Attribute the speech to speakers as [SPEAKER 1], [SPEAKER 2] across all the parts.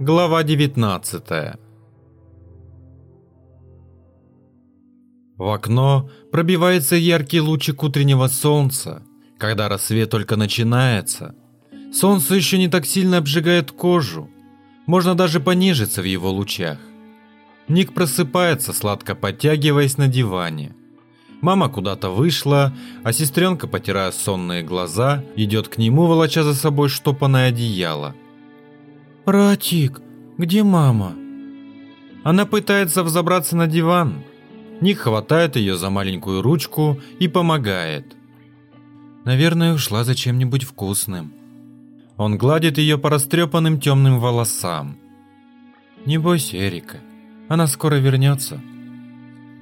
[SPEAKER 1] Глава 19 В окно пробивается яркий лучик утреннего солнца, когда рассвет только начинается. Солнце еще не так сильно обжигает кожу, можно даже понежиться в его лучах. Ник просыпается, сладко подтягиваясь на диване. Мама куда-то вышла, а сестренка, потирая сонные глаза, идет к нему, волоча за собой штопанное одеяло.
[SPEAKER 2] «Братик, где мама?»
[SPEAKER 1] Она пытается взобраться на диван. Ник хватает ее за маленькую ручку и помогает.
[SPEAKER 2] Наверное, ушла за чем-нибудь вкусным.
[SPEAKER 1] Он гладит ее по растрепанным темным волосам.
[SPEAKER 2] «Не бойся, Эрика, она скоро вернется».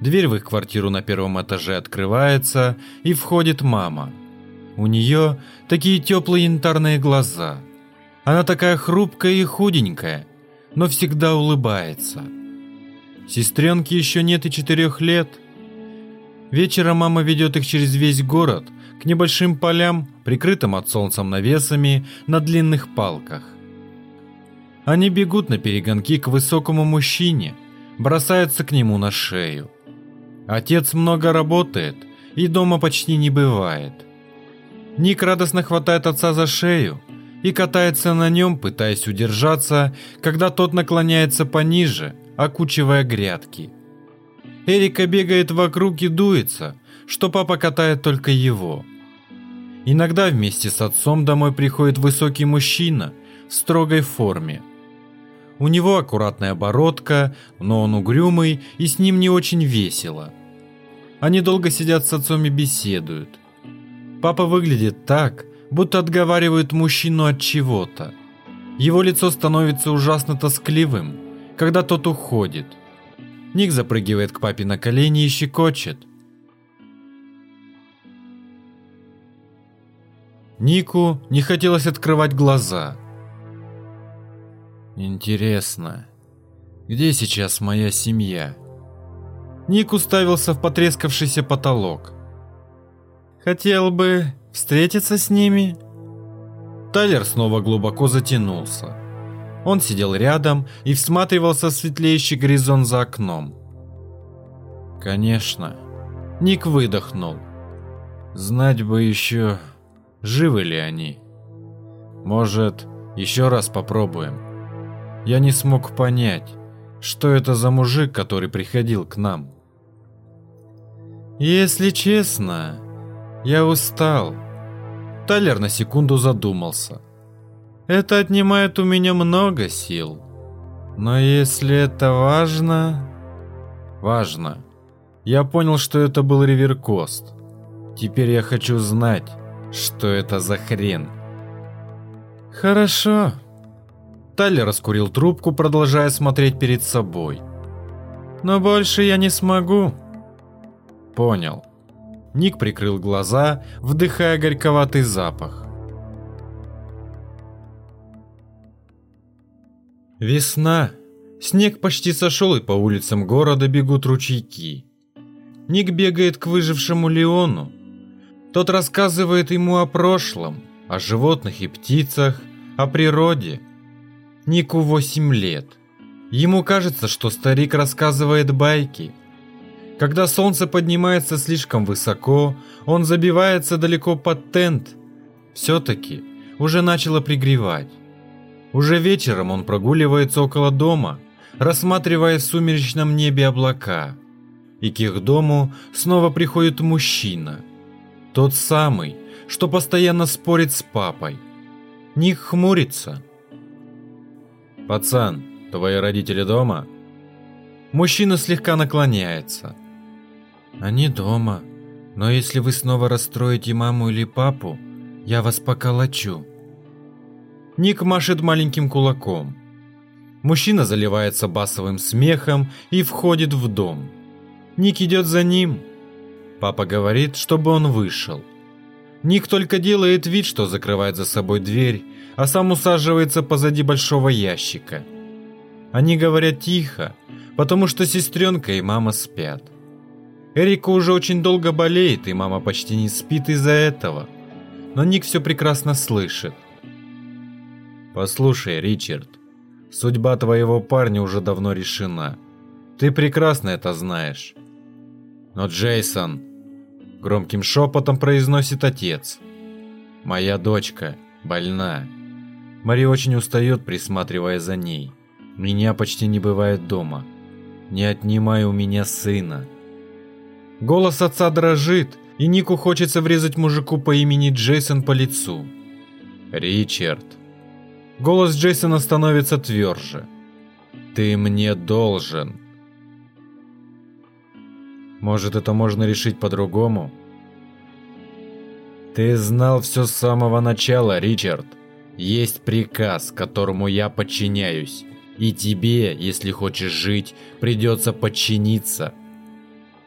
[SPEAKER 1] Дверь в их квартиру на первом этаже открывается, и входит мама. У нее такие теплые янтарные глаза. Она такая хрупкая и худенькая, но всегда улыбается. Сестренке еще нет и четырех лет. Вечером мама ведет их через весь город к небольшим полям, прикрытым от солнца навесами на длинных палках. Они бегут на перегонки к высокому мужчине, бросаются к нему на шею. Отец много работает и дома почти не бывает. Ник радостно хватает отца за шею и катается на нем, пытаясь удержаться, когда тот наклоняется пониже, окучивая грядки. Эрика бегает вокруг и дуется, что папа катает только его. Иногда вместе с отцом домой приходит высокий мужчина в строгой форме. У него аккуратная бородка, но он угрюмый и с ним не очень весело. Они долго сидят с отцом и беседуют. Папа выглядит так, будто отговаривает мужчину от чего-то. Его лицо становится ужасно тоскливым, когда тот уходит. Ник запрыгивает к папе на колени и щекочет. Нику не хотелось открывать глаза.
[SPEAKER 2] Интересно, где сейчас моя семья?
[SPEAKER 1] Ник уставился в потрескавшийся потолок. «Хотел бы встретиться с ними?» Тайлер снова глубоко затянулся. Он сидел рядом и всматривался в светлеющий горизонт за окном.
[SPEAKER 2] «Конечно».
[SPEAKER 1] Ник выдохнул.
[SPEAKER 2] «Знать бы еще, живы ли они. Может, еще раз попробуем. Я не смог понять, что это за мужик, который приходил к нам».
[SPEAKER 1] Если честно, я устал. Тайлер на секунду задумался. Это отнимает у меня много сил. Но если это важно...
[SPEAKER 2] Важно. Я понял, что это был Риверкост. Теперь я хочу знать, что это за хрен.
[SPEAKER 1] Хорошо. Тайлер раскурил трубку, продолжая смотреть перед собой. Но больше я не смогу.
[SPEAKER 2] Понял.
[SPEAKER 1] Ник прикрыл глаза, вдыхая горьковатый запах. Весна. Снег почти сошел, и по улицам города бегут ручейки. Ник бегает к выжившему Леону. Тот рассказывает ему о прошлом, о животных и птицах, о природе. Нику восемь лет. Ему кажется, что старик рассказывает байки – когда солнце поднимается слишком высоко, он забивается далеко под тент. Все-таки уже начало пригревать. Уже вечером он прогуливается около дома, рассматривая в сумеречном небе облака. И к их дому снова приходит мужчина. Тот самый, что постоянно спорит с папой. Ник хмурится.
[SPEAKER 2] «Пацан, твои родители дома?»
[SPEAKER 1] Мужчина слегка наклоняется.
[SPEAKER 2] Они дома. Но если вы снова расстроите маму или папу, я вас поколочу.
[SPEAKER 1] Ник машет маленьким кулаком. Мужчина заливается басовым смехом и входит в дом. Ник идет за ним. Папа говорит, чтобы он вышел. Ник только делает вид, что закрывает за собой дверь, а сам усаживается позади большого ящика. Они говорят тихо, потому что сестренка и мама спят. Эрика уже очень долго болеет, и мама почти не спит из-за этого. Но Ник все прекрасно слышит.
[SPEAKER 2] «Послушай, Ричард,
[SPEAKER 1] Судьба твоего парня уже давно решена. Ты прекрасно это знаешь. Но Джейсон, громким шепотом произносит отец. Моя дочка больна. Мари очень устает, присматривая за ней. Меня почти не бывает дома. Не отнимай у меня сына. Голос отца дрожит, и Нику хочется врезать мужику по имени Джейсон по лицу. Ричард. Голос Джейсона становится тверже. Ты мне должен. Может, это можно решить по-другому? Ты знал все с самого начала, Ричард. Есть приказ, которому я подчиняюсь. И тебе, если хочешь жить, придется подчиниться.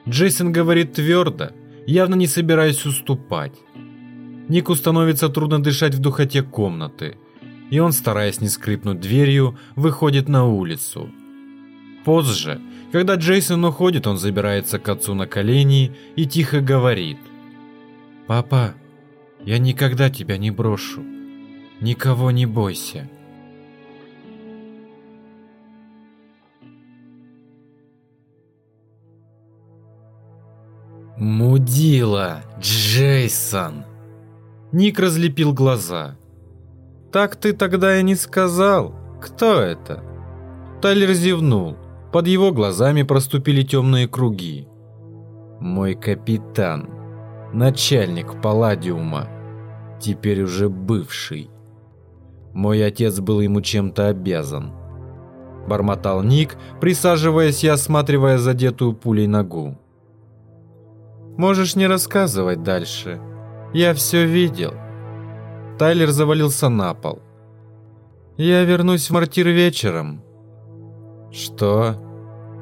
[SPEAKER 1] Джейсон говорит твердо, явно не собираясь уступать. Нику становится трудно дышать в духоте комнаты, и он, стараясь не скрипнуть дверью, выходит на улицу. Позже, когда Джейсон уходит, он забирается к отцу на колени и тихо говорит. «Папа, я никогда тебя не брошу. Никого не бойся». «Мудила, Джейсон!» Ник разлепил глаза. «Так ты тогда и не сказал. Кто это?» Тайлер зевнул. Под его глазами проступили темные круги. «Мой капитан, начальник Палладиума, теперь уже бывший. Мой отец был ему чем-то обязан». Бормотал Ник, присаживаясь и осматривая задетую пулей ногу. «Можешь не рассказывать дальше. Я все видел». Тайлер завалился на пол. «Я вернусь в мартир вечером». «Что?»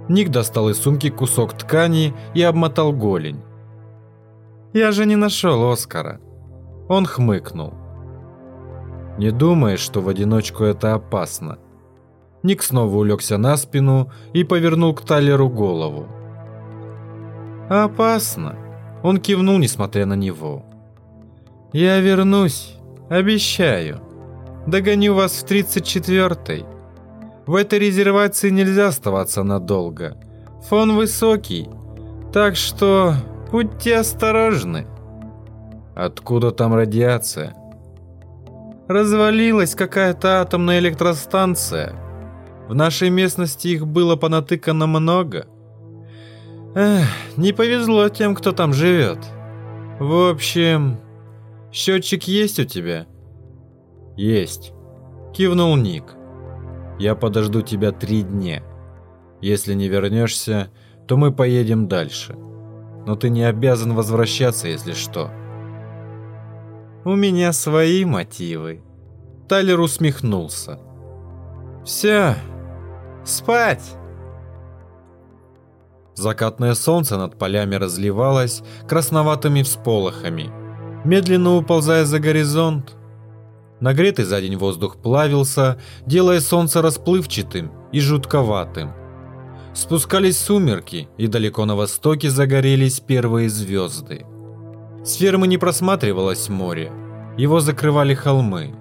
[SPEAKER 1] Ник достал из сумки кусок ткани и обмотал голень. «Я же не нашел Оскара». Он хмыкнул. «Не думаешь, что в одиночку это опасно?» Ник снова улегся на спину и повернул к Тайлеру голову. «Опасно!» Он кивнул, несмотря на него. «Я вернусь, обещаю. Догоню вас в 34-й. В этой резервации нельзя оставаться надолго. Фон высокий, так что будьте осторожны». «Откуда там радиация?» «Развалилась какая-то атомная электростанция. В нашей местности их было понатыкано много». Эх, не повезло тем, кто там живет. В общем, счетчик есть у тебя? Есть. Кивнул Ник. Я подожду тебя три дня. Если не вернешься, то мы поедем дальше. Но ты не обязан возвращаться, если что. У меня свои мотивы. Тайлер усмехнулся. Все, спать! Закатное солнце над полями разливалось красноватыми всполохами, медленно уползая за горизонт. Нагретый за день воздух плавился, делая солнце расплывчатым и жутковатым. Спускались сумерки, и далеко на востоке загорелись первые звезды. С фермы не просматривалось море, его закрывали холмы.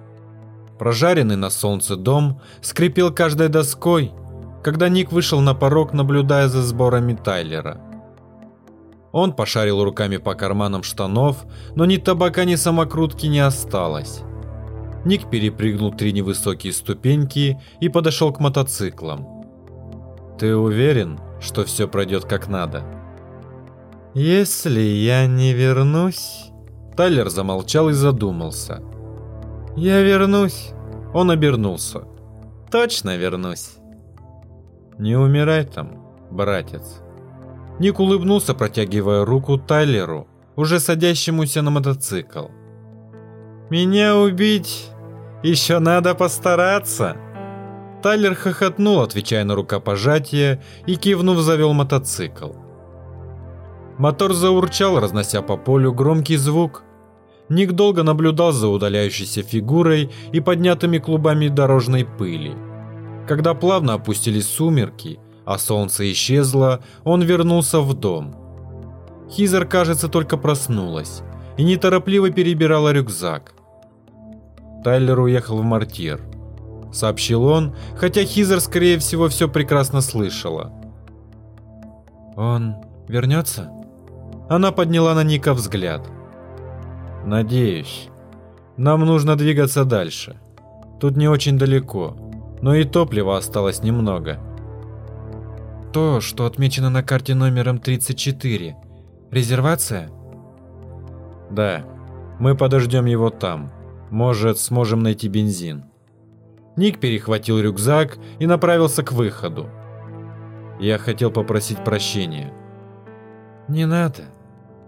[SPEAKER 1] Прожаренный на солнце дом скрипел каждой доской, когда Ник вышел на порог, наблюдая за сборами Тайлера. Он пошарил руками по карманам штанов, но ни табака, ни самокрутки не осталось. Ник перепрыгнул три невысокие ступеньки и подошел к мотоциклам. «Ты уверен, что все пройдет как надо?» «Если я не вернусь...» Тайлер замолчал и задумался. «Я вернусь». Он обернулся. «Точно вернусь». Не умирай там, братец. Ник улыбнулся, протягивая руку Тайлеру, уже садящемуся на мотоцикл. «Меня убить? Еще надо постараться!» Тайлер хохотнул, отвечая на рукопожатие, и кивнув завел мотоцикл. Мотор заурчал, разнося по полю громкий звук. Ник долго наблюдал за удаляющейся фигурой и поднятыми клубами дорожной пыли. Когда плавно опустились сумерки, а солнце исчезло, он вернулся в дом. Хизер, кажется, только проснулась и неторопливо перебирала рюкзак. Тайлер уехал в Мартир. — сообщил он, хотя Хизер, скорее всего, все прекрасно слышала.
[SPEAKER 2] «Он вернется?»
[SPEAKER 1] Она подняла на Ника взгляд. «Надеюсь. Нам нужно двигаться дальше. Тут не очень далеко, но и топлива осталось немного».
[SPEAKER 2] То, что отмечено на карте номером 34. Резервация?
[SPEAKER 1] Да. Мы подождем его там. Может, сможем найти бензин. Ник перехватил рюкзак и направился к выходу. Я хотел попросить прощения.
[SPEAKER 2] Не надо.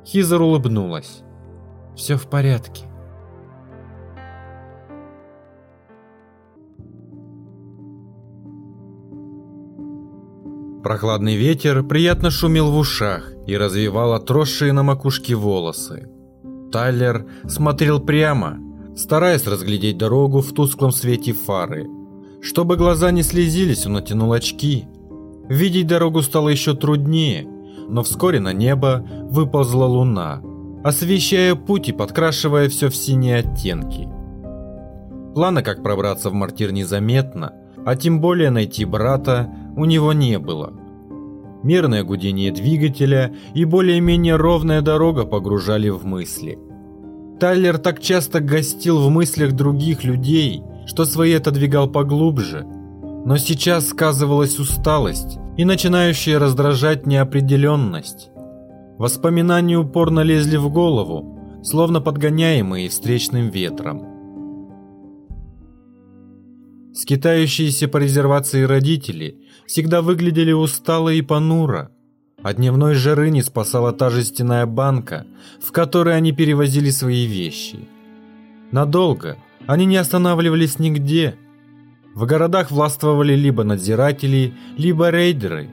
[SPEAKER 1] Хизер улыбнулась.
[SPEAKER 2] Все в порядке.
[SPEAKER 1] Прохладный ветер приятно шумел в ушах и развивал отросшие на макушке волосы. Тайлер смотрел прямо, стараясь разглядеть дорогу в тусклом свете фары. Чтобы глаза не слезились, он натянул очки. Видеть дорогу стало еще труднее, но вскоре на небо выползла луна, освещая путь и подкрашивая все в синие оттенки. Плана, как пробраться в мартир незаметно, а тем более найти брата, у него не было. Мерное гудение двигателя и более-менее ровная дорога погружали в мысли – Тайлер так часто гостил в мыслях других людей, что свои отодвигал поглубже. Но сейчас сказывалась усталость и начинающая раздражать неопределенность. Воспоминания упорно лезли в голову, словно подгоняемые встречным ветром. Скитающиеся по резервации родители всегда выглядели устало и понуро. От дневной жары не спасала та жестяная банка, в которой они перевозили свои вещи. Надолго они не останавливались нигде. В городах властвовали либо надзиратели, либо рейдеры.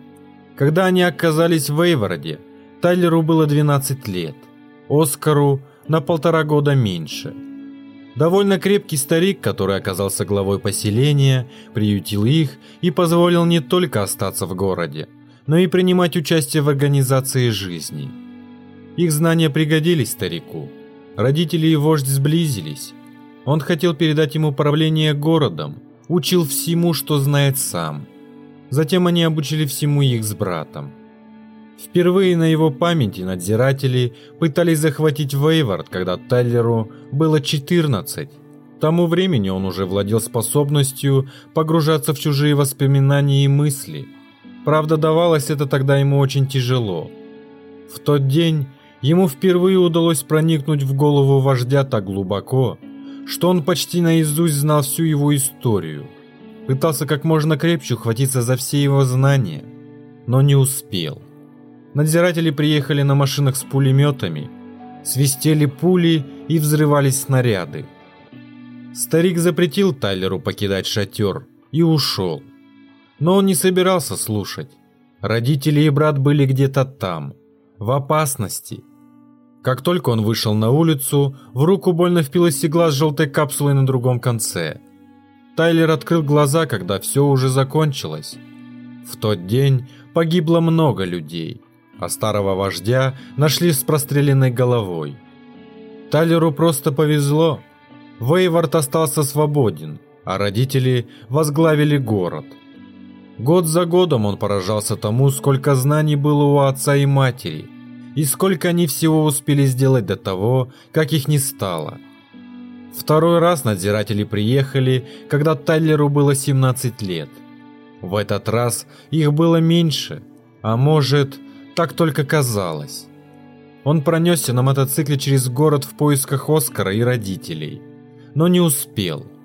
[SPEAKER 1] Когда они оказались в Эйвороде, Тайлеру было 12 лет, Оскару на полтора года меньше. Довольно крепкий старик, который оказался главой поселения, приютил их и позволил не только остаться в городе, но и принимать участие в организации жизни. Их знания пригодились старику. Родители и вождь сблизились. Он хотел передать ему управление городом, учил всему, что знает сам. Затем они обучили всему их с братом. Впервые на его памяти надзиратели пытались захватить Вейвард, когда Тайлеру было 14. К тому времени он уже владел способностью погружаться в чужие воспоминания и мысли – Правда, давалось это тогда ему очень тяжело. В тот день ему впервые удалось проникнуть в голову вождя так глубоко, что он почти наизусть знал всю его историю. Пытался как можно крепче ухватиться за все его знания, но не успел. Надзиратели приехали на машинах с пулеметами, свистели пули и взрывались снаряды. Старик запретил Тайлеру покидать шатер и ушел. Но он не собирался слушать. Родители и брат были где-то там, в опасности. Как только он вышел на улицу, в руку больно впилась игла с желтой капсулой на другом конце. Тайлер открыл глаза, когда все уже закончилось. В тот день погибло много людей, а старого вождя нашли с простреленной головой. Тайлеру просто повезло. Вейвард остался свободен, а родители возглавили город – Год за годом он поражался тому, сколько знаний было у отца и матери, и сколько они всего успели сделать до того, как их не стало. Второй раз надзиратели приехали, когда Тайлеру было 17 лет. В этот раз их было меньше, а может, так только казалось. Он пронесся на мотоцикле через город в поисках Оскара и родителей, но не успел –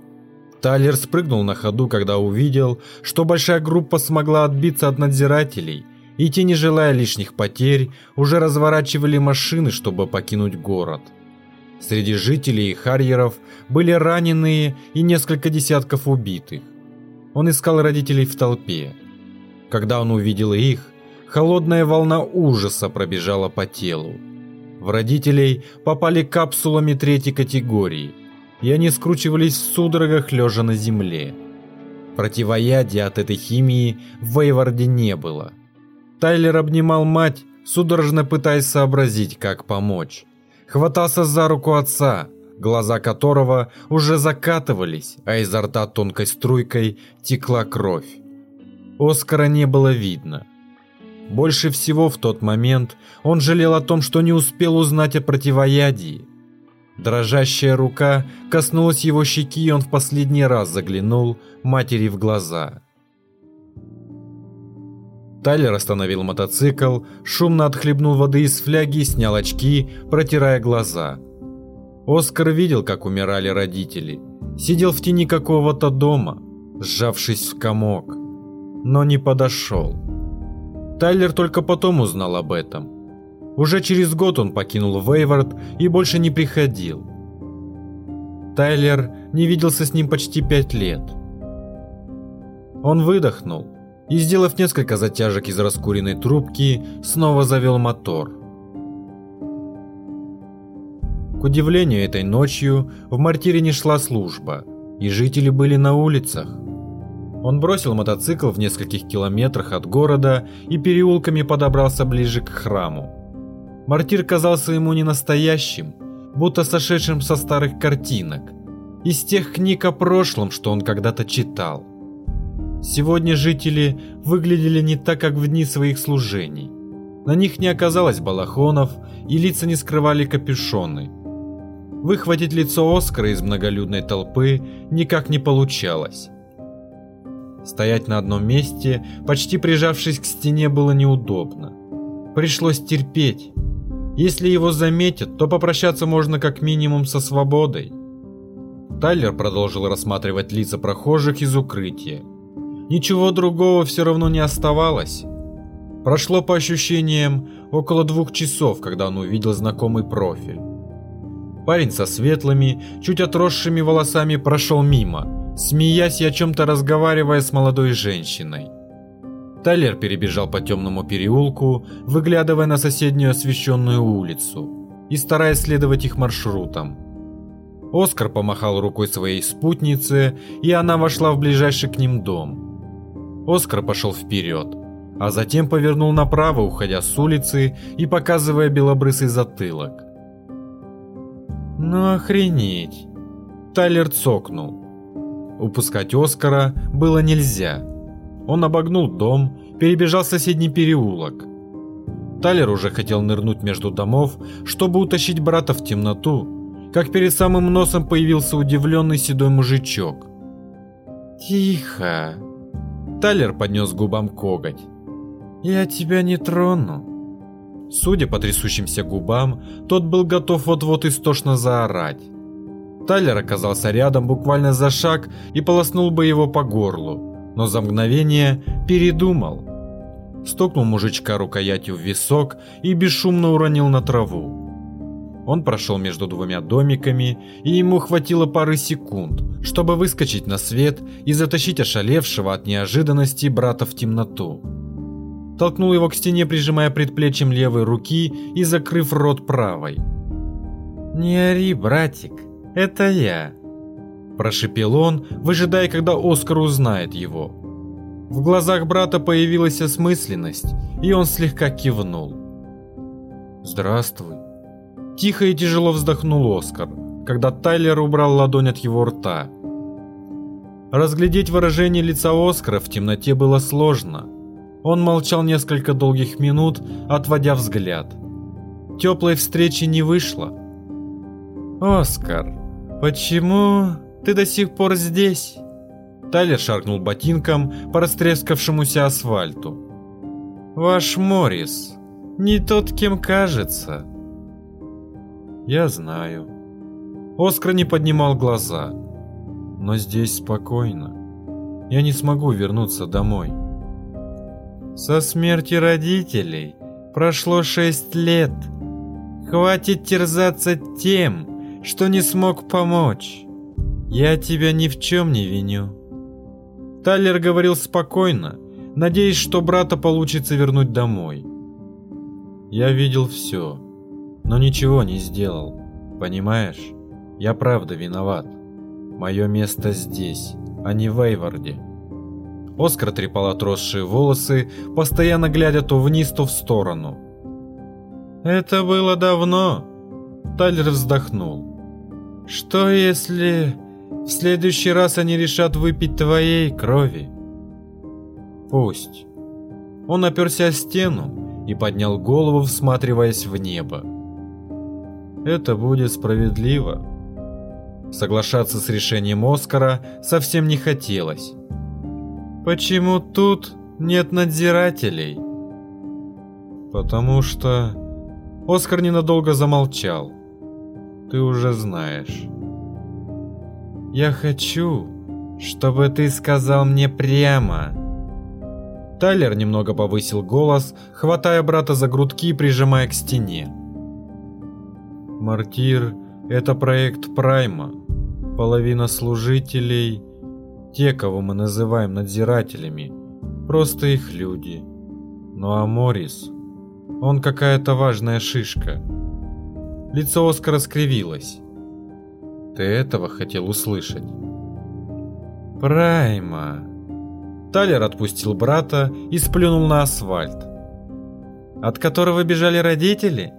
[SPEAKER 1] Тайлер спрыгнул на ходу, когда увидел, что большая группа смогла отбиться от надзирателей, и те, не желая лишних потерь, уже разворачивали машины, чтобы покинуть город. Среди жителей и харьеров были раненые и несколько десятков убитых. Он искал родителей в толпе. Когда он увидел их, холодная волна ужаса пробежала по телу. В родителей попали капсулами третьей категории – и они скручивались в судорогах лежа на земле. Противоядия от этой химии в Вейварде не было. Тайлер обнимал мать, судорожно пытаясь сообразить, как помочь. Хватался за руку отца, глаза которого уже закатывались, а изо рта тонкой струйкой текла кровь. Оскара не было видно. Больше всего в тот момент он жалел о том, что не успел узнать о противоядии. Дрожащая рука коснулась его щеки, и он в последний раз заглянул матери в глаза. Тайлер остановил мотоцикл, шумно отхлебнул воды из фляги и снял очки, протирая глаза. Оскар видел, как умирали родители. Сидел в тени какого-то дома, сжавшись в комок, но не подошел. Тайлер только потом узнал об этом. Уже через год он покинул Вейвард и больше не приходил. Тайлер не виделся с ним почти пять лет. Он выдохнул и, сделав несколько затяжек из раскуренной трубки, снова завел мотор. К удивлению, этой ночью в мартире не шла служба, и жители были на улицах. Он бросил мотоцикл в нескольких километрах от города и переулками подобрался ближе к храму. Мартир казался ему не настоящим, будто сошедшим со старых картинок, из тех книг о прошлом, что он когда-то читал. Сегодня жители выглядели не так, как в дни своих служений. На них не оказалось балахонов, и лица не скрывали капюшоны. Выхватить лицо Оскара из многолюдной толпы никак не получалось. Стоять на одном месте, почти прижавшись к стене, было неудобно. Пришлось терпеть. Если его заметят, то попрощаться можно как минимум со свободой. Тайлер продолжил рассматривать лица прохожих из укрытия. Ничего другого все равно не оставалось. Прошло по ощущениям около двух часов, когда он увидел знакомый профиль. Парень со светлыми, чуть отросшими волосами прошел мимо, смеясь и о чем-то разговаривая с молодой женщиной. Тайлер перебежал по темному переулку, выглядывая на соседнюю освещенную улицу и стараясь следовать их маршрутам. Оскар помахал рукой своей спутнице, и она вошла в ближайший к ним дом. Оскар пошел вперед, а затем повернул направо, уходя с улицы и показывая белобрысый затылок. «Ну охренеть!» Тайлер цокнул. Упускать Оскара было нельзя. Он обогнул дом, перебежал соседний переулок. Талер уже хотел нырнуть между домов, чтобы утащить брата в темноту, как перед самым носом появился удивленный седой мужичок. «Тихо!» Талер поднес губам коготь. «Я тебя не трону». Судя по трясущимся губам, тот был готов вот-вот истошно заорать. Тайлер оказался рядом буквально за шаг и полоснул бы его по горлу, но за мгновение передумал. Стукнул мужичка рукоятью в висок и бесшумно уронил на траву. Он прошел между двумя домиками, и ему хватило пары секунд, чтобы выскочить на свет и затащить ошалевшего от неожиданности брата в темноту. Толкнул его к стене, прижимая предплечьем левой руки и закрыв рот правой. «Не ори, братик», «Это я», – прошепел он, выжидая, когда Оскар узнает его. В глазах брата появилась осмысленность, и он слегка кивнул. «Здравствуй». Тихо и тяжело вздохнул Оскар, когда Тайлер убрал ладонь от его рта. Разглядеть выражение лица Оскара в темноте было сложно. Он молчал несколько долгих минут, отводя взгляд. Теплой встречи не вышло. «Оскар», «Почему ты до сих пор здесь?» Тайлер шаркнул ботинком по растрескавшемуся асфальту. «Ваш Моррис не тот, кем кажется». «Я знаю». Оскар не поднимал глаза. «Но здесь спокойно. Я не смогу вернуться домой». «Со смерти родителей прошло шесть лет. Хватит терзаться тем, что не смог помочь. Я тебя ни в чем не виню. Таллер говорил спокойно, надеясь, что брата получится вернуть домой. Я видел все, но ничего не сделал. Понимаешь? Я правда виноват. Мое место здесь, а не в Эйварде. Оскар трепал отросшие волосы, постоянно глядя то вниз, то в сторону. «Это было давно», — Тайлер вздохнул.
[SPEAKER 3] Что если в следующий раз они решат выпить твоей крови?
[SPEAKER 1] Пусть. Он оперся о стену и поднял голову, всматриваясь в небо. Это будет справедливо. Соглашаться с решением Оскара совсем не хотелось.
[SPEAKER 3] Почему тут нет надзирателей?
[SPEAKER 1] Потому что... Оскар ненадолго замолчал. Ты уже знаешь.
[SPEAKER 3] Я хочу, чтобы ты сказал мне прямо.
[SPEAKER 1] Тайлер немного повысил голос, хватая брата за грудки и прижимая к стене. Мартир – это проект Прайма. Половина служителей – те, кого мы называем надзирателями, просто их люди. Ну а Морис, он какая-то важная шишка. Лицо Оскара скривилось. Ты этого хотел услышать?
[SPEAKER 3] Прайма.
[SPEAKER 1] Талер отпустил брата и сплюнул на асфальт.
[SPEAKER 3] От которого бежали родители?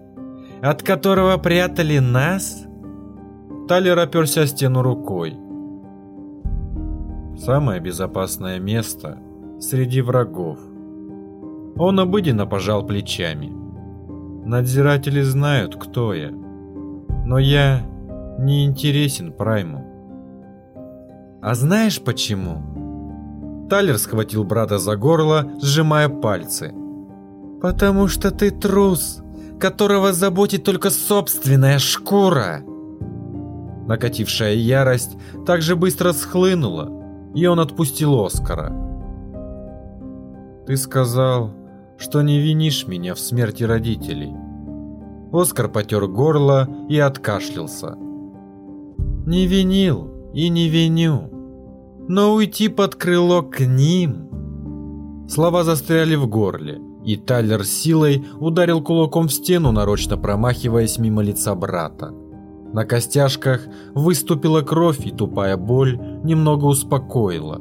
[SPEAKER 3] От которого прятали нас?
[SPEAKER 1] Талер оперся о стену рукой. Самое безопасное место среди врагов. Он обыденно пожал плечами. Надзиратели знают, кто я. Но я не интересен Прайму.
[SPEAKER 3] А знаешь почему?
[SPEAKER 1] Талер схватил брата за горло, сжимая пальцы.
[SPEAKER 3] Потому что ты трус, которого заботит только собственная шкура.
[SPEAKER 1] Накатившая ярость так же быстро схлынула, и он отпустил Оскара. Ты сказал, что не винишь меня в смерти родителей. Оскар потер горло и откашлялся.
[SPEAKER 3] Не винил и не виню. Но уйти под крыло к ним...
[SPEAKER 1] Слова застряли в горле, и Тайлер силой ударил кулаком в стену, нарочно промахиваясь мимо лица брата. На костяшках выступила кровь, и тупая боль немного успокоила.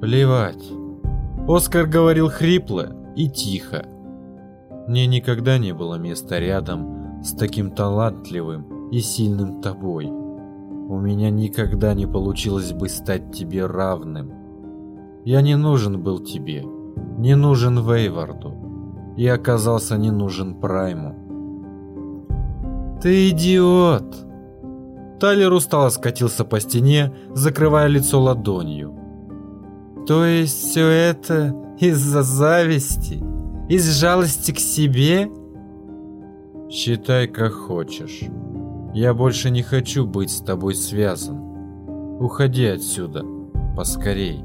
[SPEAKER 1] Плевать. Оскар говорил хрипло и тихо. Мне никогда не было места рядом с таким талантливым и сильным тобой. У меня никогда не получилось бы стать тебе равным. Я не нужен был тебе, не нужен Вейварду, и оказался не нужен Прайму.
[SPEAKER 3] Ты идиот!
[SPEAKER 1] Тайлер устало скатился по стене, закрывая лицо ладонью.
[SPEAKER 3] То есть все это из-за зависти? Из жалости к себе?
[SPEAKER 1] Считай, как хочешь. Я больше не хочу быть с тобой связан. Уходи отсюда, поскорей.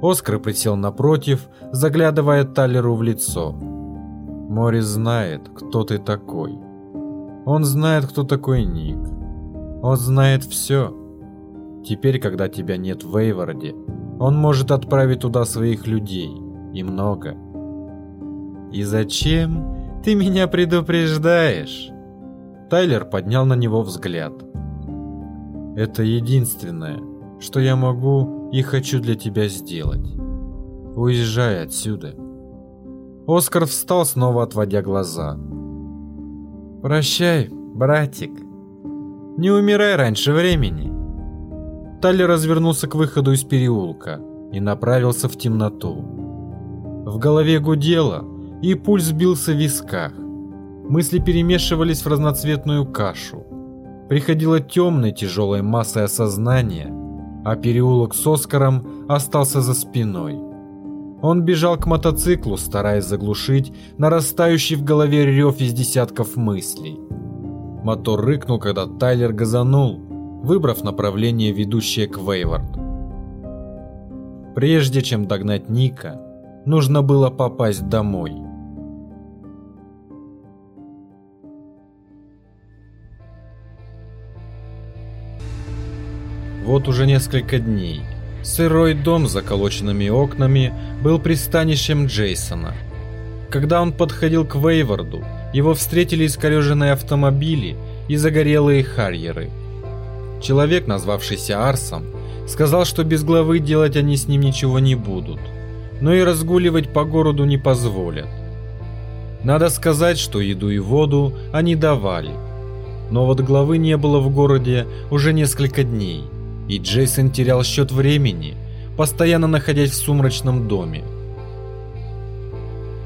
[SPEAKER 1] Оскар присел напротив, заглядывая Талеру в лицо. Мори знает, кто ты такой. Он знает, кто такой Ник. Он знает все. Теперь, когда тебя нет в Вейварде, он может отправить туда своих людей. И много.
[SPEAKER 3] И зачем ты меня предупреждаешь?
[SPEAKER 1] Тайлер поднял на него взгляд. «Это единственное, что я могу и хочу для тебя сделать. Уезжай отсюда». Оскар встал, снова отводя глаза.
[SPEAKER 3] «Прощай, братик. Не умирай раньше времени».
[SPEAKER 1] Тайлер развернулся к выходу из переулка и направился в темноту. В голове гудело, и пульс бился в висках. Мысли перемешивались в разноцветную кашу. Приходило темной тяжелой массой осознания, а переулок с Оскаром остался за спиной. Он бежал к мотоциклу, стараясь заглушить нарастающий в голове рев из десятков мыслей. Мотор рыкнул, когда Тайлер газанул, выбрав направление, ведущее к Вейвард. Прежде чем догнать Ника, нужно было попасть домой. Вот уже несколько дней. Сырой дом с заколоченными окнами был пристанищем Джейсона. Когда он подходил к Вейварду, его встретили искореженные автомобили и загорелые харьеры. Человек, назвавшийся Арсом, сказал, что без главы делать они с ним ничего не будут, но и разгуливать по городу не позволят. Надо сказать, что еду и воду они давали. Но вот главы не было в городе уже несколько дней, и Джейсон терял счет времени, постоянно находясь в сумрачном доме.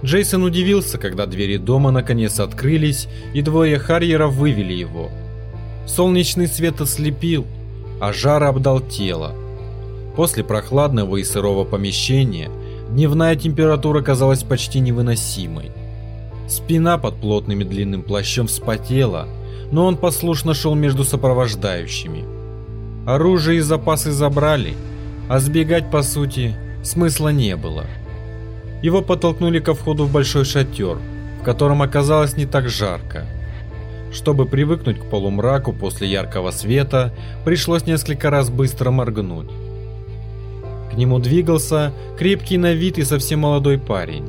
[SPEAKER 1] Джейсон удивился, когда двери дома наконец открылись, и двое Харьеров вывели его. Солнечный свет ослепил, а жар обдал тело. После прохладного и сырого помещения дневная температура казалась почти невыносимой. Спина под плотным и длинным плащом вспотела, но он послушно шел между сопровождающими. Оружие и запасы забрали, а сбегать, по сути, смысла не было. Его подтолкнули ко входу в большой шатер, в котором оказалось не так жарко. Чтобы привыкнуть к полумраку после яркого света, пришлось несколько раз быстро моргнуть. К нему двигался крепкий на вид и совсем молодой парень.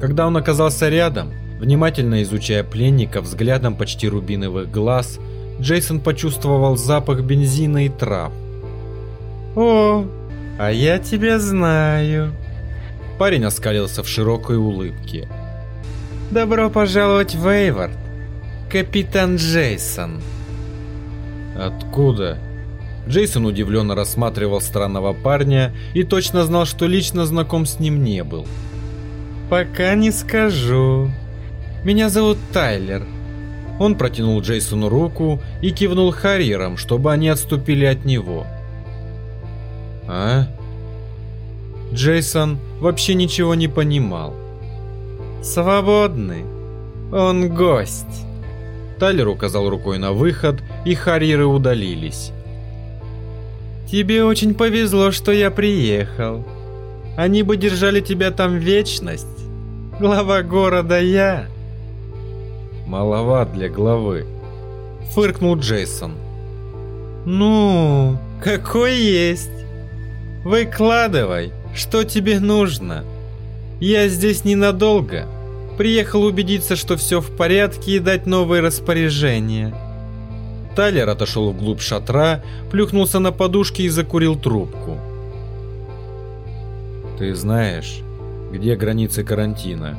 [SPEAKER 1] Когда он оказался рядом, внимательно изучая пленника взглядом почти рубиновых глаз, Джейсон почувствовал запах бензина и трав.
[SPEAKER 4] «О, а я тебя знаю!»
[SPEAKER 1] Парень оскалился в широкой улыбке.
[SPEAKER 4] «Добро пожаловать в Эйвард, капитан Джейсон!»
[SPEAKER 1] «Откуда?» Джейсон удивленно рассматривал странного парня и точно знал, что лично знаком с ним не был.
[SPEAKER 4] «Пока не скажу. Меня зовут Тайлер».
[SPEAKER 1] Он протянул Джейсону руку и кивнул Харьерам, чтобы они отступили от него. «А?» Джейсон вообще ничего не понимал.
[SPEAKER 4] «Свободный. Он гость».
[SPEAKER 1] Тайлер указал рукой на выход, и Харьеры удалились.
[SPEAKER 4] Тебе очень повезло, что я приехал. Они бы держали тебя там вечность. Глава города я.
[SPEAKER 1] Маловат для главы. Фыркнул Джейсон.
[SPEAKER 4] Ну, какой есть. Выкладывай, что тебе нужно. Я здесь ненадолго. Приехал убедиться, что все в порядке и дать новые распоряжения.
[SPEAKER 1] Тайлер отошел вглубь шатра, плюхнулся на подушки и закурил трубку. «Ты знаешь, где границы карантина?»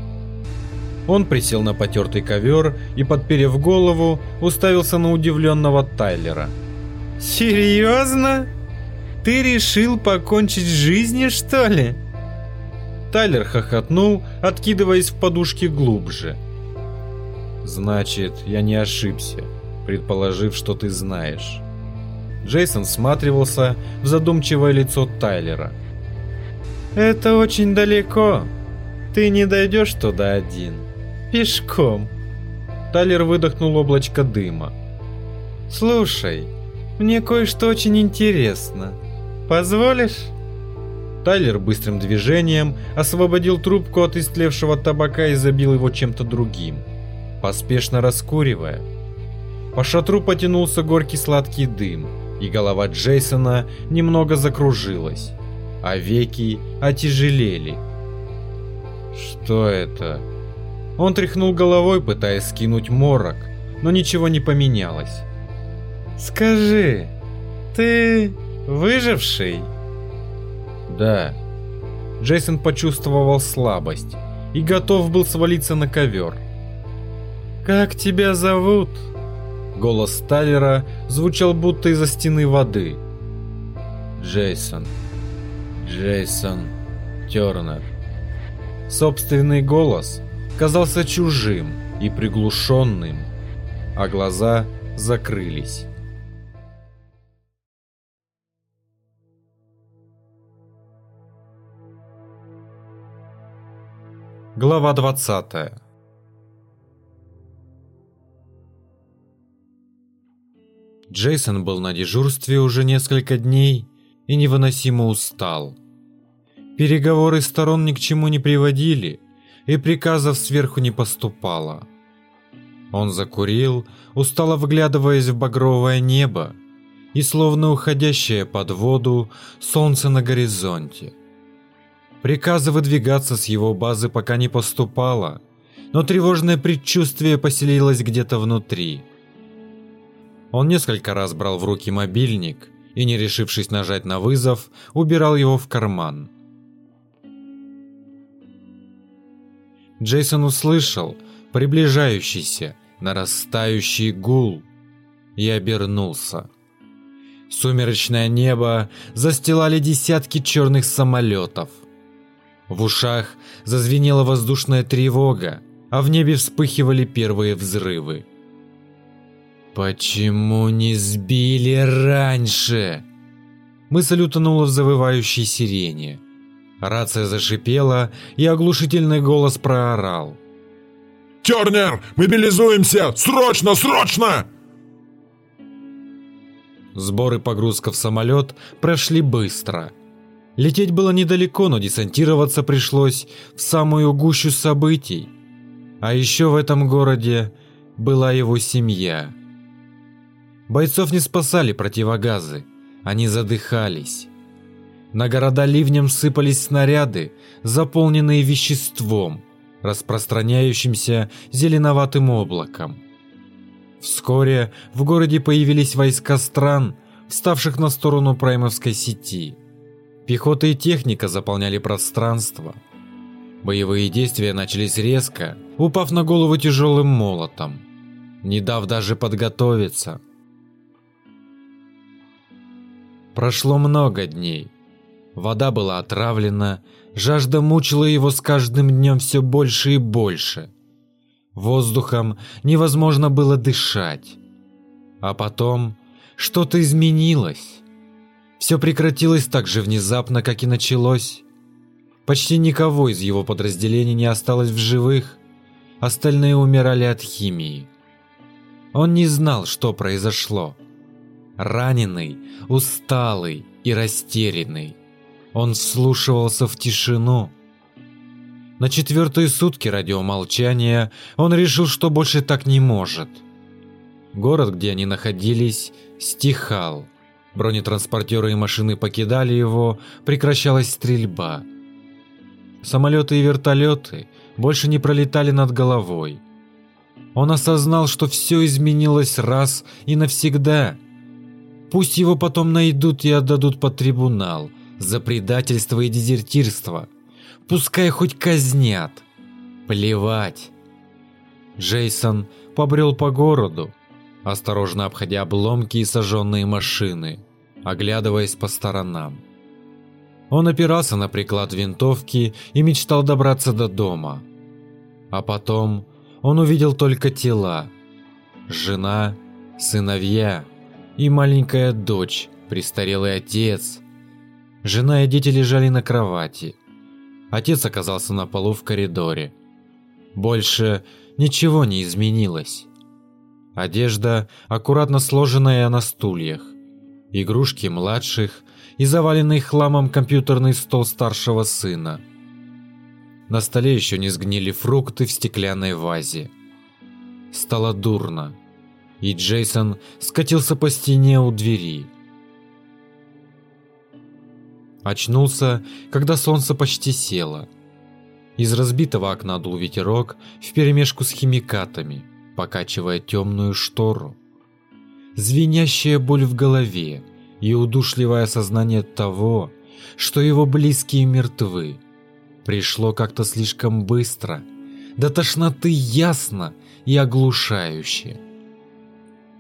[SPEAKER 1] Он присел на потертый ковер и, подперев голову, уставился на удивленного Тайлера.
[SPEAKER 4] «Серьезно? Ты решил покончить с жизнью, что ли?»
[SPEAKER 1] Тайлер хохотнул, откидываясь в подушки глубже. «Значит, я не ошибся предположив, что ты знаешь. Джейсон всматривался в задумчивое лицо Тайлера.
[SPEAKER 4] «Это очень далеко. Ты не дойдешь туда один. Пешком».
[SPEAKER 1] Тайлер выдохнул облачко дыма.
[SPEAKER 4] «Слушай, мне кое-что очень интересно. Позволишь?»
[SPEAKER 1] Тайлер быстрым движением освободил трубку от истлевшего табака и забил его чем-то другим, поспешно раскуривая. По шатру потянулся горький сладкий дым, и голова Джейсона немного закружилась, а веки отяжелели. Что это? Он тряхнул головой, пытаясь скинуть морок, но ничего не поменялось.
[SPEAKER 4] «Скажи, ты выживший?»
[SPEAKER 1] «Да». Джейсон почувствовал слабость и готов был свалиться на ковер.
[SPEAKER 4] «Как тебя зовут?»
[SPEAKER 1] Голос Тайлера звучал будто из-за стены воды. Джейсон. Джейсон Тернер. Собственный голос казался чужим и приглушенным, а глаза закрылись. Глава двадцатая. Джейсон был на дежурстве уже несколько дней и невыносимо устал. Переговоры сторон ни к чему не приводили, и приказов сверху не поступало. Он закурил, устало вглядываясь в багровое небо и словно уходящее под воду солнце на горизонте. Приказа выдвигаться с его базы пока не поступало, но тревожное предчувствие поселилось где-то внутри – он несколько раз брал в руки мобильник и, не решившись нажать на вызов, убирал его в карман. Джейсон услышал приближающийся, нарастающий гул. и обернулся. Сумеречное небо застилали десятки черных самолетов. В ушах зазвенела воздушная тревога, а в небе вспыхивали первые взрывы. «Почему не сбили раньше?» Мысль утонула в завывающей сирене. Рация зашипела, и оглушительный голос проорал.
[SPEAKER 5] «Тернер, мобилизуемся! Срочно, срочно!»
[SPEAKER 1] Сбор и погрузка в самолет прошли быстро. Лететь было недалеко, но десантироваться пришлось в самую гущу событий. А еще в этом городе была его семья. Бойцов не спасали противогазы, они задыхались. На города ливнем сыпались снаряды, заполненные веществом, распространяющимся зеленоватым облаком. Вскоре в городе появились войска стран, вставших на сторону праймовской сети. Пехота и техника заполняли пространство. Боевые действия начались резко, упав на голову тяжелым молотом, не дав даже подготовиться. Прошло много дней. Вода была отравлена, жажда мучила его с каждым днем все больше и больше. Воздухом невозможно было дышать. А потом что-то изменилось. Все прекратилось так же внезапно, как и началось. Почти никого из его подразделений не осталось в живых. Остальные умирали от химии. Он не знал, что произошло. Раненый, усталый и растерянный. Он вслушивался в тишину, на четвертые сутки радиомолчания он решил, что больше так не может. Город, где они находились, стихал. Бронетранспортеры и машины покидали его, прекращалась стрельба. Самолеты и вертолеты больше не пролетали над головой. Он осознал, что все изменилось раз и навсегда. Пусть его потом найдут и отдадут под трибунал за предательство и дезертирство – Пускай хоть казнят. Плевать. Джейсон побрел по городу, осторожно обходя обломки и сожженные машины, оглядываясь по сторонам. Он опирался на приклад винтовки и мечтал добраться до дома. А потом он увидел только тела. Жена, сыновья и маленькая дочь, престарелый отец. Жена и дети лежали на кровати – Отец оказался на полу в коридоре. Больше ничего не изменилось. Одежда, аккуратно сложенная на стульях. Игрушки младших и заваленный хламом компьютерный стол старшего сына. На столе еще не сгнили фрукты в стеклянной вазе. Стало дурно, и Джейсон скатился по стене у двери. Очнулся, когда солнце почти село. Из разбитого окна дул ветерок вперемешку с химикатами, покачивая темную штору. Звенящая боль в голове и удушливое сознание того, что его близкие мертвы, пришло как-то слишком быстро, до тошноты ясно и оглушающе.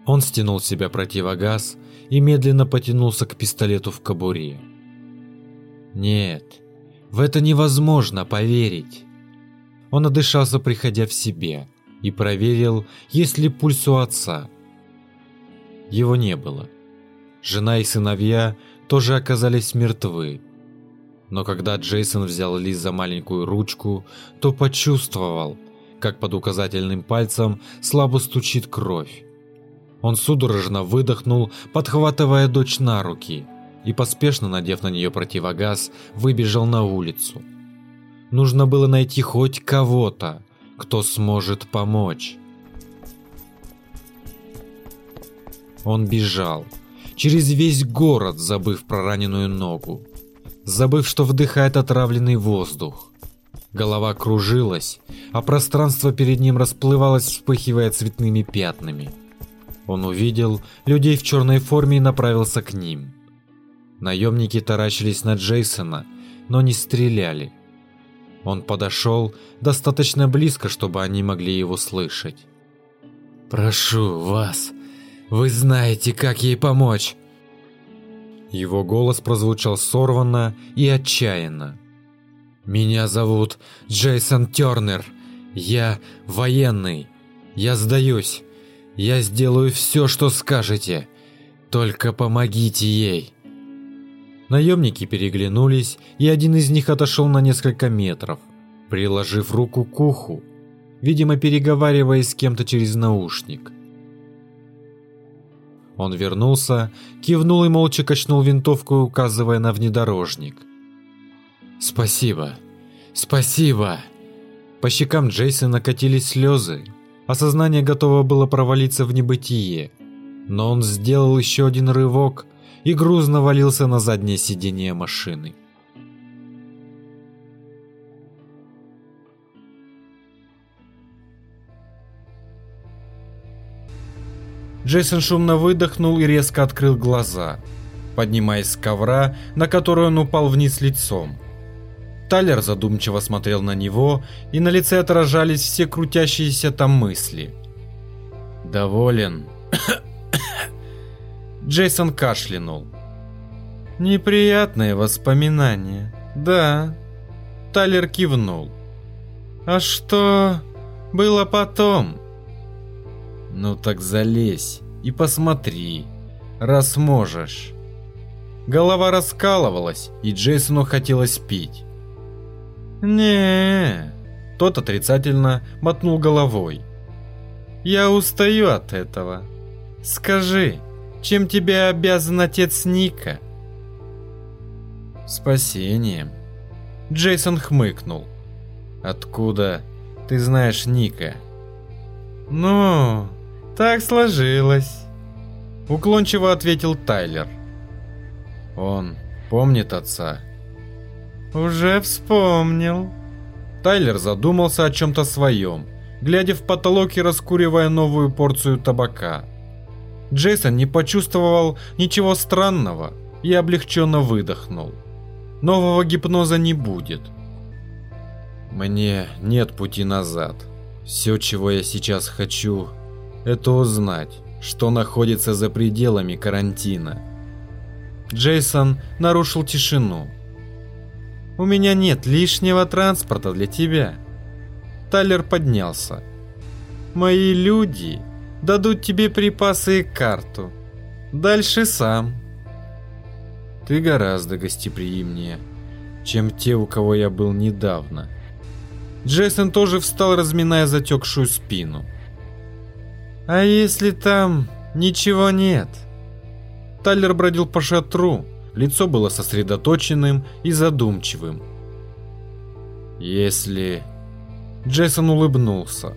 [SPEAKER 1] Он стянул себя противогаз и медленно потянулся к пистолету в кобуре. Нет, в это невозможно поверить. Он отдышался, приходя в себя, и проверил, есть ли пульс у отца. Его не было. Жена и сыновья тоже оказались мертвы. Но когда Джейсон взял Ли за маленькую ручку, то почувствовал, как под указательным пальцем слабо стучит кровь. Он судорожно выдохнул, подхватывая дочь на руки – и, поспешно надев на нее противогаз, выбежал на улицу. Нужно было найти хоть кого-то, кто сможет помочь. Он бежал, через весь город, забыв про раненую ногу, забыв, что вдыхает отравленный воздух. Голова кружилась, а пространство перед ним расплывалось, вспыхивая цветными пятнами. Он увидел людей в черной форме и направился к ним. Наемники таращились на Джейсона, но не стреляли. Он подошел достаточно близко, чтобы они могли его слышать.
[SPEAKER 2] «Прошу вас,
[SPEAKER 1] Вы знаете, как ей помочь!» Его голос прозвучал сорванно и отчаянно. «Меня зовут Джейсон Тернер. Я военный. Я сдаюсь. Я сделаю все, что скажете. Только помогите ей!» Наемники переглянулись, и один из них отошел на несколько метров, приложив руку к уху, видимо, переговариваясь с кем-то через наушник. Он вернулся, кивнул и молча качнул винтовку, указывая на внедорожник. «Спасибо! Спасибо!» По щекам Джейсона катились слезы. Осознание готово было провалиться в небытие. Но он сделал еще один рывок и грузно валился на заднее сиденье машины. Джейсон шумно выдохнул и резко открыл глаза, поднимаясь с ковра, на который он упал вниз лицом. Тайлер задумчиво смотрел на него, и на лице отражались все крутящиеся там мысли. «Доволен?» Джейсон кашлянул. «Неприятные воспоминания, да». Тайлер кивнул. «А что было потом?» Ну так залезь и посмотри, раз можешь. Голова раскалывалась, и Джейсону хотелось пить. не Тот отрицательно мотнул головой. «Я устаю от этого. Скажи, чем тебе обязан отец Ника?» «Спасением». Джейсон хмыкнул. «Откуда ты знаешь Ника?» «Ну, так сложилось. Уклончиво ответил Тайлер. Он помнит отца? Уже вспомнил. Тайлер задумался о чем-то своем, глядя в потолок и раскуривая новую порцию табака. Джейсон не почувствовал ничего странного и облегченно выдохнул. Нового гипноза не будет. Мне нет пути назад. Все, чего я сейчас хочу, это узнать, что находится за пределами карантина. Джейсон нарушил тишину. «У меня нет лишнего транспорта для тебя». Тайлер поднялся. «Мои люди дадут тебе припасы и карту. Дальше сам». «Ты гораздо гостеприимнее, чем те, у кого я был недавно». Джейсон тоже встал, разминая затекшую спину. А если там ничего нет? Тайлер бродил по шатру, лицо было сосредоточенным и задумчивым. Если... Джейсон улыбнулся.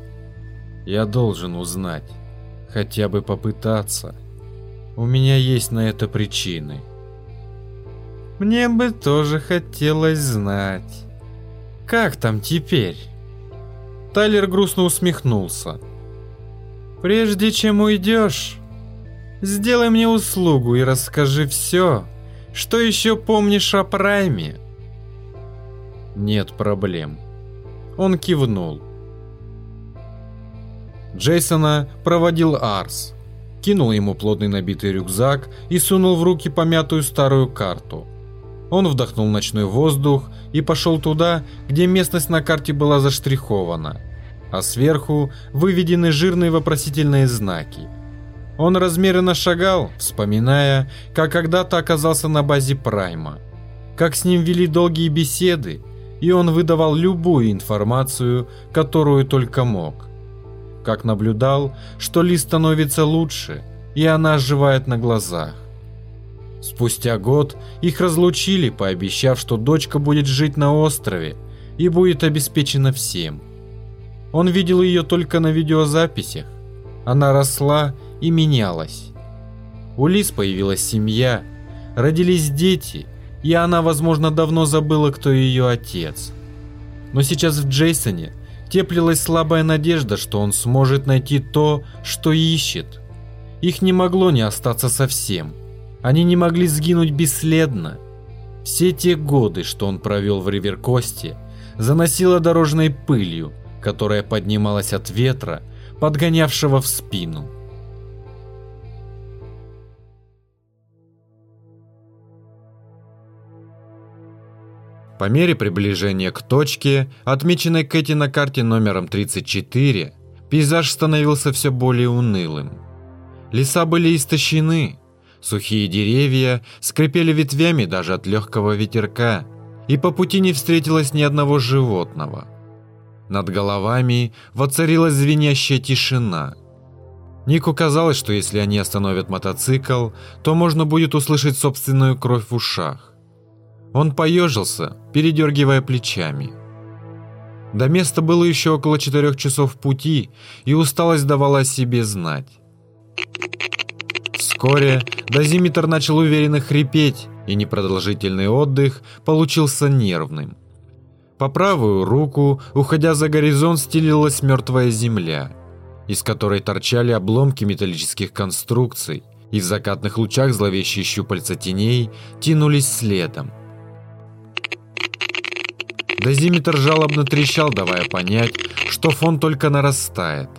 [SPEAKER 1] Я должен узнать. Хотя бы попытаться. У меня есть на это причины. Мне бы тоже хотелось знать. Как там теперь? Тайлер грустно усмехнулся. Прежде чем уйдешь, сделай мне услугу и расскажи все, что еще помнишь о Прайме. Нет проблем. Он кивнул. Джейсона проводил Арс, кинул ему плотный набитый рюкзак и сунул в руки помятую старую карту. Он вдохнул ночной воздух и пошел туда, где местность на карте была заштрихована – а сверху выведены жирные вопросительные знаки. Он размеренно шагал, вспоминая, как когда-то оказался на базе Прайма, как с ним вели долгие беседы, и он выдавал любую информацию, которую только мог. Как наблюдал, что Ли становится лучше, и она оживает на глазах. Спустя год их разлучили, пообещав, что дочка будет жить на острове и будет обеспечена всем – он видел ее только на видеозаписях. Она росла и менялась. У Лиз появилась семья, родились дети, и она, возможно, давно забыла, кто ее отец. Но сейчас в Джейсоне теплилась слабая надежда, что он сможет найти то, что ищет. Их не могло не остаться совсем. Они не могли сгинуть бесследно. Все те годы, что он провел в Риверкосте, заносило дорожной пылью, которая поднималась от ветра, подгонявшего в спину. По мере приближения к точке, отмеченной Кэти на карте номером 34, пейзаж становился все более унылым. Леса были истощены, сухие деревья скрипели ветвями даже от легкого ветерка, и по пути не встретилось ни одного животного. Над головами воцарилась звенящая тишина. Нику казалось, что если они остановят мотоцикл, то можно будет услышать собственную кровь в ушах. Он поежился, передергивая плечами. До места было еще около четырех часов пути, и усталость давала себе знать. Вскоре дозиметр начал уверенно хрипеть, и непродолжительный отдых получился нервным. По правую руку, уходя за горизонт, стелилась мертвая земля, из которой торчали обломки металлических конструкций, и в закатных лучах зловещие щупальца теней тянулись следом. Дозиметр жалобно трещал, давая понять, что фон только нарастает.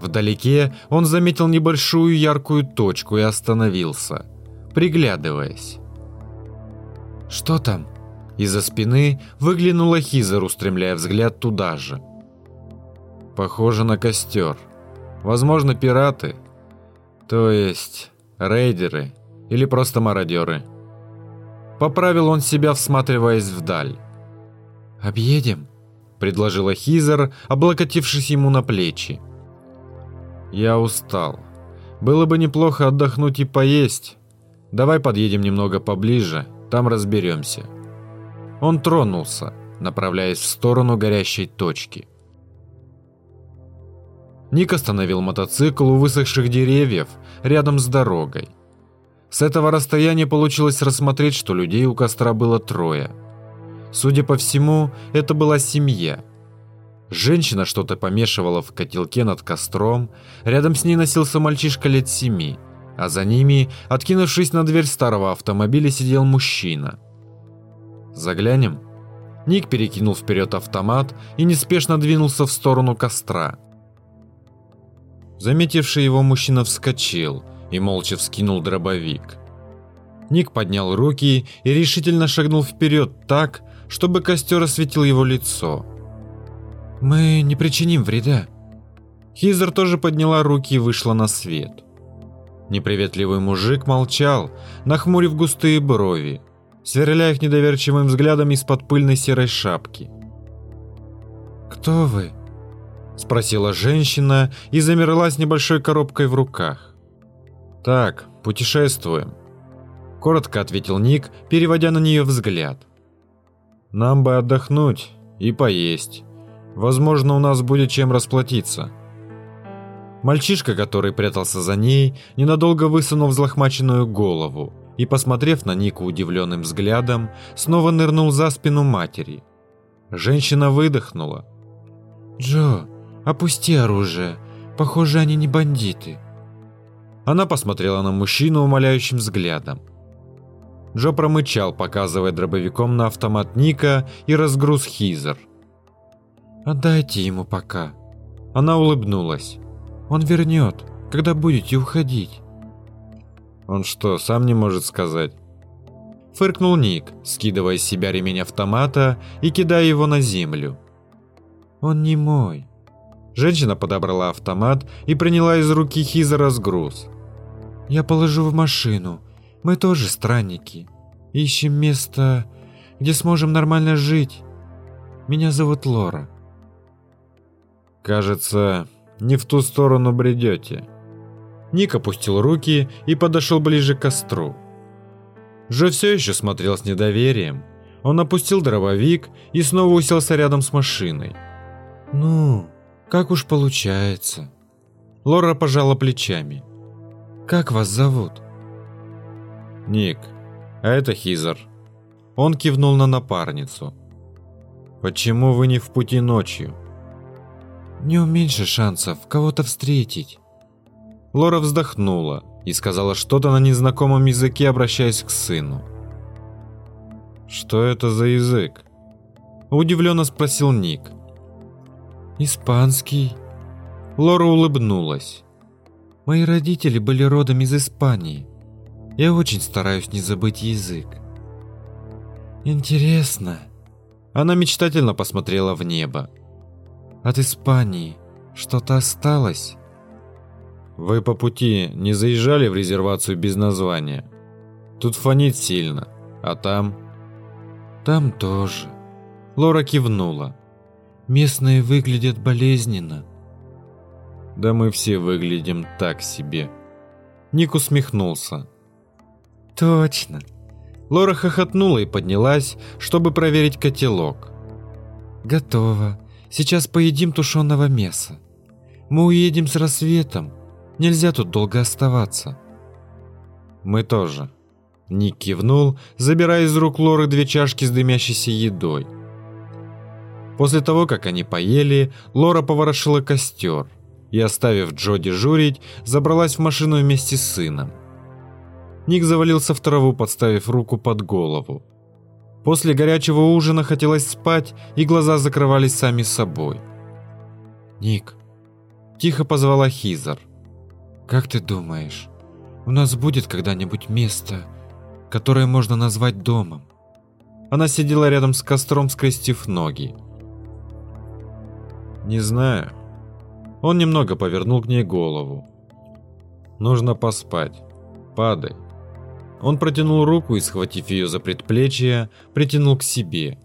[SPEAKER 1] Вдалеке он заметил небольшую яркую точку и остановился, приглядываясь. «Что там?» Из-за спины выглянула Хизер, устремляя взгляд туда же. «Похоже на костер. Возможно, пираты. То есть, рейдеры или просто мародеры». Поправил он себя, всматриваясь вдаль. «Объедем?» – предложила Хизер, облокотившись ему на плечи. «Я устал. Было бы неплохо отдохнуть и поесть. Давай подъедем немного поближе, там разберемся». Он тронулся, направляясь в сторону горящей точки. Ник остановил мотоцикл у высохших деревьев рядом с дорогой. С этого расстояния получилось рассмотреть, что людей у костра было трое – Судя по всему, это была семья. Женщина что-то помешивала в котелке над костром, рядом с ней носился мальчишка лет семи, а за ними, откинувшись на дверь старого автомобиля, сидел мужчина. «Заглянем?» Ник перекинул вперед автомат и неспешно двинулся в сторону костра. Заметивший его мужчина вскочил и молча вскинул дробовик. Ник поднял руки и решительно шагнул вперед так, чтобы костер осветил его лицо. «Мы не причиним вреда». Хизер тоже подняла руки и вышла на свет. Неприветливый мужик молчал, нахмурив густые брови, сверля их недоверчивым взглядом из-под пыльной серой шапки. «Кто вы?» – спросила женщина и замерла с небольшой коробкой в руках. «Так, путешествуем», – коротко ответил Ник, переводя на нее взгляд. Нам бы отдохнуть и поесть. Возможно, у нас будет чем расплатиться. Мальчишка, который прятался за ней, ненадолго высунув взлохмаченную голову и, посмотрев на Нику удивленным взглядом, снова нырнул за спину матери. Женщина выдохнула. «Джо, опусти оружие. Похоже, они не бандиты». Она посмотрела на мужчину умоляющим взглядом. Джо промычал, показывая дробовиком на автомат Ника и разгруз Хизер. «Отдайте ему пока». Она улыбнулась. «Он вернет, когда будете уходить». «Он что, сам не может сказать?» Фыркнул Ник, скидывая с себя ремень автомата и кидая его на землю. «Он не мой». Женщина подобрала автомат и приняла из руки Хиза разгруз. «Я положу в машину. Мы тоже странники. Ищем место, где сможем нормально жить. Меня зовут Лора. Кажется, не в ту сторону бредете. Ник опустил руки и подошел ближе к костру. Же все еще смотрел с недоверием. Он опустил дробовик и снова уселся рядом с машиной. «Ну, как уж получается». Лора пожала плечами. «Как вас зовут?» «Ник, а это Хизер». Он кивнул на напарницу. «Почему вы не в пути ночью?» «Днем меньше шансов кого-то встретить». Лора вздохнула и сказала что-то на незнакомом языке, обращаясь к сыну. «Что это за язык?» Удивленно спросил Ник. «Испанский». Лора улыбнулась. «Мои родители были родом из Испании. Я очень стараюсь не забыть язык.
[SPEAKER 6] Интересно. Она мечтательно посмотрела в небо. От Испании что-то осталось?
[SPEAKER 1] Вы по пути не заезжали в резервацию без названия? Тут фонит сильно, а там...
[SPEAKER 6] Там тоже. Лора кивнула. Местные выглядят болезненно.
[SPEAKER 1] Да мы все выглядим так себе.
[SPEAKER 6] Ник усмехнулся. Точно. Лора хохотнула и поднялась, чтобы проверить котелок. Готово. Сейчас поедим тушеного мяса. Мы уедем с рассветом. Нельзя тут долго оставаться.
[SPEAKER 1] Мы тоже. Ник кивнул, забирая из рук Лоры две чашки с дымящейся едой. После того, как они поели, Лора поворошила костер и, оставив Джо дежурить, забралась в машину вместе с сыном. Ник завалился в траву, подставив руку под голову. После горячего ужина хотелось спать, и глаза закрывались сами собой.
[SPEAKER 6] «Ник», – тихо позвала Хизар, – «как ты думаешь, у нас будет когда-нибудь место, которое можно назвать домом?»
[SPEAKER 1] Она сидела рядом с костром, скрестив ноги.
[SPEAKER 6] «Не знаю». Он немного повернул к ней голову.
[SPEAKER 1] «Нужно поспать. Падай». Он протянул руку и, схватив ее за предплечье, притянул к себе.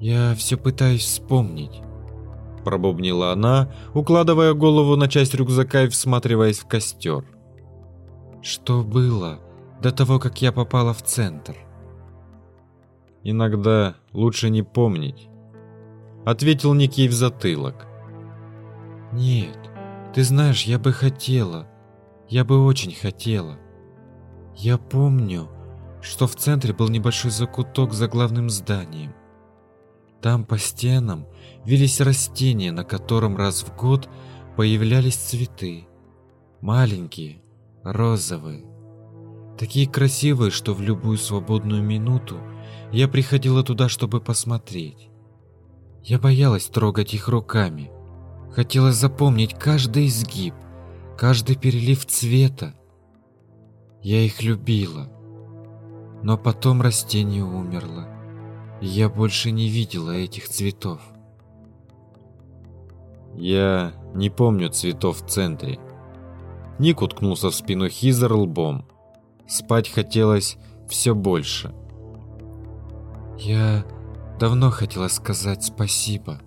[SPEAKER 6] «Я все пытаюсь вспомнить», –
[SPEAKER 1] пробубнила она, укладывая голову на часть рюкзака и всматриваясь в костер.
[SPEAKER 6] «Что было до того, как я попала в центр?»
[SPEAKER 1] «Иногда лучше не помнить», – ответил Никей в затылок.
[SPEAKER 6] «Нет, ты знаешь, я бы хотела, я бы очень хотела. Я помню, что в центре был небольшой закуток за главным зданием. Там по стенам вились растения, на котором раз в год появлялись цветы. Маленькие, розовые. Такие красивые, что в любую свободную минуту я приходила туда, чтобы посмотреть. Я боялась трогать их руками. Хотела запомнить каждый изгиб, каждый перелив цвета. Я их любила. Но потом растение умерло, и я больше не видела этих цветов.
[SPEAKER 1] Я не помню цветов в центре. Ник уткнулся в спину Хизер лбом. Спать хотелось все больше.
[SPEAKER 6] Я давно хотела сказать спасибо.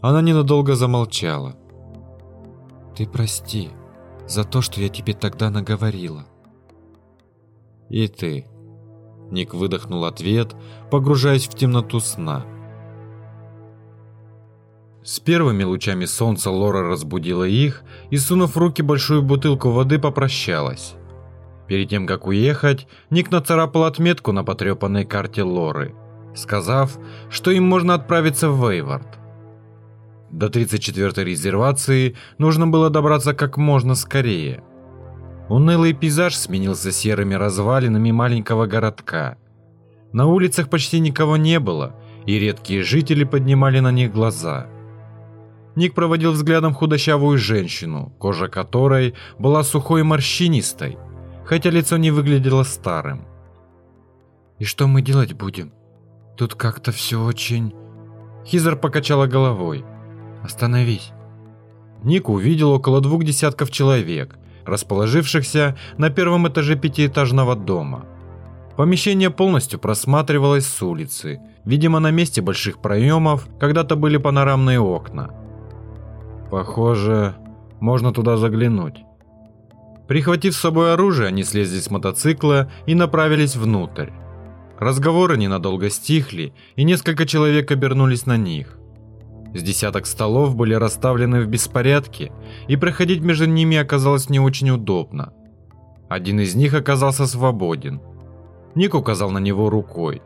[SPEAKER 1] Она ненадолго замолчала.
[SPEAKER 6] Ты прости за то, что я тебе тогда наговорила.
[SPEAKER 1] И ты. Ник выдохнул ответ, погружаясь в темноту сна. С первыми лучами солнца Лора разбудила их и, сунув в руки большую бутылку воды, попрощалась. Перед тем, как уехать, Ник нацарапал отметку на потрепанной карте Лоры, сказав, что им можно отправиться в Вейвард. До 34-й резервации нужно было добраться как можно скорее. Унылый пейзаж сменился серыми развалинами маленького городка. На улицах почти никого не было, и редкие жители поднимали на них глаза. Ник проводил взглядом худощавую женщину, кожа которой была сухой и морщинистой, хотя лицо не выглядело старым.
[SPEAKER 6] «И что мы делать будем? Тут как-то все очень...»
[SPEAKER 1] Хизер покачала головой.
[SPEAKER 6] Остановись.
[SPEAKER 1] Ник увидел около двух десятков человек, расположившихся на первом этаже пятиэтажного дома. Помещение полностью просматривалось с улицы. Видимо, на месте больших проемов когда-то были панорамные окна. Похоже, можно туда заглянуть. Прихватив с собой оружие, они слезли с мотоцикла и направились внутрь. Разговоры ненадолго стихли, и несколько человек обернулись на них. С десяток столов были расставлены в беспорядке, и проходить между ними оказалось не очень удобно. Один из них оказался свободен. Ник указал на него рукой.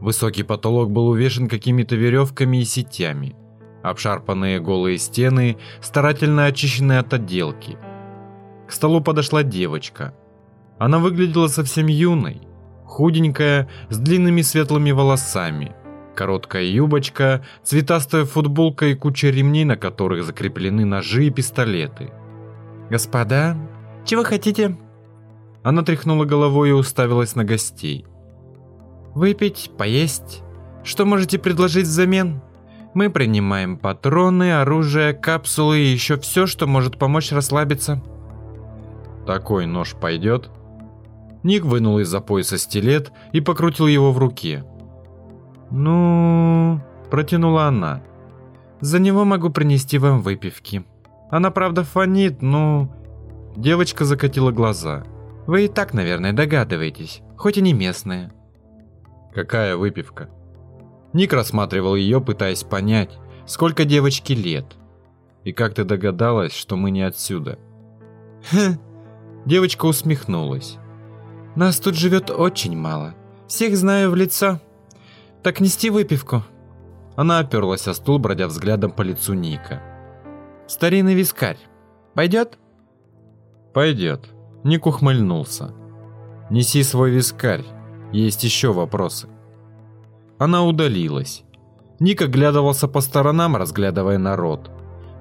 [SPEAKER 1] Высокий потолок был увешан какими-то веревками и сетями. Обшарпанные голые стены, старательно очищенные от отделки. К столу подошла девочка. Она выглядела совсем юной, худенькая, с длинными светлыми волосами – Короткая юбочка, цветастая футболка и куча ремней, на которых закреплены ножи и пистолеты.
[SPEAKER 6] «Господа, чего хотите?»
[SPEAKER 1] Она тряхнула головой и уставилась на гостей.
[SPEAKER 7] Выпить, поесть. Что можете предложить взамен? Мы принимаем патроны, оружие, капсулы и еще все, что может помочь расслабиться.
[SPEAKER 1] Такой нож пойдет? Ник вынул из-за пояса стилет и покрутил его в руке.
[SPEAKER 7] «Ну...» – протянула она. «За него могу принести вам выпивки. Она, правда, фонит, но...» Девочка закатила глаза. «Вы и так, наверное, догадываетесь, хоть и не местные».
[SPEAKER 1] «Какая выпивка?» Ник рассматривал ее, пытаясь понять, сколько девочке лет. «И как ты догадалась, что мы не отсюда?»
[SPEAKER 7] «Хм...» Девочка усмехнулась. «Нас тут живет очень мало. Всех знаю в лицо. Так нести выпивку?»
[SPEAKER 1] Она оперлась о стул, бродя взглядом по лицу Ника.
[SPEAKER 7] «Старинный вискарь. Пойдет?»
[SPEAKER 1] «Пойдет». Ник ухмыльнулся. «Неси свой вискарь. Есть еще вопросы». Она удалилась. Ник оглядывался по сторонам, разглядывая народ.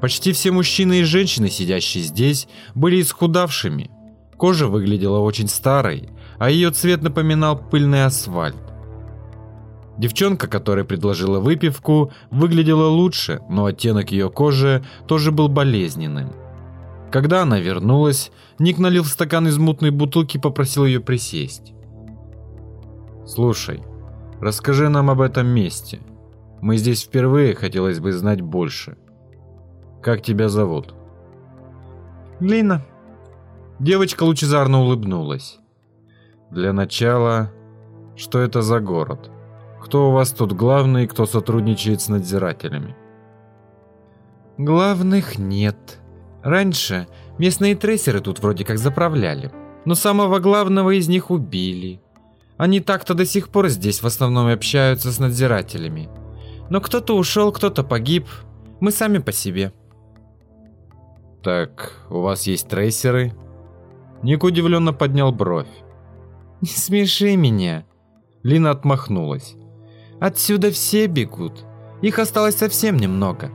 [SPEAKER 1] Почти все мужчины и женщины, сидящие здесь, были исхудавшими. Кожа выглядела очень старой, а ее цвет напоминал пыльный асфальт. Девчонка, которая предложила выпивку, выглядела лучше, но оттенок ее кожи тоже был болезненным. Когда она вернулась, Ник налил в стакан из мутной бутылки и попросил ее присесть. «Слушай, расскажи нам об этом месте. Мы здесь впервые, хотелось бы знать больше. Как тебя зовут?»
[SPEAKER 7] «Лина».
[SPEAKER 1] Девочка лучезарно улыбнулась. «Для начала, что это за город?» Кто у вас тут главный и кто сотрудничает с надзирателями?
[SPEAKER 7] Главных нет. Раньше местные трейсеры тут вроде как заправляли, но самого главного из них убили. Они так-то до сих пор здесь в основном общаются с надзирателями. Но кто-то ушел, кто-то погиб. Мы сами по себе.
[SPEAKER 1] Так, у вас есть трейсеры? Ник удивленно поднял бровь.
[SPEAKER 7] Не смеши меня.
[SPEAKER 1] Лина отмахнулась.
[SPEAKER 7] Отсюда все бегут. Их осталось совсем немного.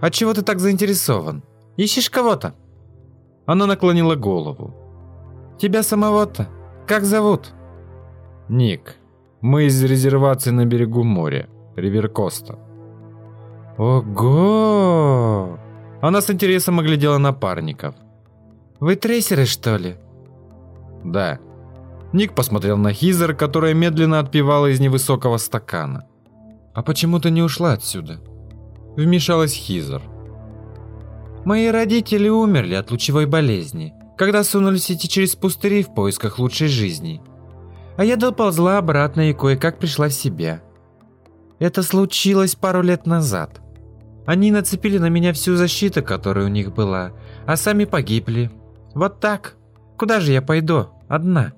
[SPEAKER 7] А чего ты так заинтересован? Ищешь кого-то?»
[SPEAKER 1] Она наклонила голову.
[SPEAKER 7] «Тебя самого-то? Как зовут?»
[SPEAKER 1] «Ник. Мы из резервации на берегу моря. Риверкоста».
[SPEAKER 7] «Ого!»
[SPEAKER 1] Она с интересом оглядела напарников.
[SPEAKER 7] «Вы трейсеры, что ли?»
[SPEAKER 1] «Да», Ник посмотрел на Хизер, которая медленно отпивала из невысокого стакана.
[SPEAKER 7] «А почему ты не ушла отсюда?»
[SPEAKER 1] Вмешалась Хизер.
[SPEAKER 7] «Мои родители умерли от лучевой болезни, когда сунулись идти через пустыри в поисках лучшей жизни. А я доползла обратно и кое-как пришла в себя. Это случилось пару лет назад. Они нацепили на меня всю защиту, которая у них была, а сами погибли. Вот так. Куда же я пойду? Одна?»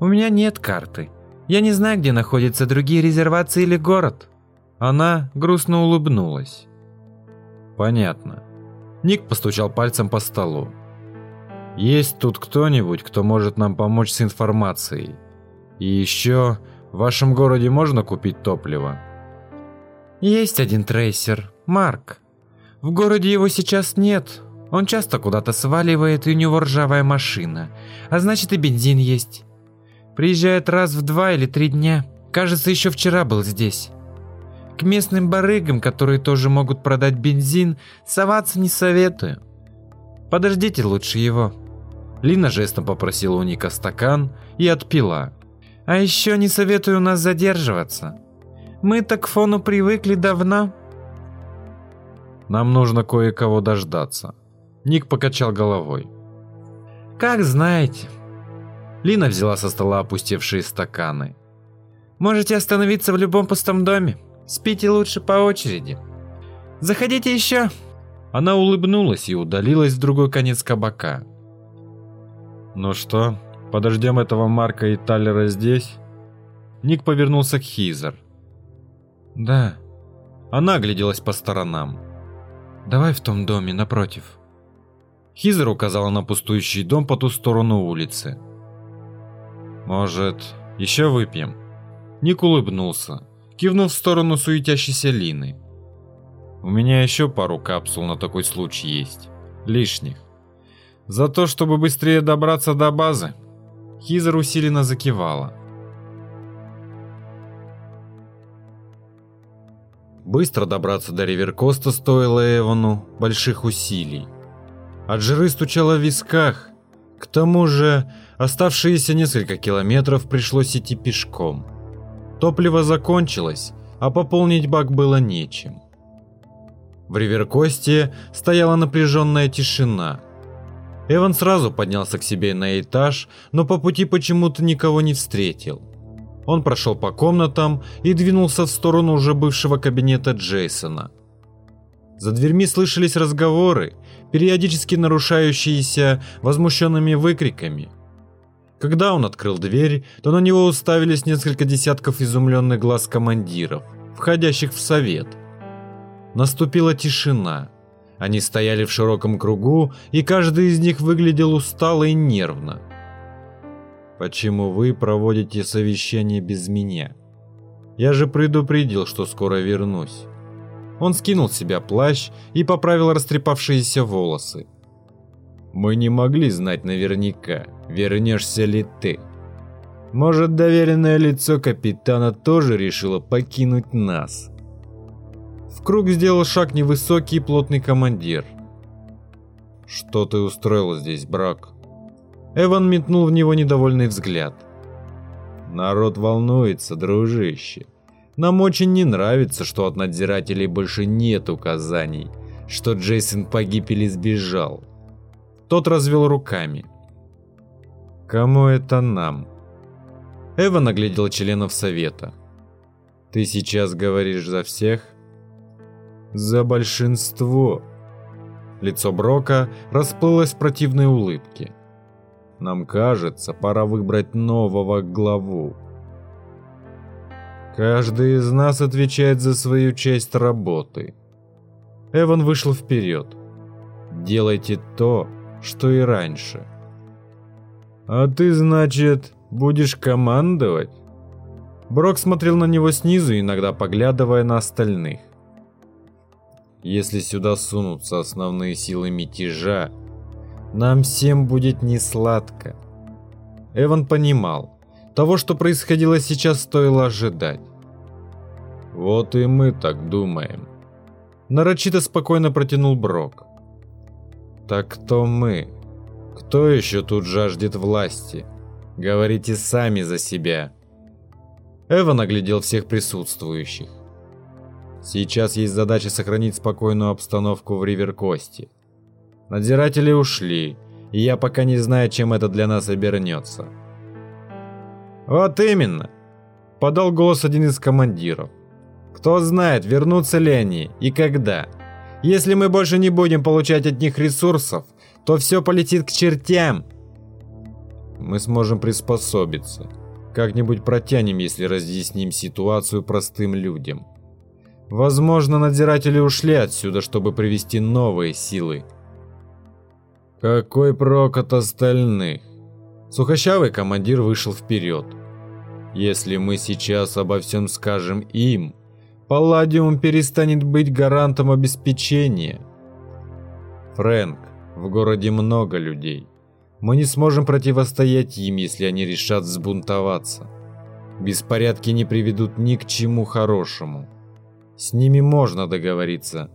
[SPEAKER 7] У меня нет карты. Я не знаю, где находятся другие резервации или город.
[SPEAKER 1] Она грустно улыбнулась. Понятно. Ник постучал пальцем по столу. Есть тут кто-нибудь, кто может нам помочь с информацией? И еще, в вашем городе можно купить топливо?
[SPEAKER 7] Есть один трейсер, Марк. В городе его сейчас нет. Он часто куда-то сваливает, и у него ржавая машина. А значит и бензин есть. Приезжает раз в два или три дня. Кажется, еще вчера был здесь. К местным барыгам, которые тоже могут продать бензин, соваться не советую. Подождите лучше его.
[SPEAKER 1] Лина жестом попросила у Ника стакан и отпила.
[SPEAKER 7] А еще не советую у нас задерживаться. Мы так к фону привыкли давно.
[SPEAKER 1] Нам нужно кое-кого дождаться. Ник покачал головой.
[SPEAKER 7] Как знаете.
[SPEAKER 1] Лина взяла со стола опустевшие стаканы.
[SPEAKER 7] «Можете остановиться в любом пустом доме. Спите лучше по очереди. Заходите еще!»
[SPEAKER 1] Она улыбнулась и удалилась в другой конец кабака. «Ну что, подождем этого Марка и Таллера здесь?» Ник повернулся к Хизер.
[SPEAKER 7] «Да».
[SPEAKER 1] Она огляделась по сторонам.
[SPEAKER 7] «Давай в том доме напротив».
[SPEAKER 1] Хизер указала на пустующий дом по ту сторону улицы. Может, еще выпьем? Ник улыбнулся, кивнув в сторону суетящейся Лины. У меня еще пару капсул на такой случай есть. Лишних. За то, чтобы быстрее добраться до базы. Хизер усиленно закивала. Быстро добраться до Риверкоста стоило Эвану больших усилий. От жиры стучало в висках. К тому же оставшиеся несколько километров пришлось идти пешком. Топливо закончилось, а пополнить бак было нечем. В Риверкосте стояла напряженная тишина. Эван сразу поднялся к себе на этаж, но по пути почему-то никого не встретил. Он прошел по комнатам и двинулся в сторону уже бывшего кабинета Джейсона. За дверьми слышались разговоры, периодически нарушающиеся возмущенными выкриками. Когда он открыл дверь, то на него уставились несколько десятков изумленных глаз командиров, входящих в совет. Наступила тишина. Они стояли в широком кругу, и каждый из них выглядел устало и нервно. «Почему вы проводите совещание без меня? Я же предупредил, что скоро вернусь». Он скинул с себя плащ и поправил растрепавшиеся волосы. «Мы не могли знать наверняка, вернешься ли ты. Может, доверенное лицо капитана тоже решило покинуть нас?» В круг сделал шаг невысокий и плотный командир. «Что ты устроил здесь, брак?» Эван метнул в него недовольный взгляд. «Народ волнуется, дружище. Нам очень не нравится, что от надзирателей больше нет указаний, что Джейсон погиб или сбежал». Тот развел руками. «Кому это нам?» Эван оглядел членов совета. «Ты сейчас говоришь за всех?» За большинство. Лицо Брока расплылось в противной улыбке. Нам кажется, пора выбрать нового главу. Каждый из нас отвечает за свою часть работы. Эван вышел вперед. Делайте то, что и раньше. А ты, значит, будешь командовать? Брок смотрел на него снизу, иногда поглядывая на остальных. Если сюда сунутся основные силы мятежа, нам всем будет не сладко. Эван понимал, того, что происходило сейчас, стоило ожидать. Вот и мы так думаем. Нарочито спокойно протянул Брок. Так кто мы? Кто еще тут жаждет власти? Говорите сами за себя. Эван оглядел всех присутствующих. Сейчас есть задача сохранить спокойную обстановку в Риверкосте. Надзиратели ушли, и я пока не знаю, чем это для нас обернется. Вот именно, подал голос один из командиров. Кто знает, вернутся ли они и когда. Если мы больше не будем получать от них ресурсов, то все полетит к чертям. Мы сможем приспособиться. Как-нибудь протянем, если разъясним ситуацию простым людям. Возможно, надзиратели ушли отсюда, чтобы привести новые силы. Какой прок от остальных? Сухощавый командир вышел вперед. Если мы сейчас обо всем скажем им, Палладиум перестанет быть гарантом обеспечения. Фрэнк, в городе много людей. Мы не сможем противостоять им, если они решат взбунтоваться. Беспорядки не приведут ни к чему хорошему. С ними можно договориться.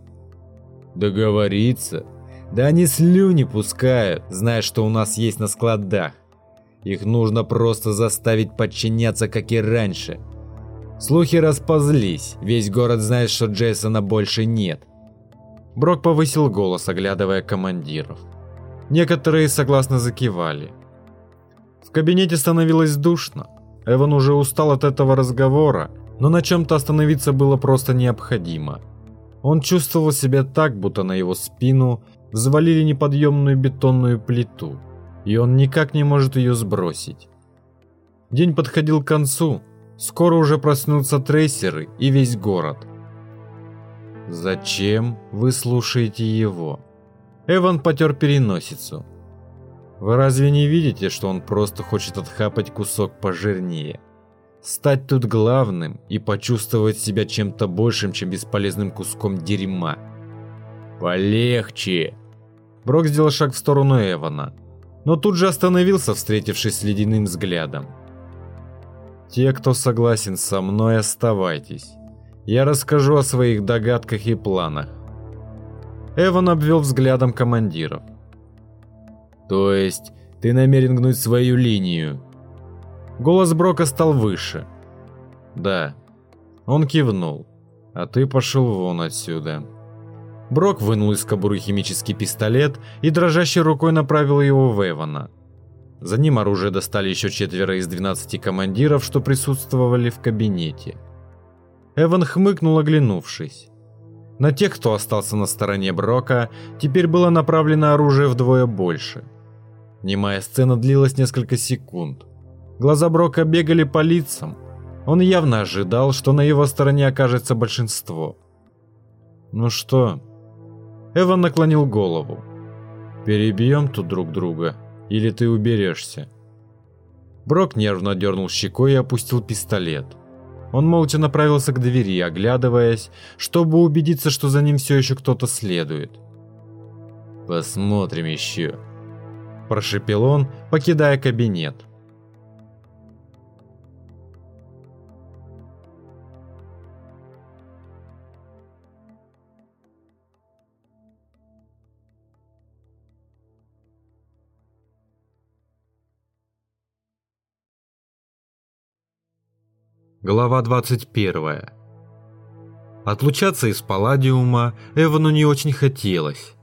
[SPEAKER 1] Договориться? Да они слюни пускают, зная, что у нас есть на складах. Их нужно просто заставить подчиняться, как и раньше. Слухи расползлись, весь город знает, что Джейсона больше нет. Брок повысил голос, оглядывая командиров. Некоторые согласно закивали. В кабинете становилось душно. Эван уже устал от этого разговора, но на чем-то остановиться было просто необходимо. Он чувствовал себя так, будто на его спину взвалили неподъемную бетонную плиту, и он никак не может ее сбросить. День подходил к концу, скоро уже проснутся трейсеры и весь город. Зачем вы слушаете его? Эван потер переносицу. Вы разве не видите, что он просто хочет отхапать кусок пожирнее? стать тут главным и почувствовать себя чем-то большим, чем бесполезным куском дерьма. Полегче. Брок сделал шаг в сторону Эвана, но тут же остановился, встретившись с ледяным взглядом. Те, кто согласен со мной, оставайтесь. Я расскажу о своих догадках и планах. Эван обвел взглядом командиров. То есть ты намерен гнуть свою линию? Голос Брока стал выше. Да. Он кивнул. А ты пошел вон отсюда. Брок вынул из кобуры химический пистолет и дрожащей рукой направил его в Эвана. За ним оружие достали еще четверо из 12 командиров, что присутствовали в кабинете. Эван хмыкнул, оглянувшись. На тех, кто остался на стороне Брока, теперь было направлено оружие вдвое больше. Немая сцена длилась несколько секунд. Глаза Брока бегали по лицам. Он явно ожидал, что на его стороне окажется большинство. «Ну что?» Эван наклонил голову. «Перебьем тут друг друга?» Или ты уберешься?» Брок нервно дернул щекой и опустил пистолет. Он молча направился к двери, оглядываясь, чтобы убедиться, что за ним все еще кто-то следует. «Посмотрим еще», – прошепел он, покидая кабинет. Глава 21. Отлучаться из Палладиума Эвану не очень хотелось.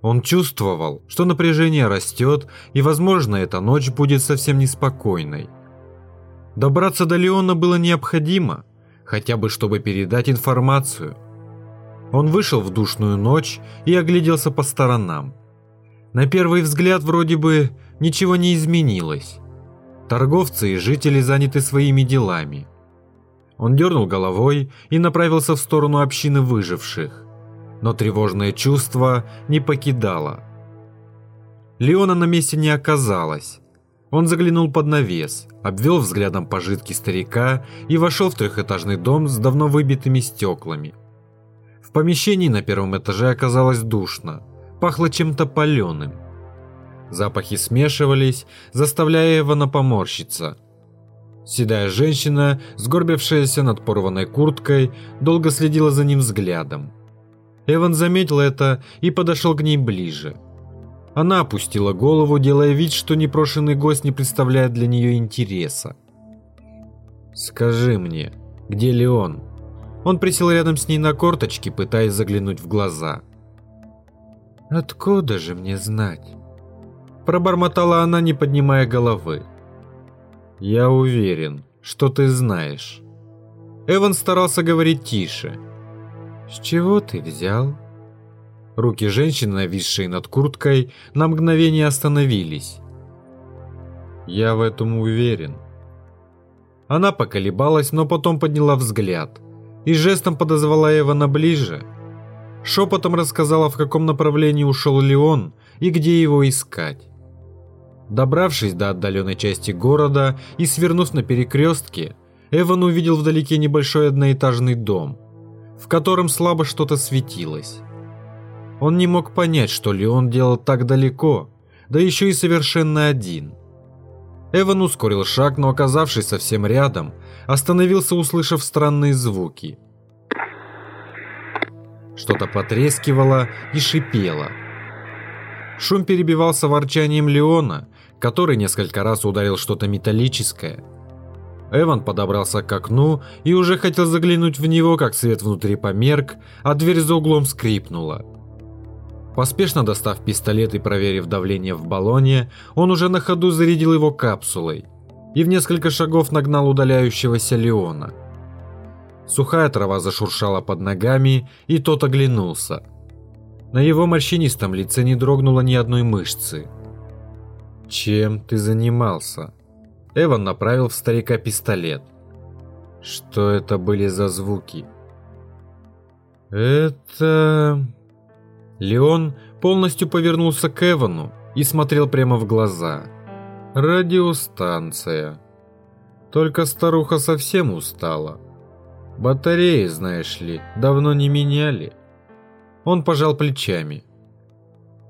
[SPEAKER 1] Он чувствовал, что напряжение растет, и, возможно, эта ночь будет совсем неспокойной. Добраться до Леона было необходимо, хотя бы чтобы передать информацию. Он вышел в душную ночь и огляделся по сторонам. На первый взгляд вроде бы ничего не изменилось. Торговцы и жители заняты своими делами. Он дернул головой и направился в сторону общины выживших. Но тревожное чувство не покидало. Леона на месте не оказалось. Он заглянул под навес, обвел взглядом пожитки старика и вошел в трехэтажный дом с давно выбитыми стеклами. В помещении на первом этаже оказалось душно, пахло чем-то паленым. Запахи смешивались, заставляя Эвана поморщиться – Седая женщина, сгорбившаяся над порванной курткой, долго следила за ним взглядом. Эван заметил это и подошел к ней ближе. Она опустила голову, делая вид, что непрошенный гость не представляет для нее интереса. «Скажи мне, где Леон?» Он присел рядом с ней на корточки, пытаясь заглянуть в глаза. «Откуда же мне знать?» Пробормотала она, не поднимая головы. «Я уверен, что ты знаешь». Эван старался говорить тише. «С чего ты взял?» Руки женщины, нависшие над курткой, на мгновение остановились. «Я в этом уверен». Она поколебалась, но потом подняла взгляд и жестом подозвала Эвана ближе. Шепотом рассказала, в каком направлении ушел Леон и где его искать. Добравшись до отдаленной части города и свернув на перекрестке, Эван увидел вдалеке небольшой одноэтажный дом, в котором слабо что-то светилось. Он не мог понять, что Леон делал так далеко, да еще и совершенно один. Эван ускорил шаг, но оказавшись совсем рядом, остановился, услышав странные звуки. Что-то потрескивало и шипело. Шум перебивался ворчанием Леона, который несколько раз ударил что-то металлическое. Эван подобрался к окну и уже хотел заглянуть в него, как свет внутри померк, а дверь за углом скрипнула. Поспешно достав пистолет и проверив давление в баллоне, он уже на ходу зарядил его капсулой и в несколько шагов нагнал удаляющегося Леона. Сухая трава зашуршала под ногами, и тот оглянулся. На его морщинистом лице не дрогнуло ни одной мышцы – «Чем ты занимался?» Эван направил в старика пистолет. «Что это были за звуки?» «Это...» Леон полностью повернулся к Эвану и смотрел прямо в глаза. «Радиостанция. Только старуха совсем устала. Батареи, знаешь ли, давно не меняли». Он пожал плечами.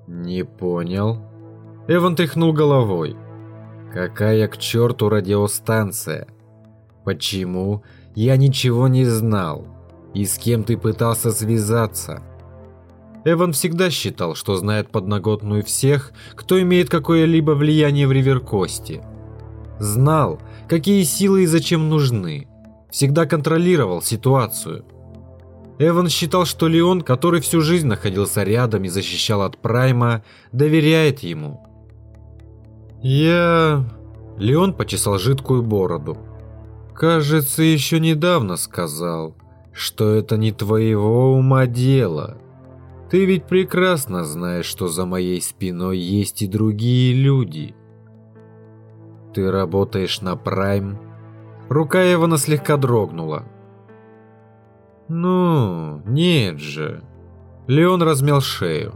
[SPEAKER 1] «Не понял». Эван тряхнул головой. Какая к черту радиостанция? Почему? Я ничего не знал. И с кем ты пытался связаться? Эван всегда считал, что знает подноготную всех, кто имеет какое-либо влияние в Риверкосте. Знал, какие силы и зачем нужны. Всегда контролировал ситуацию. Эван считал, что Леон, который всю жизнь находился рядом и защищал от Прайма, доверяет ему. «Я...» Леон почесал жидкую бороду. «Кажется, еще недавно сказал, что это не твоего ума дело. Ты ведь прекрасно знаешь, что за моей спиной есть и другие люди. Ты работаешь на Прайм?» Рука Эвана слегка дрогнула. «Ну, нет же». Леон размял шею.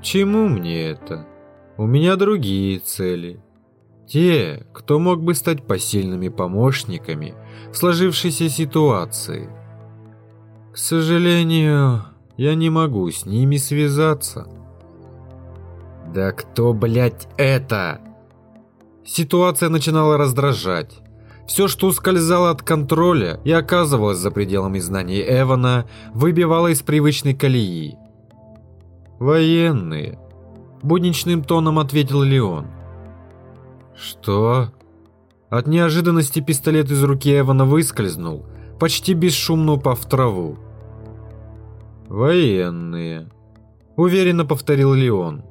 [SPEAKER 1] «Чему мне это? У меня другие цели. Те, кто мог бы стать посильными помощниками в сложившейся ситуации. К сожалению, я не могу с ними связаться». «Да кто, блядь, это?» Ситуация начинала раздражать. Все, что ускользало от контроля и оказывалось за пределами знаний Эвана, выбивало из привычной колеи. «Военные», – будничным тоном ответил Леон. «Что?» От неожиданности пистолет из руки Эвана выскользнул, почти бесшумно упав в траву. «Военные», – уверенно повторил Леон.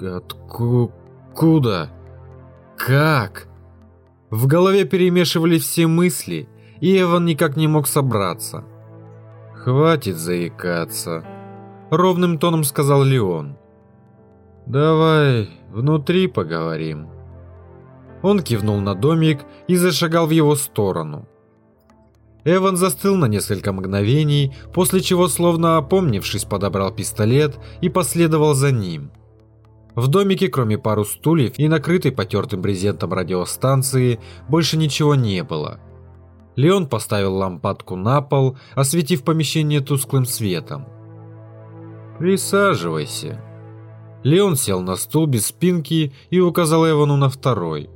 [SPEAKER 1] «Откуда? Как?» В голове перемешивались все мысли, и Эван никак не мог собраться. «Хватит заикаться», — ровным тоном сказал Леон. «Давай внутри поговорим». Он кивнул на домик и зашагал в его сторону. Эван застыл на несколько мгновений, после чего, словно опомнившись, подобрал пистолет и последовал за ним. В домике, кроме пару стульев и накрытой потертым брезентом радиостанции, больше ничего не было. Леон поставил лампадку на пол, осветив помещение тусклым светом. «Присаживайся». Леон сел на стул без спинки и указал Эвану на второй.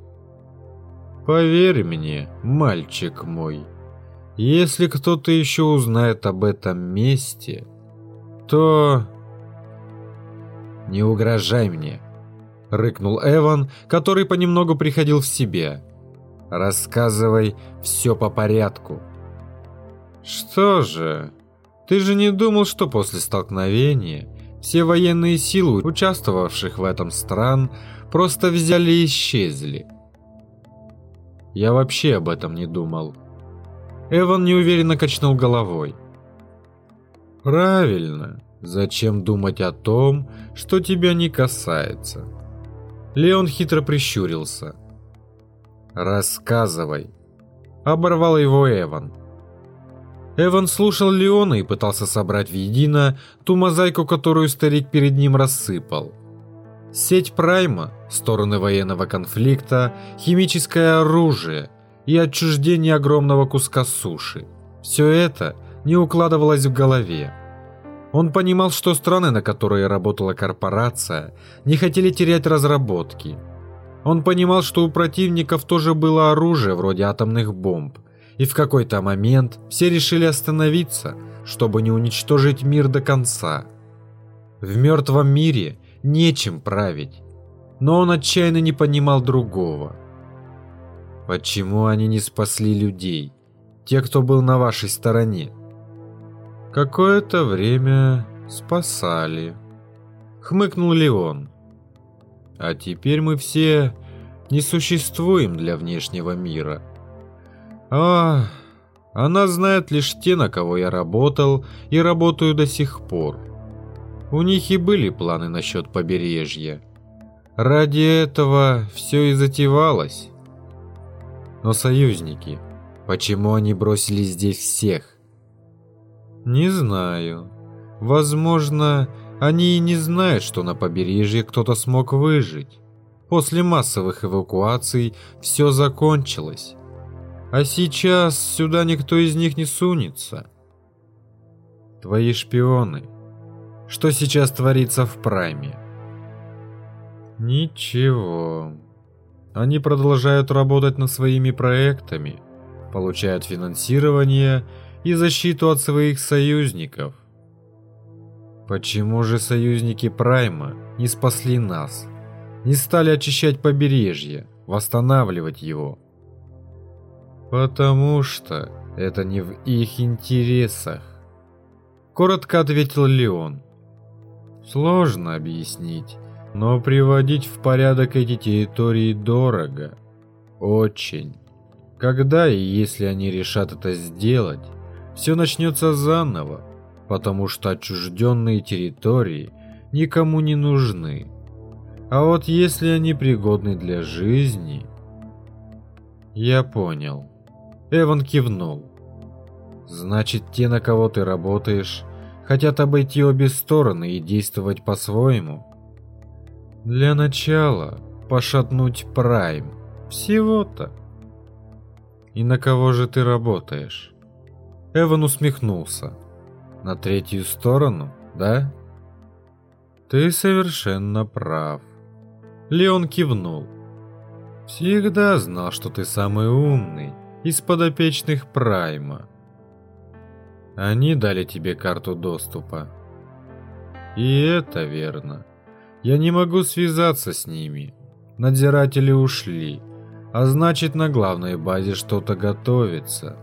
[SPEAKER 1] «Поверь мне, мальчик мой, если кто-то еще узнает об этом месте, то «Не угрожай мне», — рыкнул Эван, который понемногу приходил в себя. «Рассказывай все по порядку». «Что же, ты же не думал, что после столкновения все военные силы, участвовавших в этом стран, просто взяли и исчезли?» «Я вообще об этом не думал». Эван неуверенно качнул головой. «Правильно. Зачем думать о том, что тебя не касается? Леон хитро прищурился. «Рассказывай», — оборвал его Эван. Эван слушал Леона и пытался собрать воедино ту мозаику, которую старик перед ним рассыпал. Сеть Прайма, стороны военного конфликта, химическое оружие и отчуждение огромного куска суши. Все это не укладывалось в голове. Он понимал, что страны, на которые работала корпорация, не хотели терять разработки. Он понимал, что у противников тоже было оружие вроде атомных бомб, и в какой-то момент все решили остановиться, чтобы не уничтожить мир до конца. В мертвом мире нечем править, но он отчаянно не понимал другого. Почему они не спасли людей, те, кто был на вашей стороне? Какое-то время спасали. Хмыкнул Леон. А теперь мы все не существуем для внешнего мира. А, она знает лишь те, на кого я работал и работаю до сих пор. У них и были планы насчет побережья. Ради этого все и затевалось. Но союзники, почему они бросили здесь всех? Не знаю. Возможно, они и не знают, что на побережье кто-то смог выжить. После массовых эвакуаций все закончилось. А сейчас сюда никто из них не сунется. Твои шпионы. Что сейчас творится в Прайме? Ничего. Они продолжают работать над своими проектами, получают финансирование и защиту от своих союзников. Почему же союзники Прайма не спасли нас? Не стали очищать побережье, восстанавливать его? Потому что это не в их интересах. Коротко ответил Леон. Сложно объяснить, но приводить в порядок эти территории дорого. Очень. Когда и если они решат это сделать, все начнется заново, потому что отчужденные территории никому не нужны. А вот если они пригодны для жизни... Я понял. Эван кивнул. Значит, те, на кого ты работаешь, хотят обойти обе стороны и действовать по-своему? Для начала пошатнуть Прайм. Всего-то. И на кого же ты работаешь? Эван усмехнулся. На третью сторону, да? Ты совершенно прав. Леон кивнул. Всегда знал, что ты самый умный из подопечных Прайма. Они дали тебе карту доступа. И это верно. Я не могу связаться с ними. Надзиратели ушли, а значит на главной базе что-то готовится.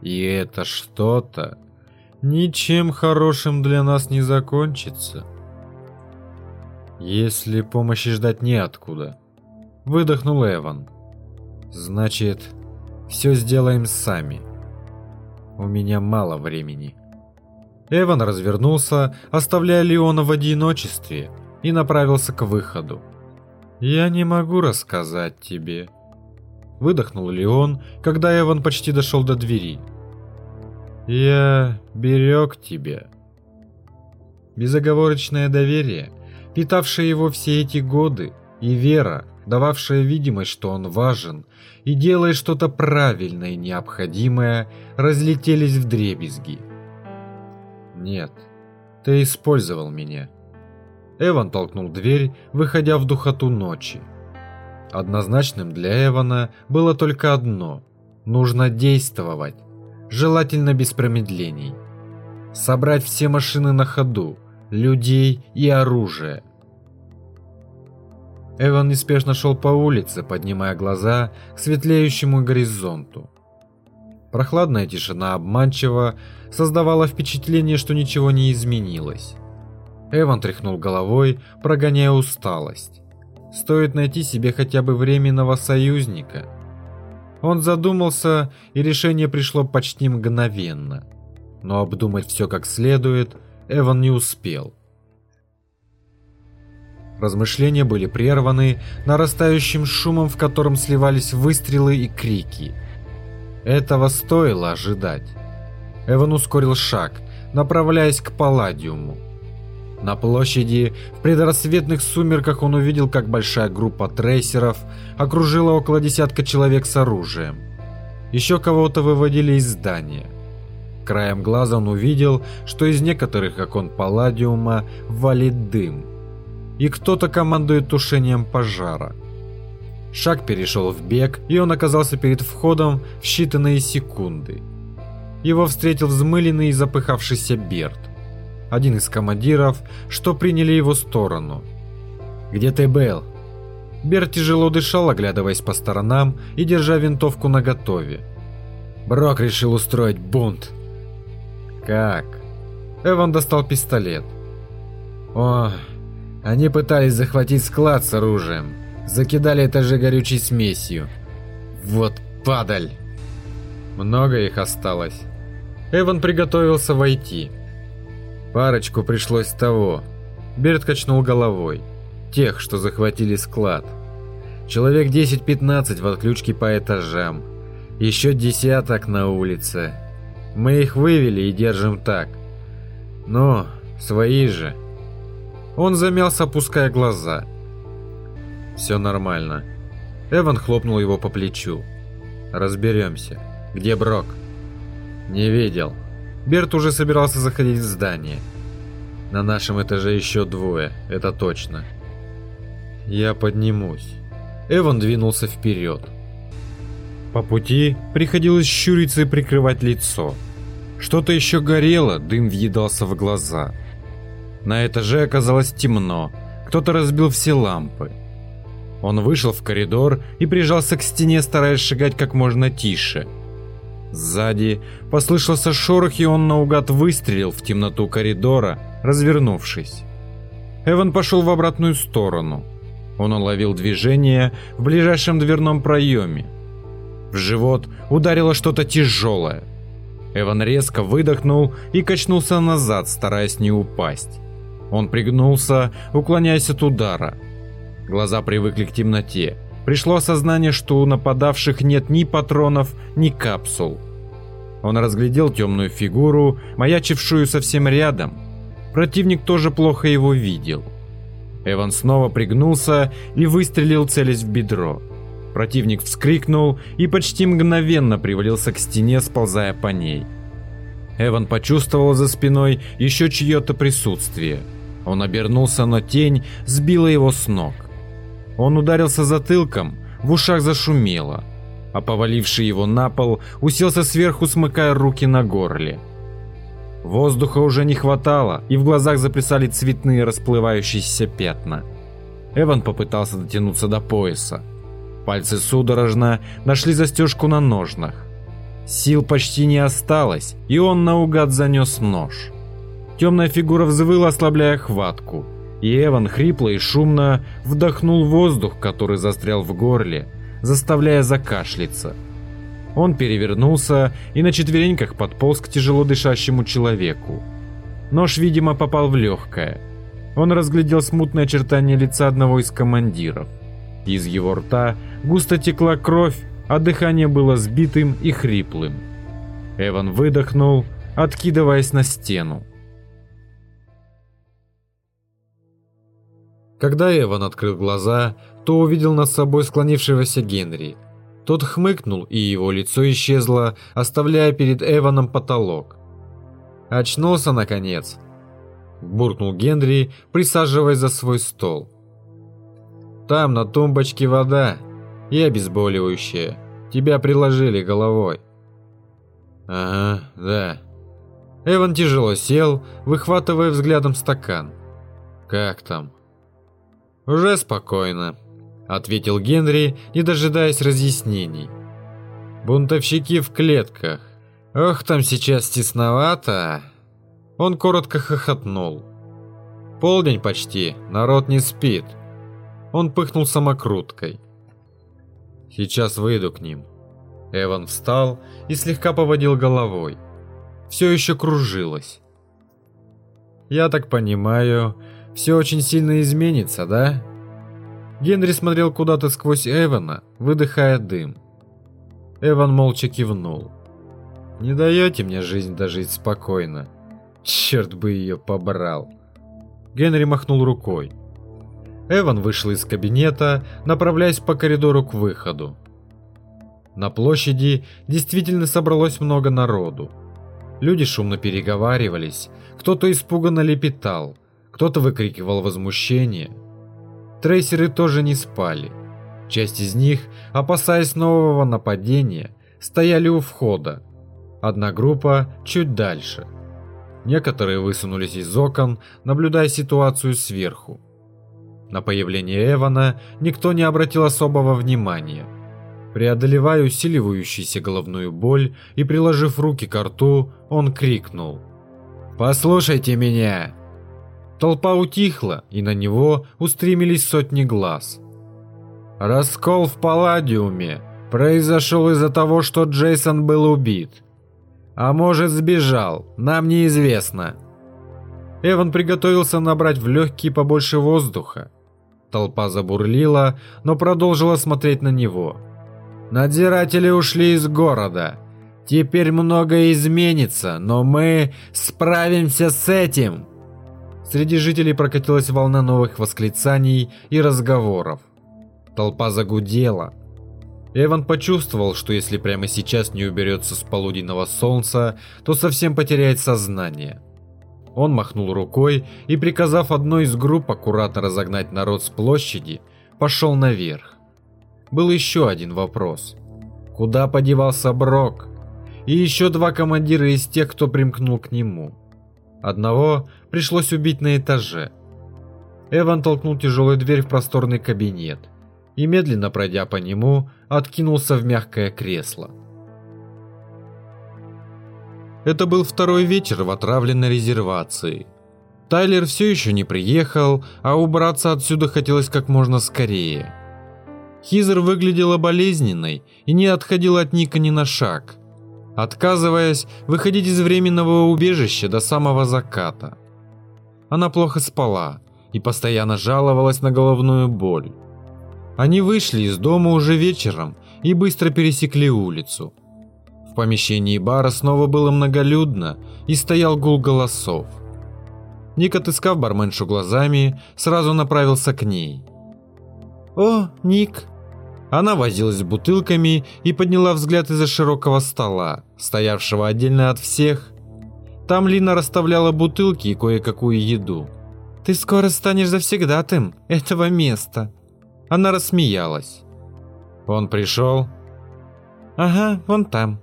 [SPEAKER 1] И это что-то ничем хорошим для нас не закончится. Если помощи ждать неоткуда, выдохнул Эван. Значит, все сделаем сами. У меня мало времени. Эван развернулся, оставляя Леона в одиночестве, и направился к выходу. «Я не могу рассказать тебе», — выдохнул Леон, когда Эван почти дошел до двери. «Я берег тебя». Безоговорочное доверие, питавшее его все эти годы, и вера, дававшая видимость, что он важен, и делая что-то правильное и необходимое, разлетелись в дребезги. «Нет, ты использовал меня». Эван толкнул дверь, выходя в духоту ночи. Однозначным для Эвана было только одно – нужно действовать, желательно без промедлений. Собрать все машины на ходу, людей и оружие – Эван неспешно шел по улице, поднимая глаза к светлеющему горизонту. Прохладная тишина обманчиво создавала впечатление, что ничего не изменилось. Эван тряхнул головой, прогоняя усталость. Стоит найти себе хотя бы временного союзника. Он задумался, и решение пришло почти мгновенно. Но обдумать все как следует Эван не успел. Размышления были прерваны нарастающим шумом, в котором сливались выстрелы и крики. Этого стоило ожидать. Эван ускорил шаг, направляясь к Палладиуму. На площади в предрассветных сумерках он увидел, как большая группа трейсеров окружила около десятка человек с оружием. Еще кого-то выводили из здания. Краем глаза он увидел, что из некоторых окон Палладиума валит дым – и кто-то командует тушением пожара. Шаг перешел в бег, и он оказался перед входом в считанные секунды. Его встретил взмыленный и запыхавшийся Берт, один из командиров, что приняли его сторону. «Где ты был?» Берт тяжело дышал, оглядываясь по сторонам и держа винтовку наготове. Брок решил устроить бунт. «Как?» Эван достал пистолет. «О, они пытались захватить склад с оружием. Закидали этажи горючей смесью. Вот падаль. Много их осталось. Эван приготовился войти. Парочку пришлось того. Берт качнул головой. Тех, что захватили склад. Человек 10-15 в отключке по этажам. Еще десяток на улице. Мы их вывели и держим так. Но свои же. Он замялся, опуская глаза. «Все нормально». Эван хлопнул его по плечу. «Разберемся. Где Брок?» «Не видел». Берт уже собирался заходить в здание. «На нашем этаже еще двое, это точно». «Я поднимусь». Эван двинулся вперед. По пути приходилось щуриться и прикрывать лицо. Что-то еще горело, дым въедался в глаза. На этаже оказалось темно, кто-то разбил все лампы. Он вышел в коридор и прижался к стене, стараясь шагать как можно тише. Сзади послышался шорох, и он наугад выстрелил в темноту коридора, развернувшись. Эван пошел в обратную сторону. Он уловил движение в ближайшем дверном проеме. В живот ударило что-то тяжелое. Эван резко выдохнул и качнулся назад, стараясь не упасть. Он пригнулся, уклоняясь от удара. Глаза привыкли к темноте. Пришло осознание, что у нападавших нет ни патронов, ни капсул. Он разглядел темную фигуру, маячившую совсем рядом. Противник тоже плохо его видел. Эван снова пригнулся и выстрелил, целясь в бедро. Противник вскрикнул и почти мгновенно привалился к стене, сползая по ней. Эван почувствовал за спиной еще чье-то присутствие. Он обернулся, но тень сбила его с ног. Он ударился затылком, в ушах зашумело, а поваливший его на пол уселся сверху, смыкая руки на горле. Воздуха уже не хватало, и в глазах заплясали цветные расплывающиеся пятна. Эван попытался дотянуться до пояса. Пальцы судорожно нашли застежку на ножнах. Сил почти не осталось, и он наугад занес нож. Темная фигура взвыла, ослабляя хватку, и Эван хрипло и шумно вдохнул воздух, который застрял в горле, заставляя закашляться. Он перевернулся и на четвереньках подполз к тяжело дышащему человеку. Нож, видимо, попал в легкое. Он разглядел смутное очертание лица одного из командиров. Из его рта густо текла кровь, а дыхание было сбитым и хриплым. Эван выдохнул, откидываясь на стену. Когда Эван открыл глаза, то увидел над собой склонившегося Генри. Тот хмыкнул, и его лицо исчезло, оставляя перед Эваном потолок. «Очнулся, наконец!» – буркнул Генри, присаживаясь за свой стол. «Там на тумбочке вода и обезболивающее. Тебя приложили головой». «Ага, да». Эван тяжело сел, выхватывая взглядом стакан. «Как там?» «Уже спокойно», — ответил Генри, не дожидаясь разъяснений. «Бунтовщики в клетках. Ох, там сейчас тесновато!» Он коротко хохотнул. «Полдень почти, народ не спит». Он пыхнул самокруткой. «Сейчас выйду к ним». Эван встал и слегка поводил головой. Все еще кружилось. «Я так понимаю, все очень сильно изменится, да? Генри смотрел куда-то сквозь Эвана, выдыхая дым. Эван молча кивнул. «Не даете мне жизнь дожить спокойно. Черт бы ее побрал!» Генри махнул рукой. Эван вышел из кабинета, направляясь по коридору к выходу. На площади действительно собралось много народу. Люди шумно переговаривались, кто-то испуганно лепетал. Кто-то выкрикивал возмущение. Трейсеры тоже не спали. Часть из них, опасаясь нового нападения, стояли у входа. Одна группа чуть дальше. Некоторые высунулись из окон, наблюдая ситуацию сверху. На появление Эвана никто не обратил особого внимания. Преодолевая усиливающуюся головную боль и приложив руки к рту, он крикнул. «Послушайте меня! Толпа утихла, и на него устремились сотни глаз. Раскол в Палладиуме произошел из-за того, что Джейсон был убит. А может сбежал, нам неизвестно. Эван приготовился набрать в легкие побольше воздуха. Толпа забурлила, но продолжила смотреть на него. Надзиратели ушли из города. Теперь многое изменится, но мы справимся с этим. Среди жителей прокатилась волна новых восклицаний и разговоров. Толпа загудела. Эван почувствовал, что если прямо сейчас не уберется с полуденного солнца, то совсем потеряет сознание. Он махнул рукой и, приказав одной из групп аккуратно разогнать народ с площади, пошел наверх. Был еще один вопрос. Куда подевался Брок? и еще два командира из тех, кто примкнул к нему. Одного пришлось убить на этаже. Эван толкнул тяжелую дверь в просторный кабинет и, медленно пройдя по нему, откинулся в мягкое кресло. Это был второй вечер в отравленной резервации. Тайлер все еще не приехал, а убраться отсюда хотелось как можно скорее. Хизер выглядела болезненной и не отходила от Ника ни на шаг, отказываясь выходить из временного убежища до самого заката. Она плохо спала и постоянно жаловалась на головную боль. Они вышли из дома уже вечером и быстро пересекли улицу. В помещении бара снова было многолюдно и стоял гул голосов. Ник, отыскав барменшу глазами, сразу направился к ней. «О, Ник!» Она возилась с бутылками и подняла взгляд из-за широкого стола, стоявшего отдельно от всех. Там Лина расставляла бутылки и кое-какую еду. «Ты скоро станешь завсегдатым этого места!» Она рассмеялась. «Он пришел?» «Ага, вон там».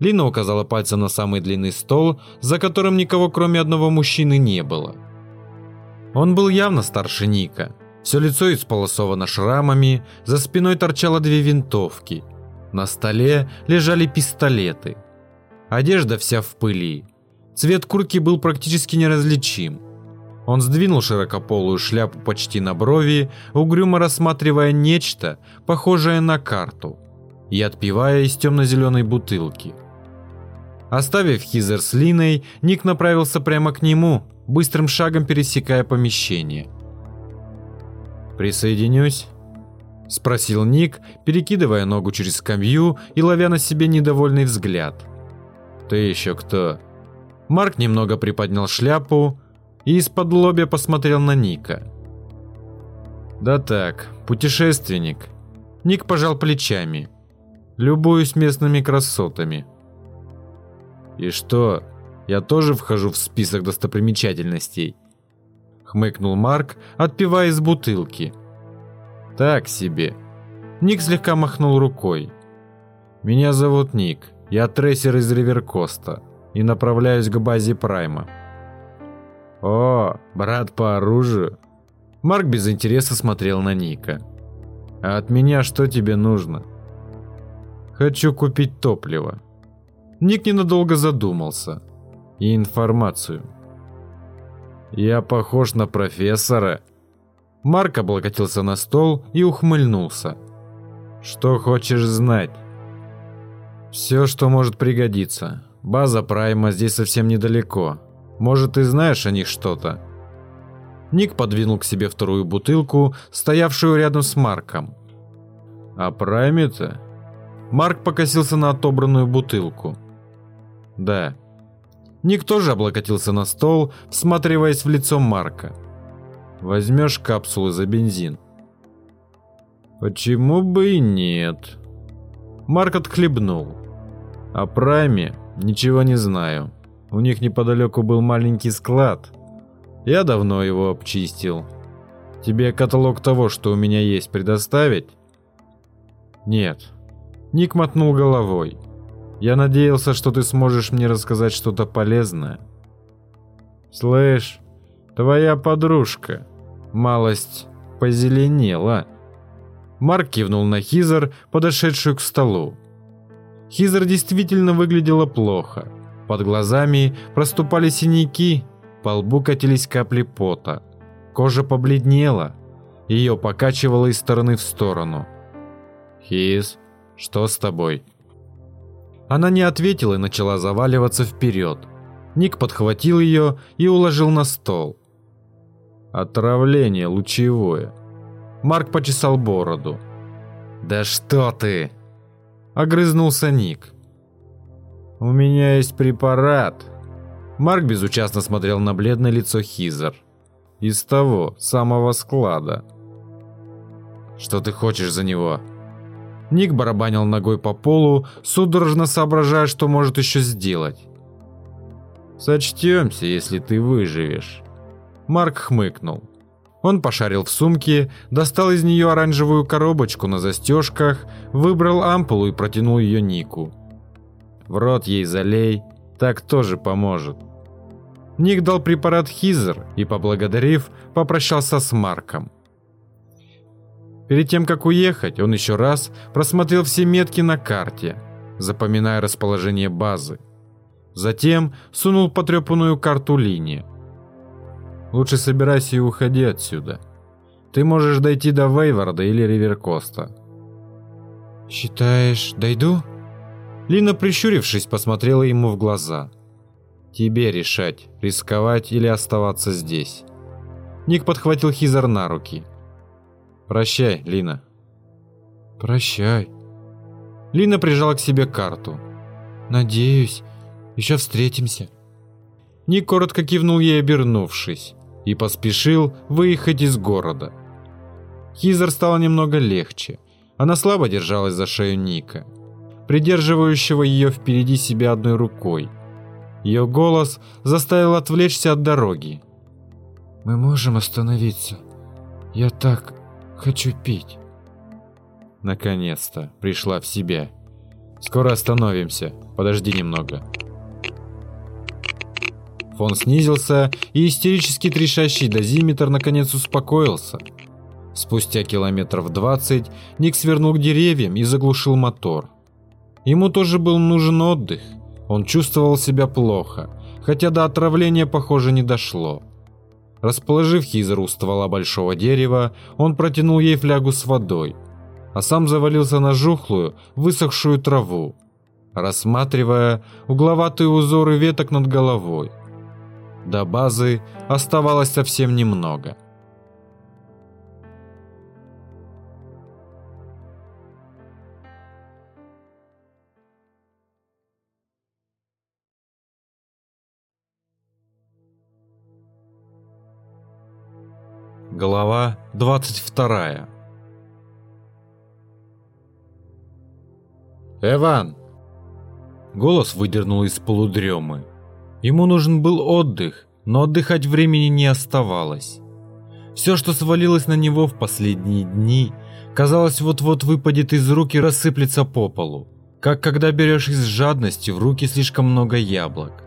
[SPEAKER 1] Лина указала пальцем на самый длинный стол, за которым никого кроме одного мужчины не было. Он был явно старше Ника. Все лицо исполосовано шрамами, за спиной торчало две винтовки. На столе лежали пистолеты. Одежда вся в пыли. Цвет куртки был практически неразличим. Он сдвинул широкополую шляпу почти на брови, угрюмо рассматривая нечто, похожее на карту, и отпивая из темно-зеленой бутылки. Оставив Хизер с Линой, Ник направился прямо к нему, быстрым шагом пересекая помещение. «Присоединюсь?» – спросил Ник, перекидывая ногу через скамью и ловя на себе недовольный взгляд. «Ты еще кто?» Марк немного приподнял шляпу и из-под лобья посмотрел на Ника. «Да так, путешественник». Ник пожал плечами. «Любуюсь местными красотами». «И что, я тоже вхожу в список достопримечательностей?» Хмыкнул Марк, отпивая из бутылки. «Так себе». Ник слегка махнул рукой. «Меня зовут Ник, я трейсер из Риверкоста и направляюсь к базе Прайма». «О, брат по оружию?» Марк без интереса смотрел на Ника. «А от меня что тебе нужно?» «Хочу купить топливо», Ник ненадолго задумался. И информацию. «Я похож на профессора?» Марк облокотился на стол и ухмыльнулся. «Что хочешь знать?» «Все, что может пригодиться. База Прайма здесь совсем недалеко. Может, ты знаешь о них что-то?» Ник подвинул к себе вторую бутылку, стоявшую рядом с Марком. «О Прайме-то?» Марк покосился на отобранную бутылку. Да. Ник тоже облокотился на стол, всматриваясь в лицо Марка. Возьмешь капсулы за бензин. Почему бы и нет? Марк отхлебнул. О Прайме ничего не знаю. У них неподалеку был маленький склад. Я давно его обчистил. Тебе каталог того, что у меня есть, предоставить? Нет. Ник мотнул головой. Я надеялся, что ты сможешь мне рассказать что-то полезное. Слышь, твоя подружка малость позеленела. Марк кивнул на Хизер, подошедшую к столу. Хизер действительно выглядела плохо. Под глазами проступали синяки, по лбу катились капли пота. Кожа побледнела, ее покачивало из стороны в сторону. «Хиз, что с тобой?» Она не ответила и начала заваливаться вперед. Ник подхватил ее и уложил на стол. Отравление лучевое. Марк почесал бороду. «Да что ты!» Огрызнулся Ник. «У меня есть препарат». Марк безучастно смотрел на бледное лицо Хизер. «Из того, самого склада». «Что ты хочешь за него?» Ник барабанил ногой по полу, судорожно соображая, что может еще сделать. «Сочтемся, если ты выживешь». Марк хмыкнул. Он пошарил в сумке, достал из нее оранжевую коробочку на застежках, выбрал ампулу и протянул ее Нику. В рот ей залей, так тоже поможет. Ник дал препарат Хизер и, поблагодарив, попрощался с Марком. Перед тем, как уехать, он еще раз просмотрел все метки на карте, запоминая расположение базы. Затем сунул потрепанную карту линии. Лучше собирайся и уходи отсюда. Ты можешь дойти до Вейварда или Риверкоста.
[SPEAKER 4] Считаешь, дойду?
[SPEAKER 1] Лина, прищурившись, посмотрела ему в глаза. Тебе решать, рисковать или оставаться здесь. Ник подхватил Хизар на руки. Прощай, Лина.
[SPEAKER 4] Прощай.
[SPEAKER 1] Лина прижала к себе карту.
[SPEAKER 4] Надеюсь, еще встретимся.
[SPEAKER 1] Ник коротко кивнул ей, обернувшись, и поспешил выехать из города. Хизер стало немного легче. Она слабо держалась за шею Ника, придерживающего ее впереди себя одной рукой. Ее голос заставил отвлечься от дороги.
[SPEAKER 4] «Мы можем остановиться? Я так хочу пить».
[SPEAKER 1] Наконец-то пришла в себя. «Скоро остановимся. Подожди немного». Фон снизился, и истерически трещащий дозиметр наконец успокоился. Спустя километров двадцать Ник свернул к деревьям и заглушил мотор. Ему тоже был нужен отдых. Он чувствовал себя плохо, хотя до отравления, похоже, не дошло. Расположив Хизер у ствола большого дерева, он протянул ей флягу с водой, а сам завалился на жухлую, высохшую траву, рассматривая угловатые узоры веток над головой. До базы оставалось совсем немного. Глава 22 «Эван!» Голос выдернул из полудремы. Ему нужен был отдых, но отдыхать времени не оставалось. Все, что свалилось на него в последние дни, казалось, вот-вот выпадет из рук и рассыплется по полу, как когда берешь из жадности в руки слишком много яблок.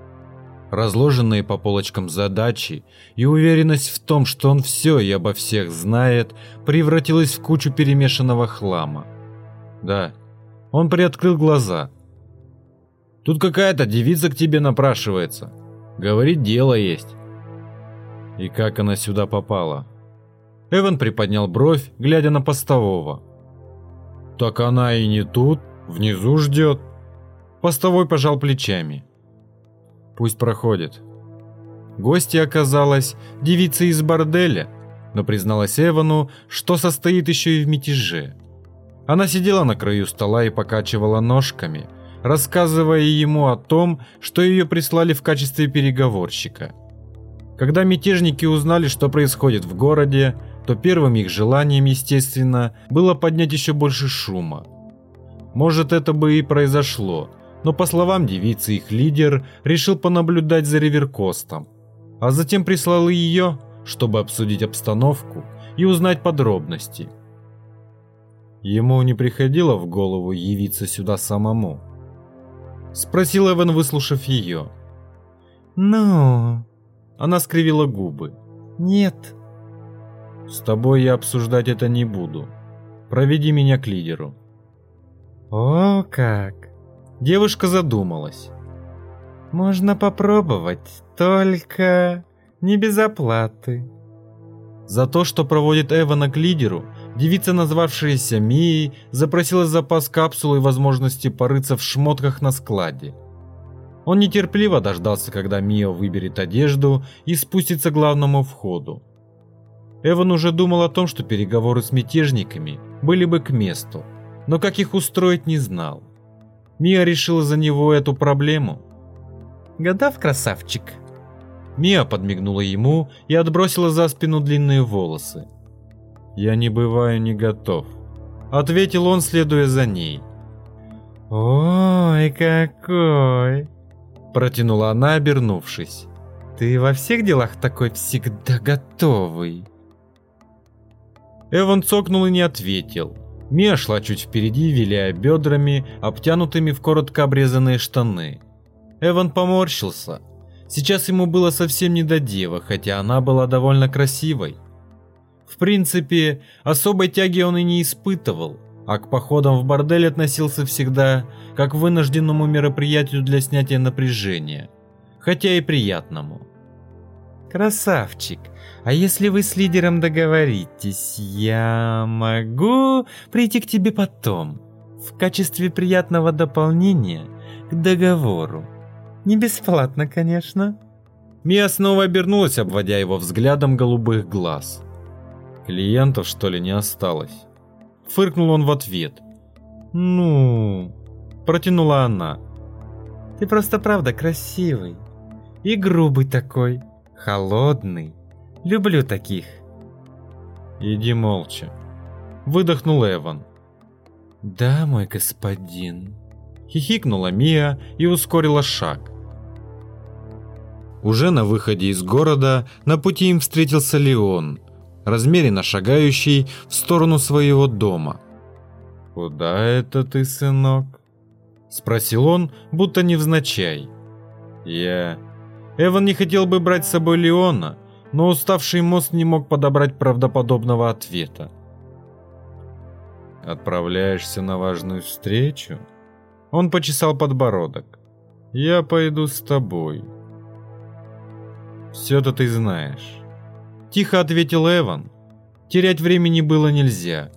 [SPEAKER 1] Разложенные по полочкам задачи и уверенность в том, что он все и обо всех знает, превратилась в кучу перемешанного хлама. Да, он приоткрыл глаза – Тут какая-то девица к тебе напрашивается. Говорит, дело есть. И как она сюда попала? Эван приподнял бровь, глядя на постового. Так она и не тут, внизу ждет. Постовой пожал плечами. Пусть проходит. Гостья оказалась девицей из борделя, но призналась Эвану, что состоит еще и в мятеже. Она сидела на краю стола и покачивала ножками – рассказывая ему о том, что ее прислали в качестве переговорщика. Когда мятежники узнали, что происходит в городе, то первым их желанием, естественно, было поднять еще больше шума. Может, это бы и произошло, но по словам девицы их лидер решил понаблюдать за Риверкостом, а затем прислал ее, чтобы обсудить обстановку и узнать подробности. Ему не приходило в голову явиться сюда самому. Спросил Эван, выслушав ее.
[SPEAKER 4] «Ну...»
[SPEAKER 1] Она скривила губы.
[SPEAKER 4] «Нет».
[SPEAKER 1] «С тобой я обсуждать это не буду. Проведи меня к лидеру».
[SPEAKER 4] «О, как!»
[SPEAKER 1] Девушка задумалась.
[SPEAKER 4] «Можно попробовать, только не без оплаты».
[SPEAKER 1] За то, что проводит Эвана к лидеру, Девица, назвавшаяся Мией, запросила запас капсул и возможности порыться в шмотках на складе. Он нетерпеливо дождался, когда Мио выберет одежду и спустится к главному входу. Эван уже думал о том, что переговоры с мятежниками были бы к месту, но как их устроить не знал. Мия решила за него эту проблему.
[SPEAKER 4] «Гадав, красавчик!»
[SPEAKER 1] Мия подмигнула ему и отбросила за спину длинные волосы. «Я не бываю не готов», — ответил он, следуя за ней.
[SPEAKER 4] «Ой, какой!»
[SPEAKER 1] — протянула она, обернувшись.
[SPEAKER 4] «Ты во всех делах такой всегда готовый!»
[SPEAKER 1] Эван цокнул и не ответил. Мия шла чуть впереди, виляя бедрами, обтянутыми в коротко обрезанные штаны. Эван поморщился. Сейчас ему было совсем не до девы, хотя она была довольно красивой. В принципе, особой тяги он и не испытывал, а к походам в бордель относился всегда как к вынужденному мероприятию для снятия напряжения, хотя и приятному.
[SPEAKER 4] «Красавчик, а если вы с лидером договоритесь, я могу прийти к тебе потом, в качестве приятного дополнения к договору. Не бесплатно, конечно».
[SPEAKER 1] Мия снова обернулась, обводя его взглядом голубых глаз. Клиентов, что ли, не осталось? Фыркнул он в ответ. «Ну...» Протянула она.
[SPEAKER 4] «Ты просто правда красивый. И грубый такой. Холодный. Люблю таких.
[SPEAKER 1] Иди молча. Выдохнул Эван.
[SPEAKER 4] Да, мой господин.
[SPEAKER 1] Хихикнула Мия и ускорила шаг. Уже на выходе из города на пути им встретился Леон, размеренно шагающий в сторону своего дома.
[SPEAKER 2] «Куда это ты, сынок?»
[SPEAKER 1] Спросил он, будто невзначай.
[SPEAKER 2] «Я...»
[SPEAKER 1] Эван не хотел бы брать с собой Леона, но уставший мозг не мог подобрать правдоподобного ответа.
[SPEAKER 2] «Отправляешься на важную встречу?»
[SPEAKER 1] Он почесал подбородок.
[SPEAKER 2] «Я пойду с тобой».
[SPEAKER 1] «Все-то ты знаешь». Тихо ответил Эван. Терять времени было нельзя.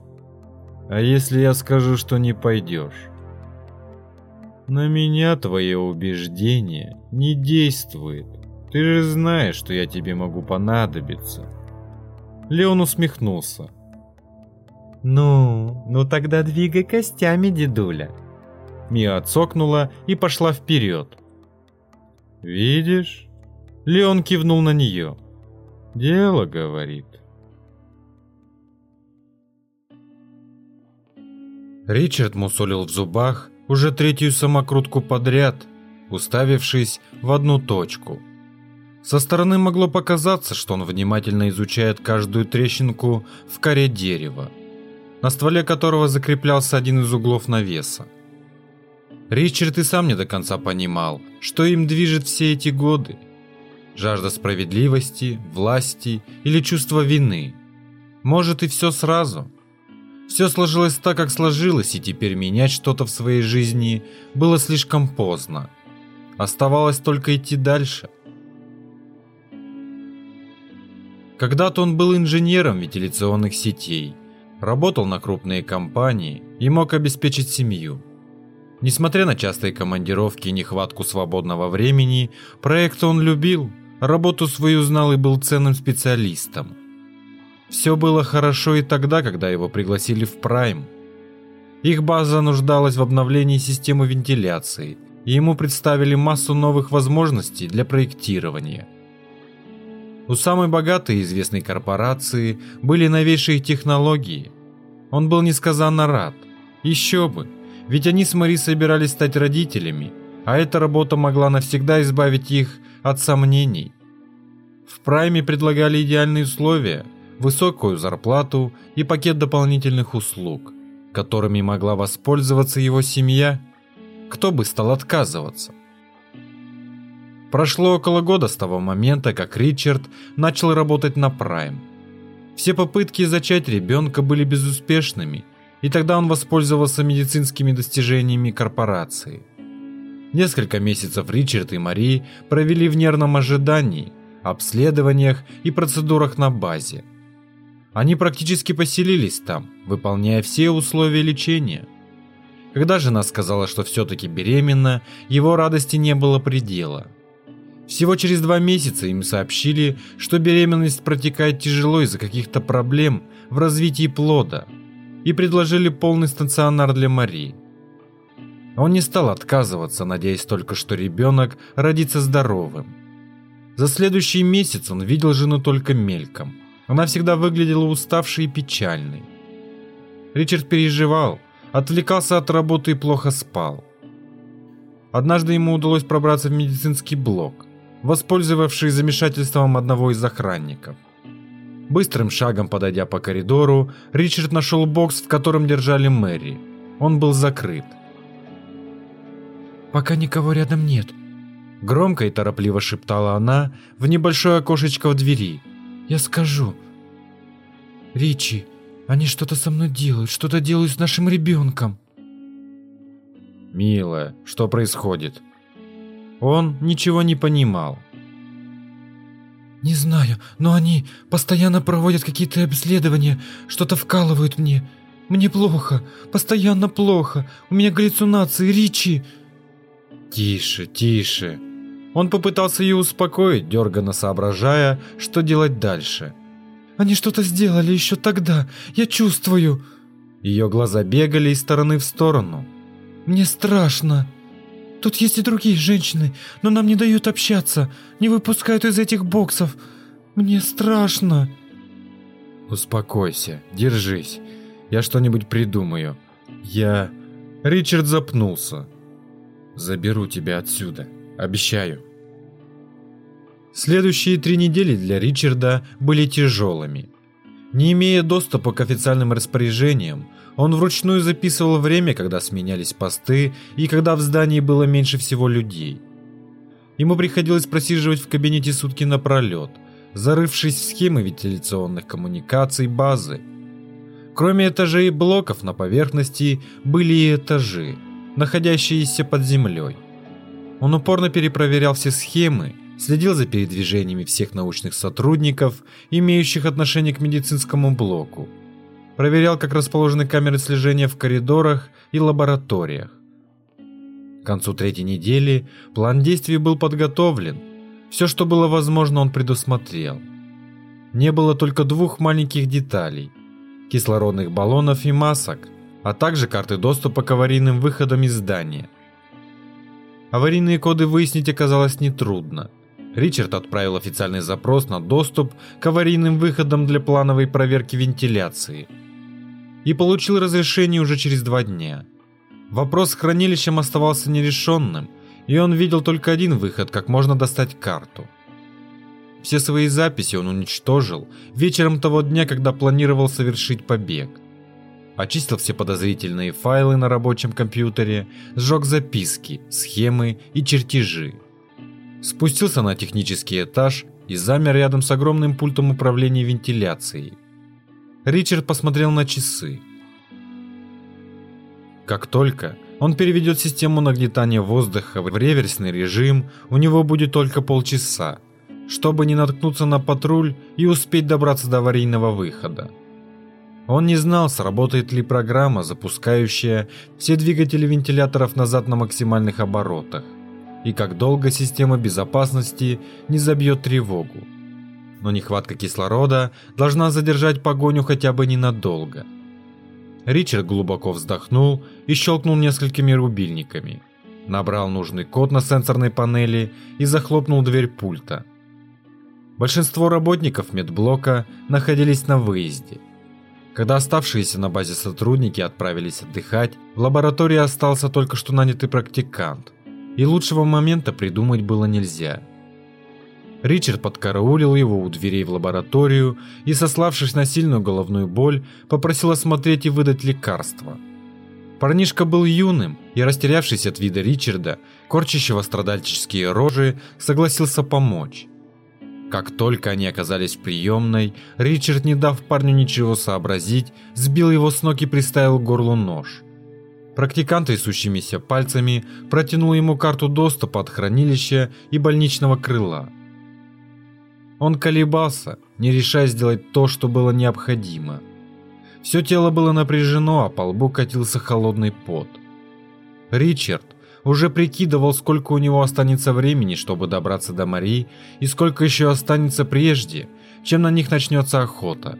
[SPEAKER 2] «А если я скажу, что не пойдешь?»
[SPEAKER 1] «На меня твое убеждение не действует. Ты же знаешь, что я тебе могу понадобиться. Леон усмехнулся.
[SPEAKER 4] Ну, ну тогда двигай костями, дедуля.
[SPEAKER 1] Мия отсокнула и пошла вперед.
[SPEAKER 2] Видишь?
[SPEAKER 1] Леон кивнул на нее.
[SPEAKER 2] Дело, говорит.
[SPEAKER 1] Ричард мусолил в зубах уже третью самокрутку подряд, уставившись в одну точку – со стороны могло показаться, что он внимательно изучает каждую трещинку в коре дерева, на стволе которого закреплялся один из углов навеса. Ричард и сам не до конца понимал, что им движет все эти годы. Жажда справедливости, власти или чувство вины. Может и все сразу. Все сложилось так, как сложилось, и теперь менять что-то в своей жизни было слишком поздно. Оставалось только идти дальше – Когда-то он был инженером вентиляционных сетей, работал на крупные компании и мог обеспечить семью. Несмотря на частые командировки и нехватку свободного времени, проект он любил, работу свою знал и был ценным специалистом. Все было хорошо и тогда, когда его пригласили в Прайм. Их база нуждалась в обновлении системы вентиляции, и ему представили массу новых возможностей для проектирования – у самой богатой и известной корпорации были новейшие технологии. Он был несказанно рад. Еще бы, ведь они с Мари собирались стать родителями, а эта работа могла навсегда избавить их от сомнений. В Прайме предлагали идеальные условия, высокую зарплату и пакет дополнительных услуг, которыми могла воспользоваться его семья. Кто бы стал отказываться? Прошло около года с того момента, как Ричард начал работать на Прайм. Все попытки зачать ребенка были безуспешными, и тогда он воспользовался медицинскими достижениями корпорации. Несколько месяцев Ричард и Мари провели в нервном ожидании, обследованиях и процедурах на базе. Они практически поселились там, выполняя все условия лечения. Когда жена сказала, что все-таки беременна, его радости не было предела – всего через два месяца им сообщили, что беременность протекает тяжело из-за каких-то проблем в развитии плода, и предложили полный стационар для Марии. Он не стал отказываться, надеясь только, что ребенок родится здоровым. За следующий месяц он видел жену только мельком. Она всегда выглядела уставшей и печальной. Ричард переживал, отвлекался от работы и плохо спал. Однажды ему удалось пробраться в медицинский блок – воспользовавшись замешательством одного из охранников. Быстрым шагом подойдя по коридору, Ричард нашел бокс, в котором держали Мэри. Он был закрыт.
[SPEAKER 2] «Пока никого рядом нет», —
[SPEAKER 1] громко и торопливо шептала она в небольшое окошечко в двери.
[SPEAKER 2] «Я скажу. Ричи, они что-то со мной делают, что-то делают с нашим ребенком».
[SPEAKER 1] «Милая, что происходит?» Он ничего не понимал.
[SPEAKER 2] «Не знаю, но они постоянно проводят какие-то обследования, что-то вкалывают мне. Мне плохо, постоянно плохо. У меня галлюцинации, Ричи!»
[SPEAKER 1] «Тише, тише!» Он попытался ее успокоить, дерганно соображая, что делать дальше.
[SPEAKER 2] «Они что-то сделали еще тогда, я чувствую!»
[SPEAKER 1] Ее глаза бегали из стороны в сторону.
[SPEAKER 2] «Мне страшно!» Тут есть и другие женщины, но нам не дают общаться, не выпускают из этих боксов. Мне страшно.
[SPEAKER 1] Успокойся, держись. Я что-нибудь придумаю. Я... Ричард запнулся. Заберу тебя отсюда, обещаю. Следующие три недели для Ричарда были тяжелыми. Не имея доступа к официальным распоряжениям, он вручную записывал время, когда сменялись посты и когда в здании было меньше всего людей. Ему приходилось просиживать в кабинете сутки напролет, зарывшись в схемы вентиляционных коммуникаций базы. Кроме этажей и блоков на поверхности были и этажи, находящиеся под землей. Он упорно перепроверял все схемы, следил за передвижениями всех научных сотрудников, имеющих отношение к медицинскому блоку, проверял, как расположены камеры слежения в коридорах и лабораториях. К концу третьей недели план действий был подготовлен. Все, что было возможно, он предусмотрел. Не было только двух маленьких деталей – кислородных баллонов и масок, а также карты доступа к аварийным выходам из здания. Аварийные коды выяснить оказалось нетрудно. Ричард отправил официальный запрос на доступ к аварийным выходам для плановой проверки вентиляции – и получил разрешение уже через два дня. Вопрос с хранилищем оставался нерешенным, и он видел только один выход, как можно достать карту. Все свои записи он уничтожил вечером того дня, когда планировал совершить побег. Очистил все подозрительные файлы на рабочем компьютере, сжег записки, схемы и чертежи. Спустился на технический этаж и замер рядом с огромным пультом управления вентиляцией. Ричард посмотрел на часы. Как только он переведет систему нагнетания воздуха в реверсный режим, у него будет только полчаса, чтобы не наткнуться на патруль и успеть добраться до аварийного выхода. Он не знал, сработает ли программа, запускающая все двигатели вентиляторов назад на максимальных оборотах, и как долго система безопасности не забьет тревогу но нехватка кислорода должна задержать погоню хотя бы ненадолго. Ричард глубоко вздохнул и щелкнул несколькими рубильниками. Набрал нужный код на сенсорной панели и захлопнул дверь пульта. Большинство работников медблока находились на выезде. Когда оставшиеся на базе сотрудники отправились отдыхать, в лаборатории остался только что нанятый практикант, и лучшего момента придумать было нельзя – Ричард подкараулил его у дверей в лабораторию и, сославшись на сильную головную боль, попросил осмотреть и выдать лекарство. Парнишка был юным и, растерявшись от вида Ричарда, корчащего страдальческие рожи, согласился помочь. Как только они оказались в приемной, Ричард, не дав парню ничего сообразить, сбил его с ног и приставил к горлу нож. Практикант трясущимися пальцами протянул ему карту доступа от хранилища и больничного крыла – он колебался, не решая сделать то, что было необходимо. Все тело было напряжено, а по лбу катился холодный пот. Ричард уже прикидывал, сколько у него останется времени, чтобы добраться до Мари, и сколько еще останется прежде, чем на них начнется охота.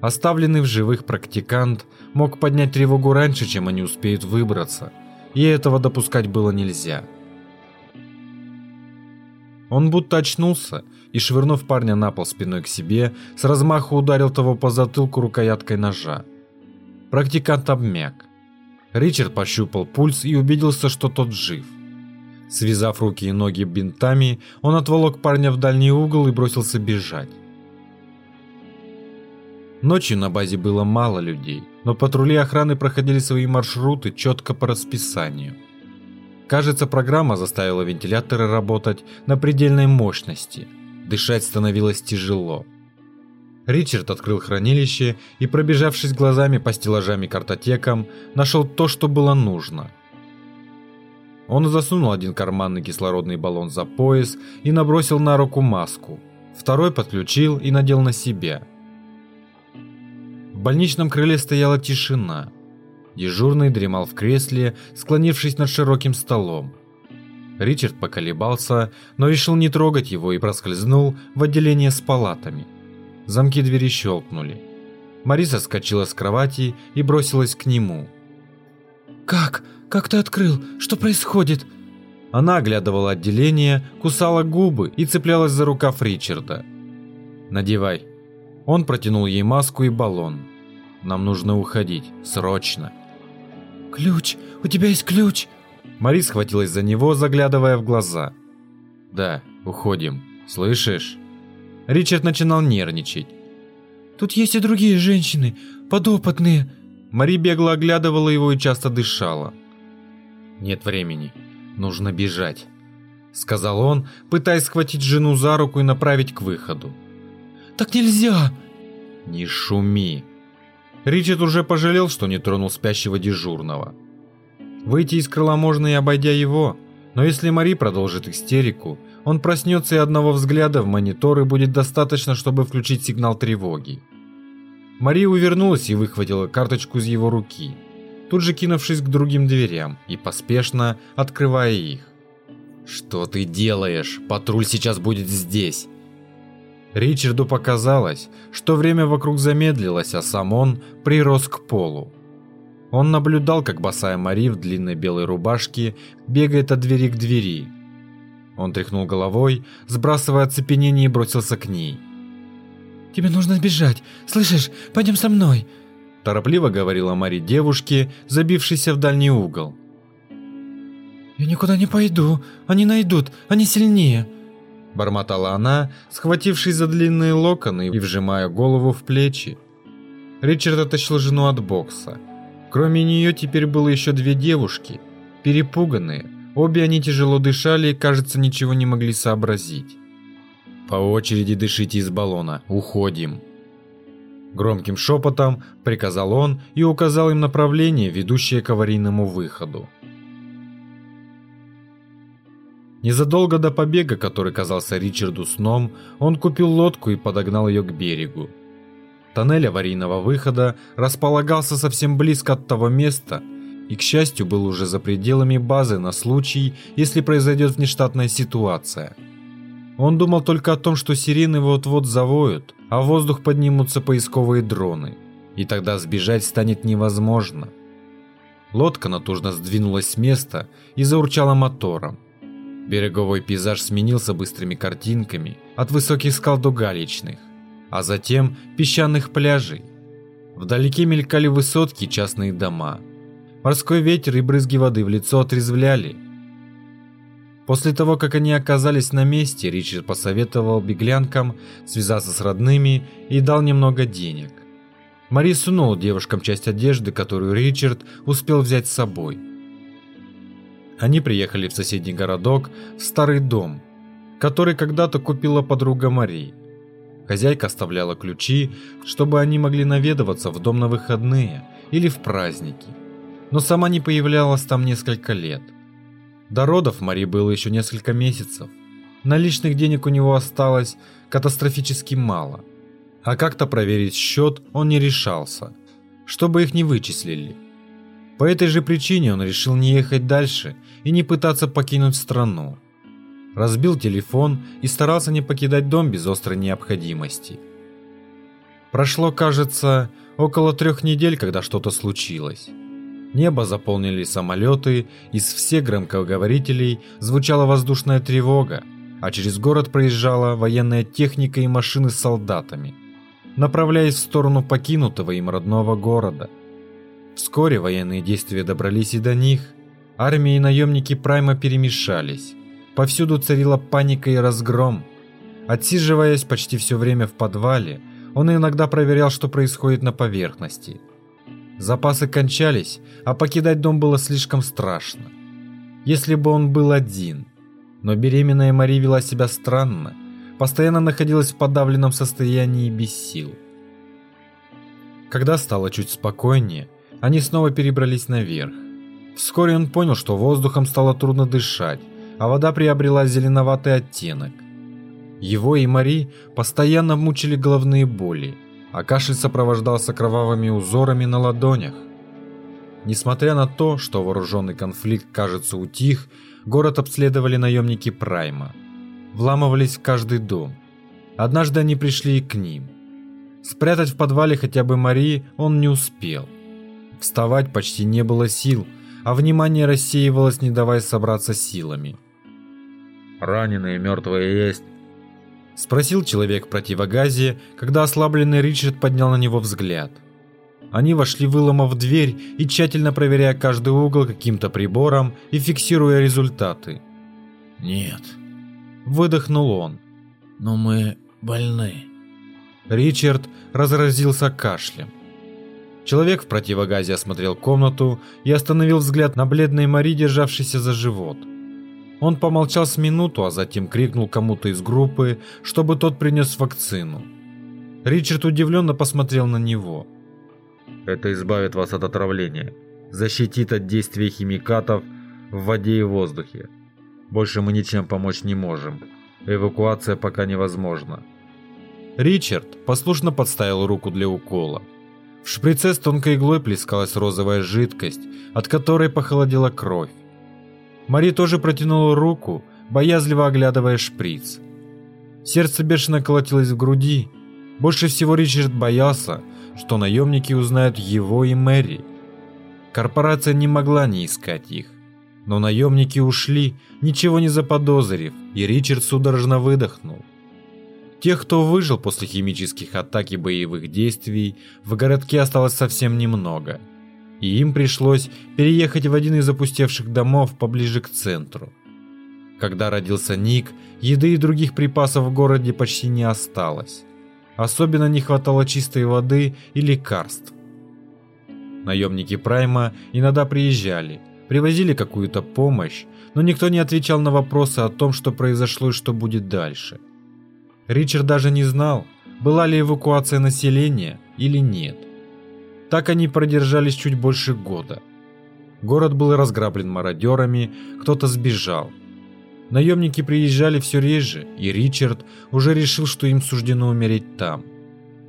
[SPEAKER 1] Оставленный в живых практикант мог поднять тревогу раньше, чем они успеют выбраться, и этого допускать было нельзя. Он будто очнулся и, швырнув парня на пол спиной к себе, с размаху ударил того по затылку рукояткой ножа. Практикант обмяк. Ричард пощупал пульс и убедился, что тот жив. Связав руки и ноги бинтами, он отволок парня в дальний угол и бросился бежать. Ночью на базе было мало людей, но патрули охраны проходили свои маршруты четко по расписанию. Кажется, программа заставила вентиляторы работать на предельной мощности. Дышать становилось тяжело. Ричард открыл хранилище и, пробежавшись глазами по стеллажам и картотекам, нашел то, что было нужно. Он засунул один карманный кислородный баллон за пояс и набросил на руку маску. Второй подключил и надел на себя. В больничном крыле стояла тишина. Дежурный дремал в кресле, склонившись над широким столом. Ричард поколебался, но решил не трогать его и проскользнул в отделение с палатами. Замки двери щелкнули. Мариса скочила с кровати и бросилась к нему.
[SPEAKER 8] «Как? Как ты открыл? Что происходит?»
[SPEAKER 1] Она оглядывала отделение, кусала губы и цеплялась за рукав Ричарда. «Надевай». Он протянул ей маску и баллон. Нам нужно уходить. Срочно.
[SPEAKER 8] Ключ? У тебя есть ключ?
[SPEAKER 1] Мари схватилась за него, заглядывая в глаза. Да, уходим. Слышишь? Ричард начинал нервничать.
[SPEAKER 8] Тут есть и другие женщины, подопытные.
[SPEAKER 1] Мари бегло оглядывала его и часто дышала. Нет времени. Нужно бежать. Сказал он, пытаясь схватить жену за руку и направить к выходу.
[SPEAKER 8] Так нельзя!
[SPEAKER 1] Не шуми, Ричард уже пожалел, что не тронул спящего дежурного. Выйти из крыла можно и обойдя его, но если Мари продолжит истерику, он проснется и одного взгляда в монитор и будет достаточно, чтобы включить сигнал тревоги. Мари увернулась и выхватила карточку из его руки, тут же кинувшись к другим дверям и поспешно открывая их. «Что ты делаешь? Патруль сейчас будет здесь!» Ричарду показалось, что время вокруг замедлилось, а сам он прирос к полу. Он наблюдал, как босая Мари в длинной белой рубашке бегает от двери к двери. Он тряхнул головой, сбрасывая оцепенение и бросился к ней.
[SPEAKER 8] «Тебе нужно сбежать. Слышишь? Пойдем со мной!»
[SPEAKER 1] Торопливо говорила Мари девушке, забившейся в дальний угол.
[SPEAKER 8] «Я никуда не пойду. Они найдут. Они сильнее!»
[SPEAKER 1] Бормотала она, схватившись за длинные локоны и вжимая голову в плечи. Ричард оттащил жену от бокса. Кроме нее теперь было еще две девушки, перепуганные. Обе они тяжело дышали и, кажется, ничего не могли сообразить. «По очереди дышите из баллона. Уходим!» Громким шепотом приказал он и указал им направление, ведущее к аварийному выходу. Незадолго до побега, который казался Ричарду сном, он купил лодку и подогнал ее к берегу. Тоннель аварийного выхода располагался совсем близко от того места и, к счастью, был уже за пределами базы на случай, если произойдет внештатная ситуация. Он думал только о том, что сирены вот-вот завоют, а в воздух поднимутся поисковые дроны, и тогда сбежать станет невозможно. Лодка натужно сдвинулась с места и заурчала мотором. Береговой пейзаж сменился быстрыми картинками от высоких скал до галечных, а затем песчаных пляжей. Вдалеке мелькали высотки частные дома. Морской ветер и брызги воды в лицо отрезвляли. После того, как они оказались на месте, Ричард посоветовал беглянкам связаться с родными и дал немного денег. Мари сунула девушкам часть одежды, которую Ричард успел взять с собой – они приехали в соседний городок, в старый дом, который когда-то купила подруга Марии. Хозяйка оставляла ключи, чтобы они могли наведываться в дом на выходные или в праздники. Но сама не появлялась там несколько лет. До родов Мари было еще несколько месяцев. Наличных денег у него осталось катастрофически мало. А как-то проверить счет он не решался, чтобы их не вычислили. По этой же причине он решил не ехать дальше и не пытаться покинуть страну. Разбил телефон и старался не покидать дом без острой необходимости. Прошло, кажется, около трех недель, когда что-то случилось. Небо заполнили самолеты, из всех громкоговорителей звучала воздушная тревога, а через город проезжала военная техника и машины с солдатами, направляясь в сторону покинутого им родного города – Вскоре военные действия добрались и до них. Армии и наемники Прайма перемешались. Повсюду царила паника и разгром. Отсиживаясь почти все время в подвале, Он иногда проверял, что происходит на поверхности. Запасы кончались, а покидать дом было слишком страшно. Если бы он был один. Но беременная Мари вела себя странно, постоянно находилась в подавленном состоянии и без сил. Когда стало чуть спокойнее, они снова перебрались наверх. Вскоре он понял, что воздухом стало трудно дышать, а вода приобрела зеленоватый оттенок. Его и Мари постоянно мучили головные боли, а кашель сопровождался кровавыми узорами на ладонях. Несмотря на то, что вооруженный конфликт, кажется, утих, город обследовали наемники Прайма. Вламывались в каждый дом. Однажды они пришли и к ним. Спрятать в подвале хотя бы Мари он не успел. Вставать почти не было сил, а внимание рассеивалось, не давая собраться силами.
[SPEAKER 2] «Раненые мертвые есть?»
[SPEAKER 1] Спросил человек в противогазе, когда ослабленный Ричард поднял на него взгляд. Они вошли, выломав дверь и тщательно проверяя каждый угол каким-то прибором и фиксируя результаты.
[SPEAKER 2] «Нет», —
[SPEAKER 1] выдохнул он.
[SPEAKER 2] «Но мы больны».
[SPEAKER 1] Ричард разразился кашлем. Человек в противогазе осмотрел комнату и остановил взгляд на бледной Мари, державшейся за живот. Он помолчал с минуту, а затем крикнул кому-то из группы, чтобы тот принес вакцину. Ричард удивленно посмотрел на него.
[SPEAKER 2] «Это избавит вас от отравления, защитит от действия химикатов в воде и воздухе. Больше мы ничем помочь не можем. Эвакуация пока невозможна».
[SPEAKER 1] Ричард послушно подставил руку для укола. В шприце с тонкой иглой плескалась розовая жидкость, от которой похолодела кровь. Мари тоже протянула руку, боязливо оглядывая шприц. Сердце бешено колотилось в груди. Больше всего Ричард боялся, что наемники узнают его и Мэри. Корпорация не могла не искать их. Но наемники ушли, ничего не заподозрив, и Ричард судорожно выдохнул. Тех, кто выжил после химических атак и боевых действий, в городке осталось совсем немного – и им пришлось переехать в один из опустевших домов поближе к центру. Когда родился Ник, еды и других припасов в городе почти не осталось. Особенно не хватало чистой воды и лекарств. Наемники Прайма иногда приезжали, привозили какую-то помощь, но никто не отвечал на вопросы о том, что произошло и что будет дальше. Ричард даже не знал, была ли эвакуация населения или нет. Так они продержались чуть больше года. Город был разграблен мародерами, кто-то сбежал. Наемники приезжали все реже, и Ричард уже решил, что им суждено умереть там.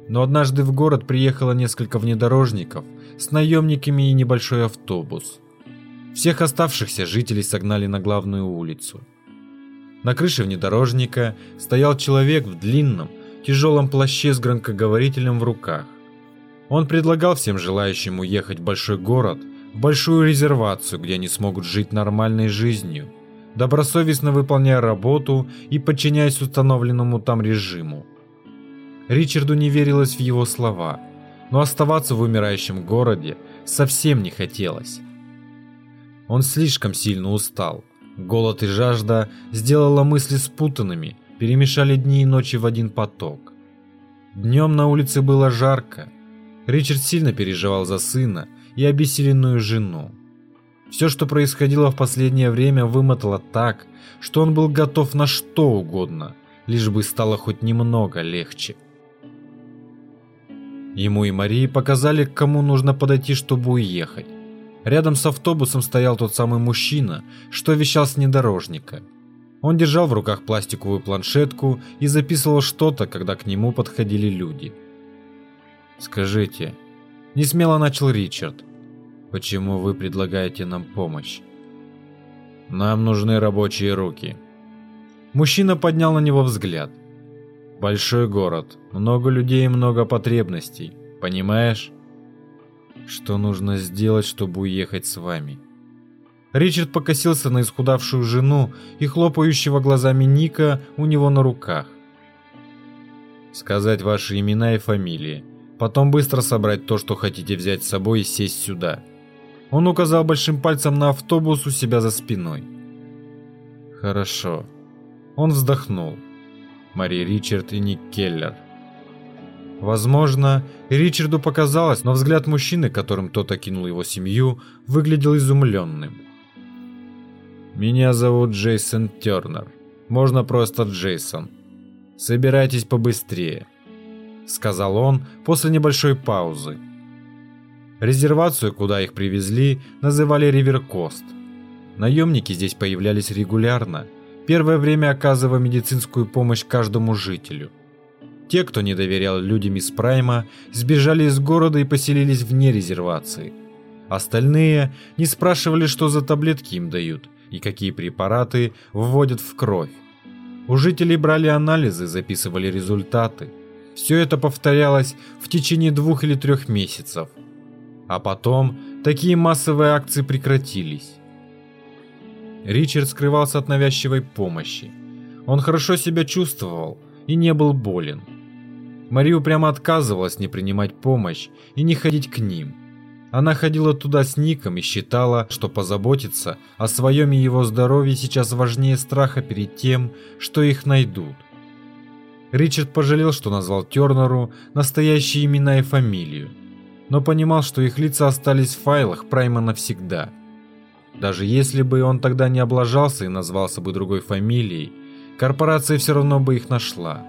[SPEAKER 1] Но однажды в город приехало несколько внедорожников с наемниками и небольшой автобус. Всех оставшихся жителей согнали на главную улицу. На крыше внедорожника стоял человек в длинном, тяжелом плаще с громкоговорителем в руках. Он предлагал всем желающим уехать в большой город, в большую резервацию, где они смогут жить нормальной жизнью, добросовестно выполняя работу и подчиняясь установленному там режиму. Ричарду не верилось в его слова, но оставаться в умирающем городе совсем не хотелось. Он слишком сильно устал. Голод и жажда сделала мысли спутанными, перемешали дни и ночи в один поток. Днем на улице было жарко, Ричард сильно переживал за сына и обессиленную жену. Все, что происходило в последнее время, вымотало так, что он был готов на что угодно, лишь бы стало хоть немного легче. Ему и Марии показали, к кому нужно подойти, чтобы уехать. Рядом с автобусом стоял тот самый мужчина, что вещал с внедорожника. Он держал в руках пластиковую планшетку и записывал что-то, когда к нему подходили люди. «Скажите», — несмело начал Ричард, — «почему вы предлагаете нам помощь?» «Нам нужны рабочие руки». Мужчина поднял на него взгляд. «Большой город, много людей и много потребностей, понимаешь?» «Что нужно сделать, чтобы уехать с вами?» Ричард покосился на исхудавшую жену и хлопающего глазами Ника у него на руках. «Сказать ваши имена и фамилии, Потом быстро собрать то, что хотите взять с собой и сесть сюда. Он указал большим пальцем на автобус у себя за спиной. Хорошо. Он вздохнул. Мари Ричард и Ник Келлер. Возможно, Ричарду показалось, но взгляд мужчины, которым тот окинул его семью, выглядел изумленным. «Меня зовут Джейсон Тернер. Можно просто Джейсон. Собирайтесь побыстрее», — сказал он после небольшой паузы. Резервацию, куда их привезли, называли Риверкост. Наемники здесь появлялись регулярно, первое время оказывая медицинскую помощь каждому жителю — те, кто не доверял людям из Прайма, сбежали из города и поселились вне резервации. Остальные не спрашивали, что за таблетки им дают и какие препараты вводят в кровь. У жителей брали анализы, записывали результаты. Все это повторялось в течение двух или трех месяцев. А потом такие массовые акции прекратились. Ричард скрывался от навязчивой помощи. Он хорошо себя чувствовал и не был болен. Марию прямо отказывалась не принимать помощь и не ходить к ним. Она ходила туда с Ником и считала, что позаботиться о своем и его здоровье сейчас важнее страха перед тем, что их найдут. Ричард пожалел, что назвал Тернеру настоящие имена и фамилию, но понимал, что их лица остались в файлах Прайма навсегда. Даже если бы он тогда не облажался и назвался бы другой фамилией, корпорация все равно бы их нашла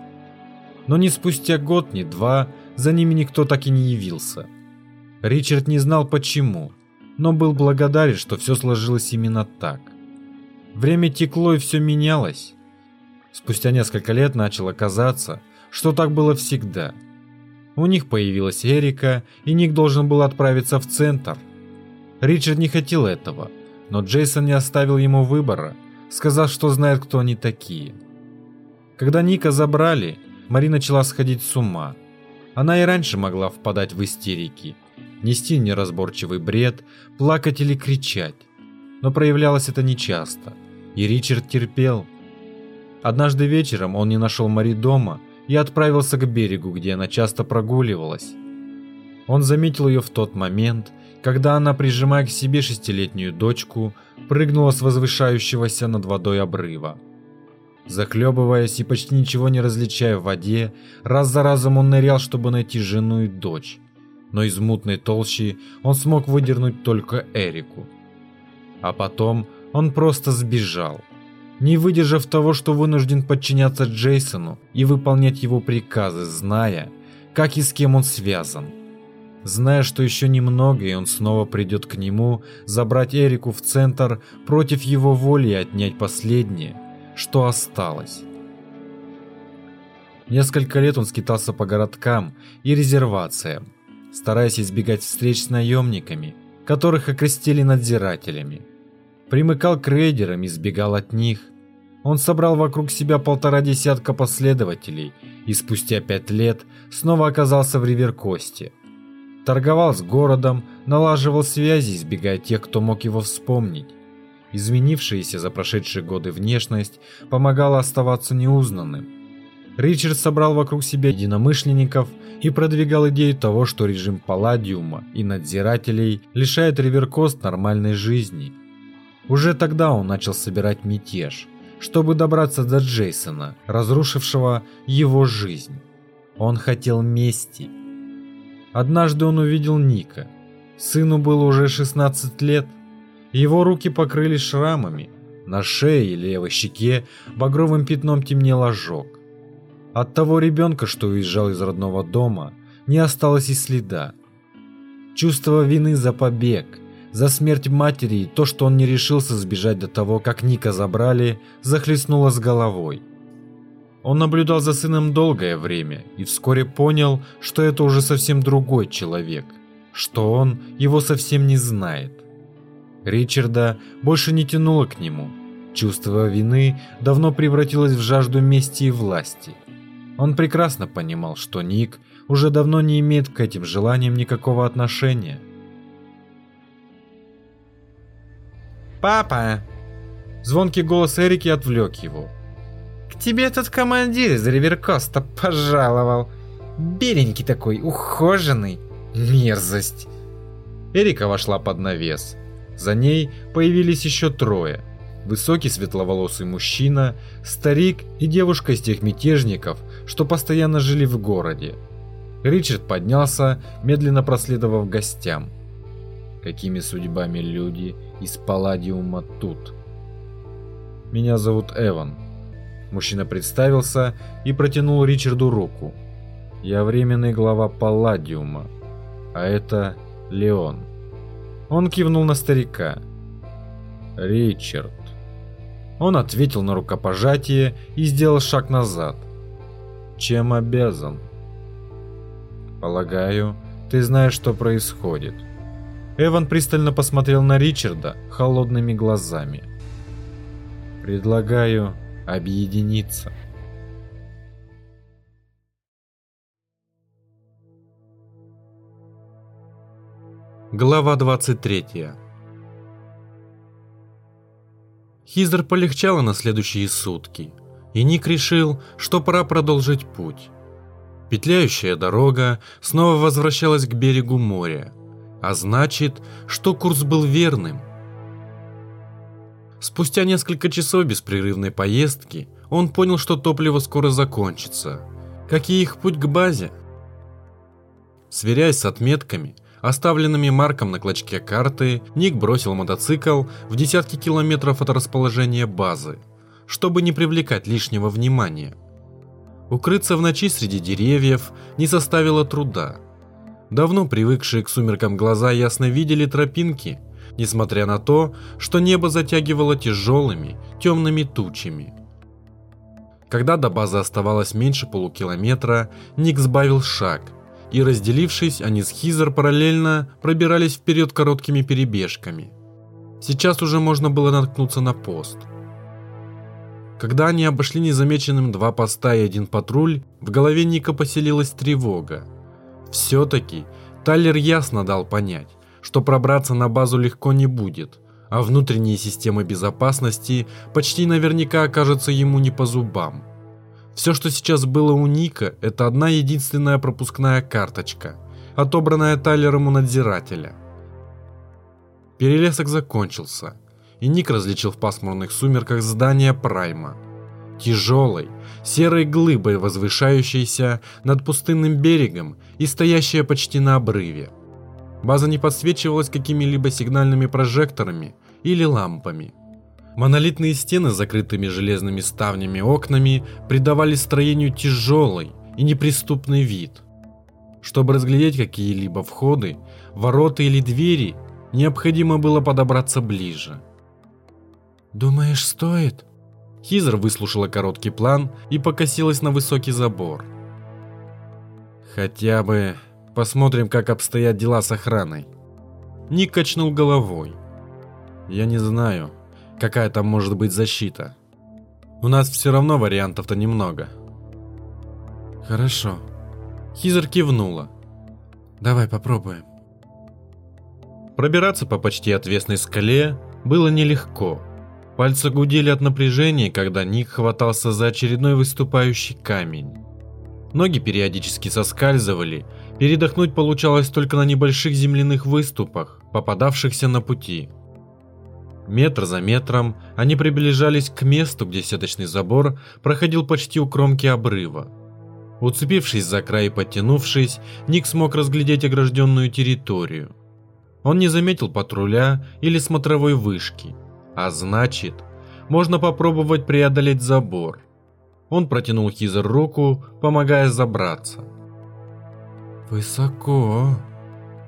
[SPEAKER 1] но ни спустя год, ни два за ними никто так и не явился. Ричард не знал почему, но был благодарен, что все сложилось именно так. Время текло и все менялось. Спустя несколько лет начало казаться, что так было всегда. У них появилась Эрика, и Ник должен был отправиться в центр. Ричард не хотел этого, но Джейсон не оставил ему выбора, сказав, что знает, кто они такие. Когда Ника забрали, Мари начала сходить с ума. Она и раньше могла впадать в истерики, нести неразборчивый бред, плакать или кричать. Но проявлялось это нечасто, и Ричард терпел. Однажды вечером он не нашел Мари дома и отправился к берегу, где она часто прогуливалась. Он заметил ее в тот момент, когда она, прижимая к себе шестилетнюю дочку, прыгнула с возвышающегося над водой обрыва. Захлебываясь и почти ничего не различая в воде, раз за разом он нырял, чтобы найти жену и дочь. Но из мутной толщи он смог выдернуть только Эрику. А потом он просто сбежал, не выдержав того, что вынужден подчиняться Джейсону и выполнять его приказы, зная, как и с кем он связан. Зная, что еще немного, и он снова придет к нему, забрать Эрику в центр против его воли отнять последнее – что осталось. Несколько лет он скитался по городкам и резервациям, стараясь избегать встреч с наемниками, которых окрестили надзирателями. Примыкал к рейдерам и сбегал от них. Он собрал вокруг себя полтора десятка последователей и спустя пять лет снова оказался в Риверкосте. Торговал с городом, налаживал связи, избегая тех, кто мог его вспомнить. Изменившаяся за прошедшие годы внешность помогала оставаться неузнанным. Ричард собрал вокруг себя единомышленников и продвигал идею того, что режим Палладиума и надзирателей лишает Риверкост нормальной жизни. Уже тогда он начал собирать мятеж, чтобы добраться до Джейсона, разрушившего его жизнь. Он хотел мести. Однажды он увидел Ника. Сыну было уже 16 лет – его руки покрылись шрамами. На шее и левой щеке багровым пятном темнел ожог. От того ребенка, что уезжал из родного дома, не осталось и следа. Чувство вины за побег, за смерть матери и то, что он не решился сбежать до того, как Ника забрали, захлестнуло с головой. Он наблюдал за сыном долгое время и вскоре понял, что это уже совсем другой человек, что он его совсем не знает. Ричарда больше не тянуло к нему. Чувство вины давно превратилось в жажду мести и власти. Он прекрасно понимал, что Ник уже давно не имеет к этим желаниям никакого отношения.
[SPEAKER 4] «Папа!» Звонкий голос Эрики отвлек его. «К тебе тот командир из Риверкоста пожаловал. Беленький такой, ухоженный. Мерзость!»
[SPEAKER 1] Эрика вошла под навес. За ней появились еще трое. Высокий светловолосый мужчина, старик и девушка из тех мятежников, что постоянно жили в городе.
[SPEAKER 2] Ричард поднялся, медленно проследовав гостям. Какими судьбами люди из Палладиума тут? Меня зовут Эван. Мужчина представился и протянул Ричарду руку. Я временный глава Палладиума, а это Леон. Он кивнул на старика. Ричард. Он ответил на рукопожатие и сделал шаг назад. Чем обязан? Полагаю, ты знаешь, что происходит. Эван пристально посмотрел на Ричарда холодными глазами. Предлагаю объединиться.
[SPEAKER 1] Глава 23 Хизер полегчало на следующие сутки, и Ник решил, что пора продолжить путь. Петляющая дорога снова возвращалась к берегу моря, а значит, что курс был верным. Спустя несколько часов беспрерывной поездки он понял, что топливо скоро закончится, как и их путь к базе. Сверяясь с отметками, оставленными Марком на клочке карты, Ник бросил мотоцикл в десятки километров от расположения базы, чтобы не привлекать лишнего внимания. Укрыться в ночи среди деревьев не составило труда. Давно привыкшие к сумеркам глаза ясно видели тропинки, несмотря на то, что небо затягивало тяжелыми, темными тучами. Когда до базы оставалось меньше полукилометра, Ник сбавил шаг, и разделившись, они с Хизер параллельно пробирались вперед короткими перебежками. Сейчас уже можно было наткнуться на пост. Когда они обошли незамеченным два поста и один патруль, в голове Ника поселилась тревога. Все-таки Тайлер ясно дал понять, что пробраться на базу легко не будет, а внутренние системы безопасности почти наверняка окажутся ему не по зубам. Все, что сейчас было у Ника, это одна единственная пропускная карточка, отобранная Тайлером у надзирателя. Перелесок закончился, и Ник различил в пасмурных сумерках здание Прайма. Тяжелой, серой глыбой, возвышающейся над пустынным берегом и стоящая почти на обрыве. База не подсвечивалась какими-либо сигнальными прожекторами или лампами. Монолитные стены с закрытыми железными ставнями окнами придавали строению тяжелый и неприступный вид. Чтобы разглядеть какие-либо входы, ворота или двери, необходимо было подобраться ближе.
[SPEAKER 8] «Думаешь, стоит?»
[SPEAKER 1] Хизер выслушала короткий план и покосилась на высокий забор. «Хотя бы посмотрим, как обстоят дела с охраной». Ник качнул головой. «Я не знаю, какая там может быть защита. У нас все равно вариантов-то немного».
[SPEAKER 8] «Хорошо».
[SPEAKER 1] Хизер кивнула.
[SPEAKER 8] «Давай попробуем».
[SPEAKER 1] Пробираться по почти отвесной скале было нелегко. Пальцы гудели от напряжения, когда Ник хватался за очередной выступающий камень. Ноги периодически соскальзывали, передохнуть получалось только на небольших земляных выступах, попадавшихся на пути. Метр за метром они приближались к месту, где сеточный забор проходил почти у кромки обрыва. Уцепившись за край и подтянувшись, Ник смог разглядеть огражденную территорию. Он не заметил патруля или смотровой вышки, а значит, можно попробовать преодолеть забор. Он протянул Хизер руку, помогая забраться.
[SPEAKER 8] «Высоко!»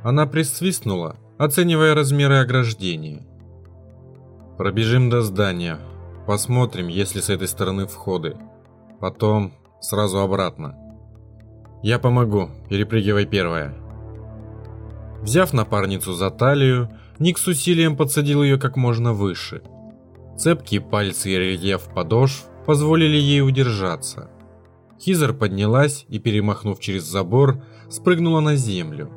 [SPEAKER 1] Она присвистнула, оценивая размеры ограждения. «Пробежим до здания. Посмотрим, есть ли с этой стороны входы. Потом сразу обратно. Я помогу, перепрыгивай первая». Взяв напарницу за талию, Ник с усилием подсадил ее как можно выше. Цепкие пальцы и рельеф подошв позволили ей удержаться. Хизер поднялась и, перемахнув через забор, спрыгнула на землю.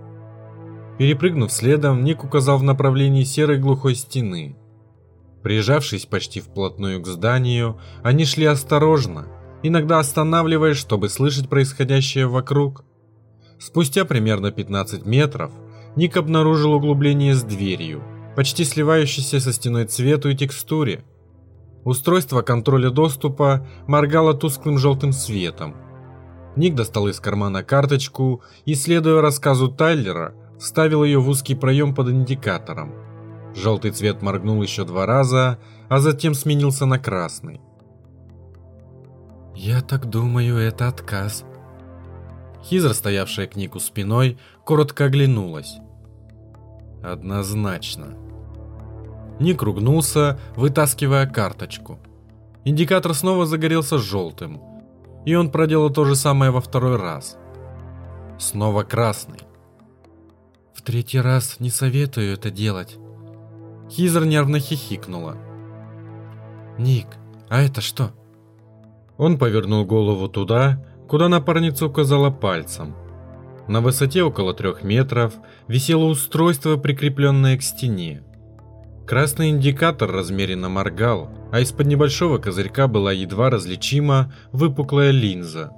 [SPEAKER 1] Перепрыгнув следом, Ник указал в направлении серой глухой стены. Прижавшись почти вплотную к зданию, они шли осторожно, иногда останавливаясь, чтобы слышать происходящее вокруг. Спустя примерно 15 метров Ник обнаружил углубление с дверью, почти сливающейся со стеной цвету и текстуре. Устройство контроля доступа моргало тусклым желтым светом. Ник достал из кармана карточку и, следуя рассказу Тайлера, вставил ее в узкий проем под индикатором. Желтый цвет моргнул еще два раза, а затем сменился на красный.
[SPEAKER 9] «Я так думаю, это отказ».
[SPEAKER 1] Хизер, стоявшая к Нику спиной, коротко оглянулась.
[SPEAKER 9] «Однозначно».
[SPEAKER 1] Ник ругнулся, вытаскивая карточку. Индикатор снова загорелся желтым, и он проделал то же самое во второй раз. Снова красный.
[SPEAKER 10] В третий раз не советую это делать.
[SPEAKER 1] Хизер нервно хихикнула.
[SPEAKER 10] Ник, а это что?
[SPEAKER 1] Он повернул голову туда, куда напарница указала пальцем. На высоте около трех метров висело устройство, прикрепленное к стене. Красный индикатор размеренно моргал, а из-под небольшого козырька была едва различима выпуклая линза.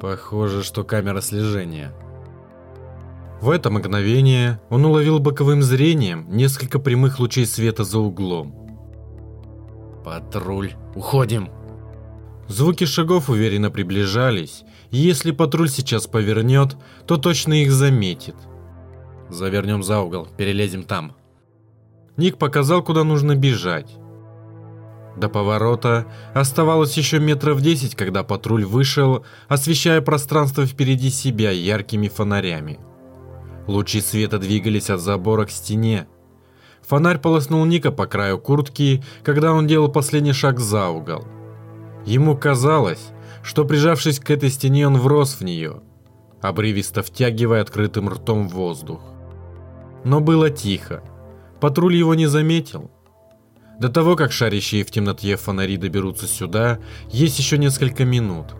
[SPEAKER 1] Похоже, что камера слежения. В это мгновение он уловил боковым зрением несколько прямых лучей света за углом.
[SPEAKER 9] «Патруль, уходим!»
[SPEAKER 1] Звуки шагов уверенно приближались, и если патруль сейчас повернет, то точно их заметит.
[SPEAKER 9] «Завернем за угол, перелезем там»,
[SPEAKER 1] Ник показал, куда нужно бежать. До поворота оставалось еще метров десять, когда патруль вышел, освещая пространство впереди себя яркими фонарями. Лучи света двигались от забора к стене. Фонарь полоснул Ника по краю куртки, когда он делал последний шаг за угол. Ему казалось, что прижавшись к этой стене, он врос в нее, обрывисто втягивая открытым ртом воздух. Но было тихо. Патруль его не заметил. До того, как шарящие в темноте фонари доберутся сюда, есть еще несколько минут.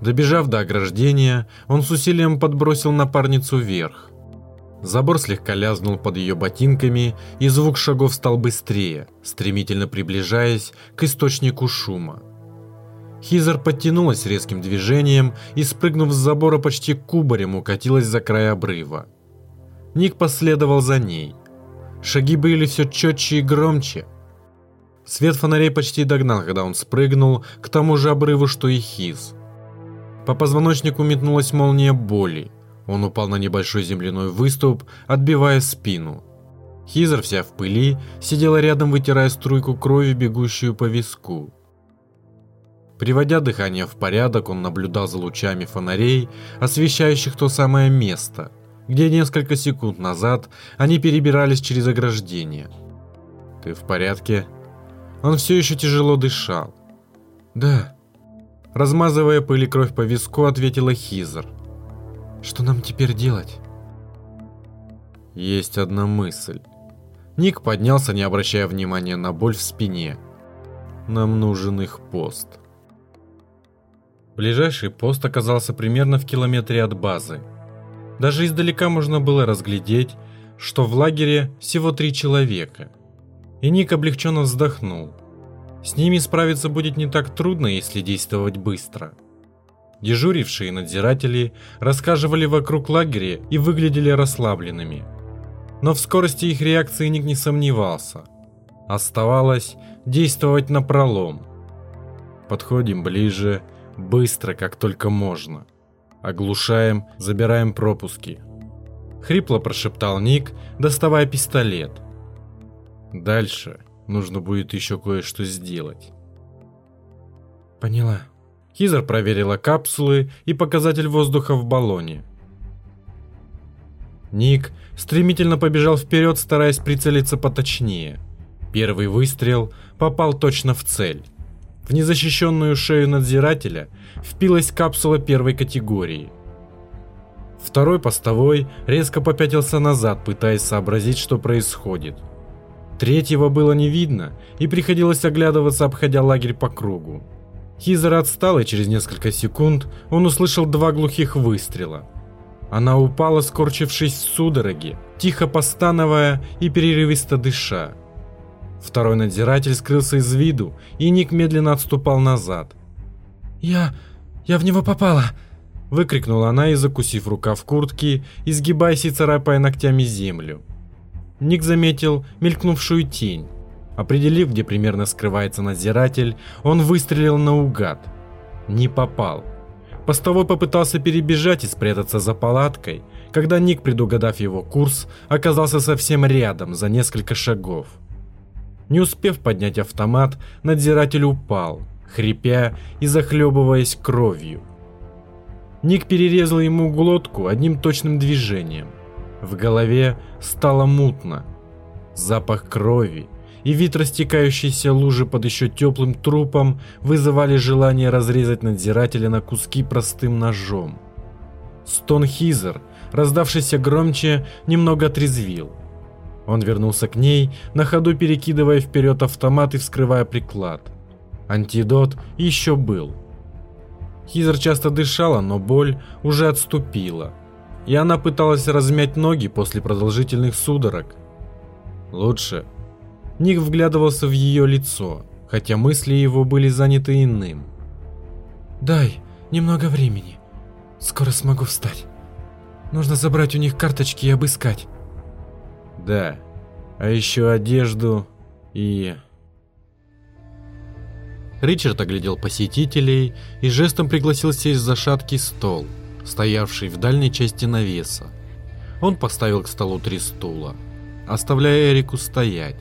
[SPEAKER 1] Добежав до ограждения, он с усилием подбросил напарницу вверх. Забор слегка лязнул под ее ботинками, и звук шагов стал быстрее, стремительно приближаясь к источнику шума. Хизер подтянулась резким движением и, спрыгнув с забора почти кубарем, укатилась за край обрыва. Ник последовал за ней – Шаги были все четче и громче. Свет фонарей почти догнал, когда он спрыгнул к тому же обрыву, что и Хиз. По позвоночнику метнулась молния боли. Он упал на небольшой земляной выступ, отбивая спину. Хизер, вся в пыли, сидела рядом, вытирая струйку крови, бегущую по виску. Приводя дыхание в порядок, он наблюдал за лучами фонарей, освещающих то самое место – где несколько секунд назад они перебирались через ограждение. «Ты в порядке?» Он все еще тяжело дышал.
[SPEAKER 10] «Да».
[SPEAKER 1] Размазывая пыль и кровь по виску, ответила Хизер.
[SPEAKER 10] «Что нам теперь делать?»
[SPEAKER 1] Есть одна мысль. Ник поднялся, не обращая внимания на боль в спине. Нам нужен их пост. Ближайший пост оказался примерно в километре от базы. Даже издалека можно было разглядеть, что в лагере всего три человека. И Ник облегченно вздохнул. С ними справиться будет не так трудно, если действовать быстро. Дежурившие надзиратели рассказывали вокруг лагеря и выглядели расслабленными. Но в скорости их реакции Ник не сомневался. Оставалось действовать на пролом. Подходим ближе, быстро, как только можно. Оглушаем, забираем пропуски. Хрипло прошептал Ник, доставая пистолет. Дальше нужно будет еще кое-что сделать.
[SPEAKER 10] Поняла.
[SPEAKER 1] Хизер проверила капсулы и показатель воздуха в баллоне. Ник стремительно побежал вперед, стараясь прицелиться поточнее. Первый выстрел попал точно в цель. В незащищенную шею надзирателя впилась капсула первой категории. Второй постовой резко попятился назад, пытаясь сообразить, что происходит. Третьего было не видно, и приходилось оглядываться, обходя лагерь по кругу. Хизер отстал, и через несколько секунд он услышал два глухих выстрела. Она упала, скорчившись в судороге, тихо постановая и перерывисто дыша. Второй надзиратель скрылся из виду, и Ник медленно отступал назад.
[SPEAKER 10] «Я... я в него попала!»
[SPEAKER 1] Выкрикнула она и, закусив рукав куртки, изгибаясь и царапая ногтями землю. Ник заметил мелькнувшую тень. Определив, где примерно скрывается надзиратель, он выстрелил наугад. Не попал. Постовой попытался перебежать и спрятаться за палаткой, когда Ник, предугадав его курс, оказался совсем рядом, за несколько шагов. Не успев поднять автомат, надзиратель упал, хрипя и захлебываясь кровью. Ник перерезал ему глотку одним точным движением. В голове стало мутно. Запах крови и вид растекающейся лужи под еще теплым трупом вызывали желание разрезать надзирателя на куски простым ножом. Стон Хизер, раздавшийся громче, немного отрезвил. Он вернулся к ней, на ходу перекидывая вперед автомат и вскрывая приклад. Антидот еще был. Хизер часто дышала, но боль уже отступила. И она пыталась размять ноги после продолжительных судорог. Лучше. Ник вглядывался в ее лицо, хотя мысли его были заняты иным.
[SPEAKER 11] «Дай немного времени. Скоро смогу встать. Нужно забрать у них карточки и обыскать».
[SPEAKER 1] Да. А еще одежду и... Ричард оглядел посетителей и жестом пригласил сесть за шаткий стол, стоявший в дальней части навеса. Он поставил к столу три стула, оставляя Эрику стоять.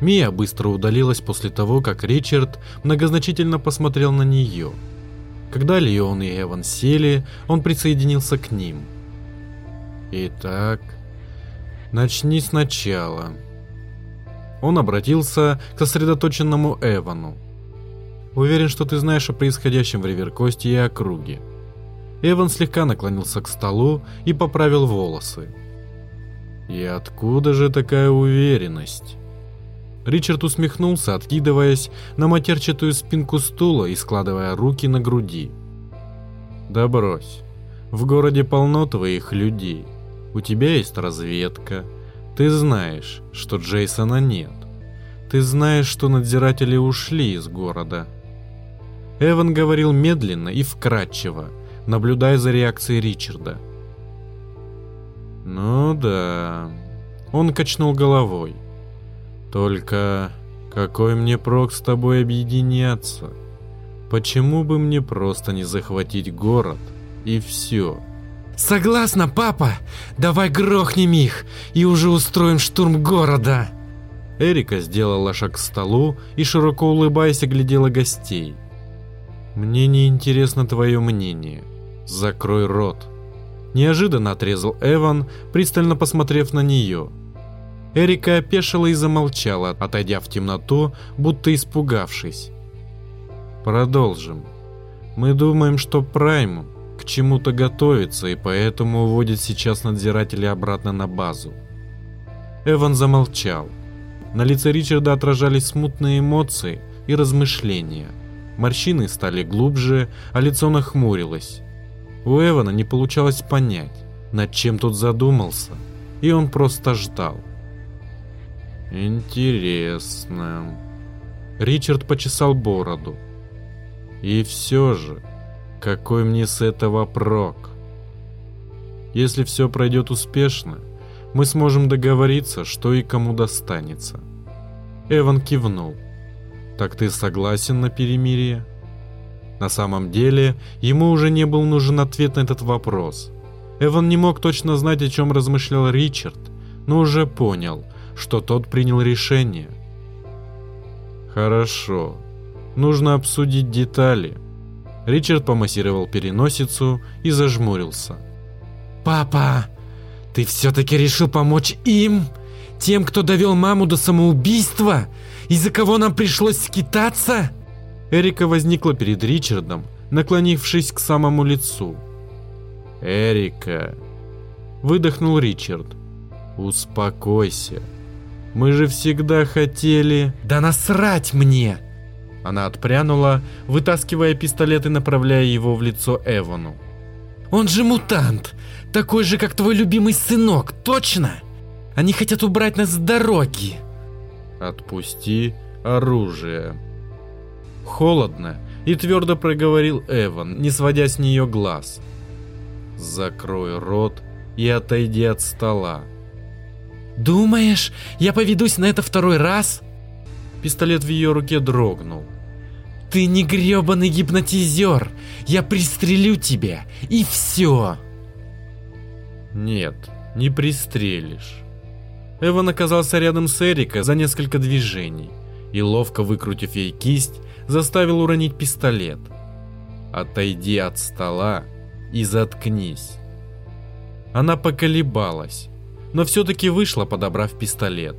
[SPEAKER 1] Мия быстро удалилась после того, как Ричард многозначительно посмотрел на нее. Когда Леон и Эван сели, он присоединился к ним. «Итак, начни сначала». Он обратился к сосредоточенному Эвану. Уверен, что ты знаешь о происходящем в Риверкосте и округе. Эван слегка наклонился к столу и поправил волосы. И откуда же такая уверенность? Ричард усмехнулся, откидываясь на матерчатую спинку стула и складывая руки на груди. Да брось. В городе полно твоих людей. У тебя есть разведка. Ты знаешь, что Джейсона нет. Ты знаешь, что надзиратели ушли из города. Эван говорил медленно и вкратчиво, наблюдая за реакцией Ричарда. «Ну да...» Он качнул головой. «Только какой мне прок с тобой объединяться? Почему бы мне просто не захватить город и все?»
[SPEAKER 11] «Согласна, папа! Давай грохнем их и уже устроим штурм города!»
[SPEAKER 1] Эрика сделала шаг к столу и, широко улыбаясь, оглядела гостей – «Мне не интересно твое мнение. Закрой рот». Неожиданно отрезал Эван, пристально посмотрев на нее. Эрика опешила и замолчала, отойдя в темноту, будто испугавшись. «Продолжим. Мы думаем, что Прайм к чему-то готовится и поэтому уводит сейчас надзирателей обратно на базу». Эван замолчал. На лице Ричарда отражались смутные эмоции и размышления – Морщины стали глубже, а лицо нахмурилось. У Эвана не получалось понять, над чем тот задумался, и он просто ждал. Интересно. Ричард почесал бороду. И все же, какой мне с этого прок? Если все пройдет успешно, мы сможем договориться, что и кому достанется. Эван кивнул. «Так ты согласен на перемирие?» На самом деле, ему уже не был нужен ответ на этот вопрос. Эван не мог точно знать, о чем размышлял Ричард, но уже понял, что тот принял решение. «Хорошо. Нужно обсудить детали». Ричард помассировал переносицу и зажмурился.
[SPEAKER 11] «Папа, ты все-таки решил помочь им? Тем, кто довел маму до самоубийства? из-за кого нам пришлось скитаться?»
[SPEAKER 1] Эрика возникла перед Ричардом, наклонившись к самому лицу. «Эрика!» Выдохнул Ричард. «Успокойся. Мы же всегда хотели...»
[SPEAKER 11] «Да насрать мне!»
[SPEAKER 1] Она отпрянула, вытаскивая пистолет и направляя его в лицо Эвану.
[SPEAKER 11] «Он же мутант! Такой же, как твой любимый сынок, точно? Они хотят убрать нас с дороги!»
[SPEAKER 1] «Отпусти оружие». Холодно и твердо проговорил Эван, не сводя с нее глаз. «Закрой рот и отойди от стола».
[SPEAKER 11] «Думаешь, я поведусь на это второй раз?»
[SPEAKER 1] Пистолет в ее руке дрогнул.
[SPEAKER 8] Ты не гребаный гипнотизер! Я пристрелю тебя, и все!
[SPEAKER 1] Нет, не пристрелишь. Эван оказался рядом с Эрика за несколько движений и, ловко выкрутив ей кисть, заставил уронить пистолет. «Отойди от стола и заткнись». Она поколебалась, но все-таки вышла, подобрав пистолет.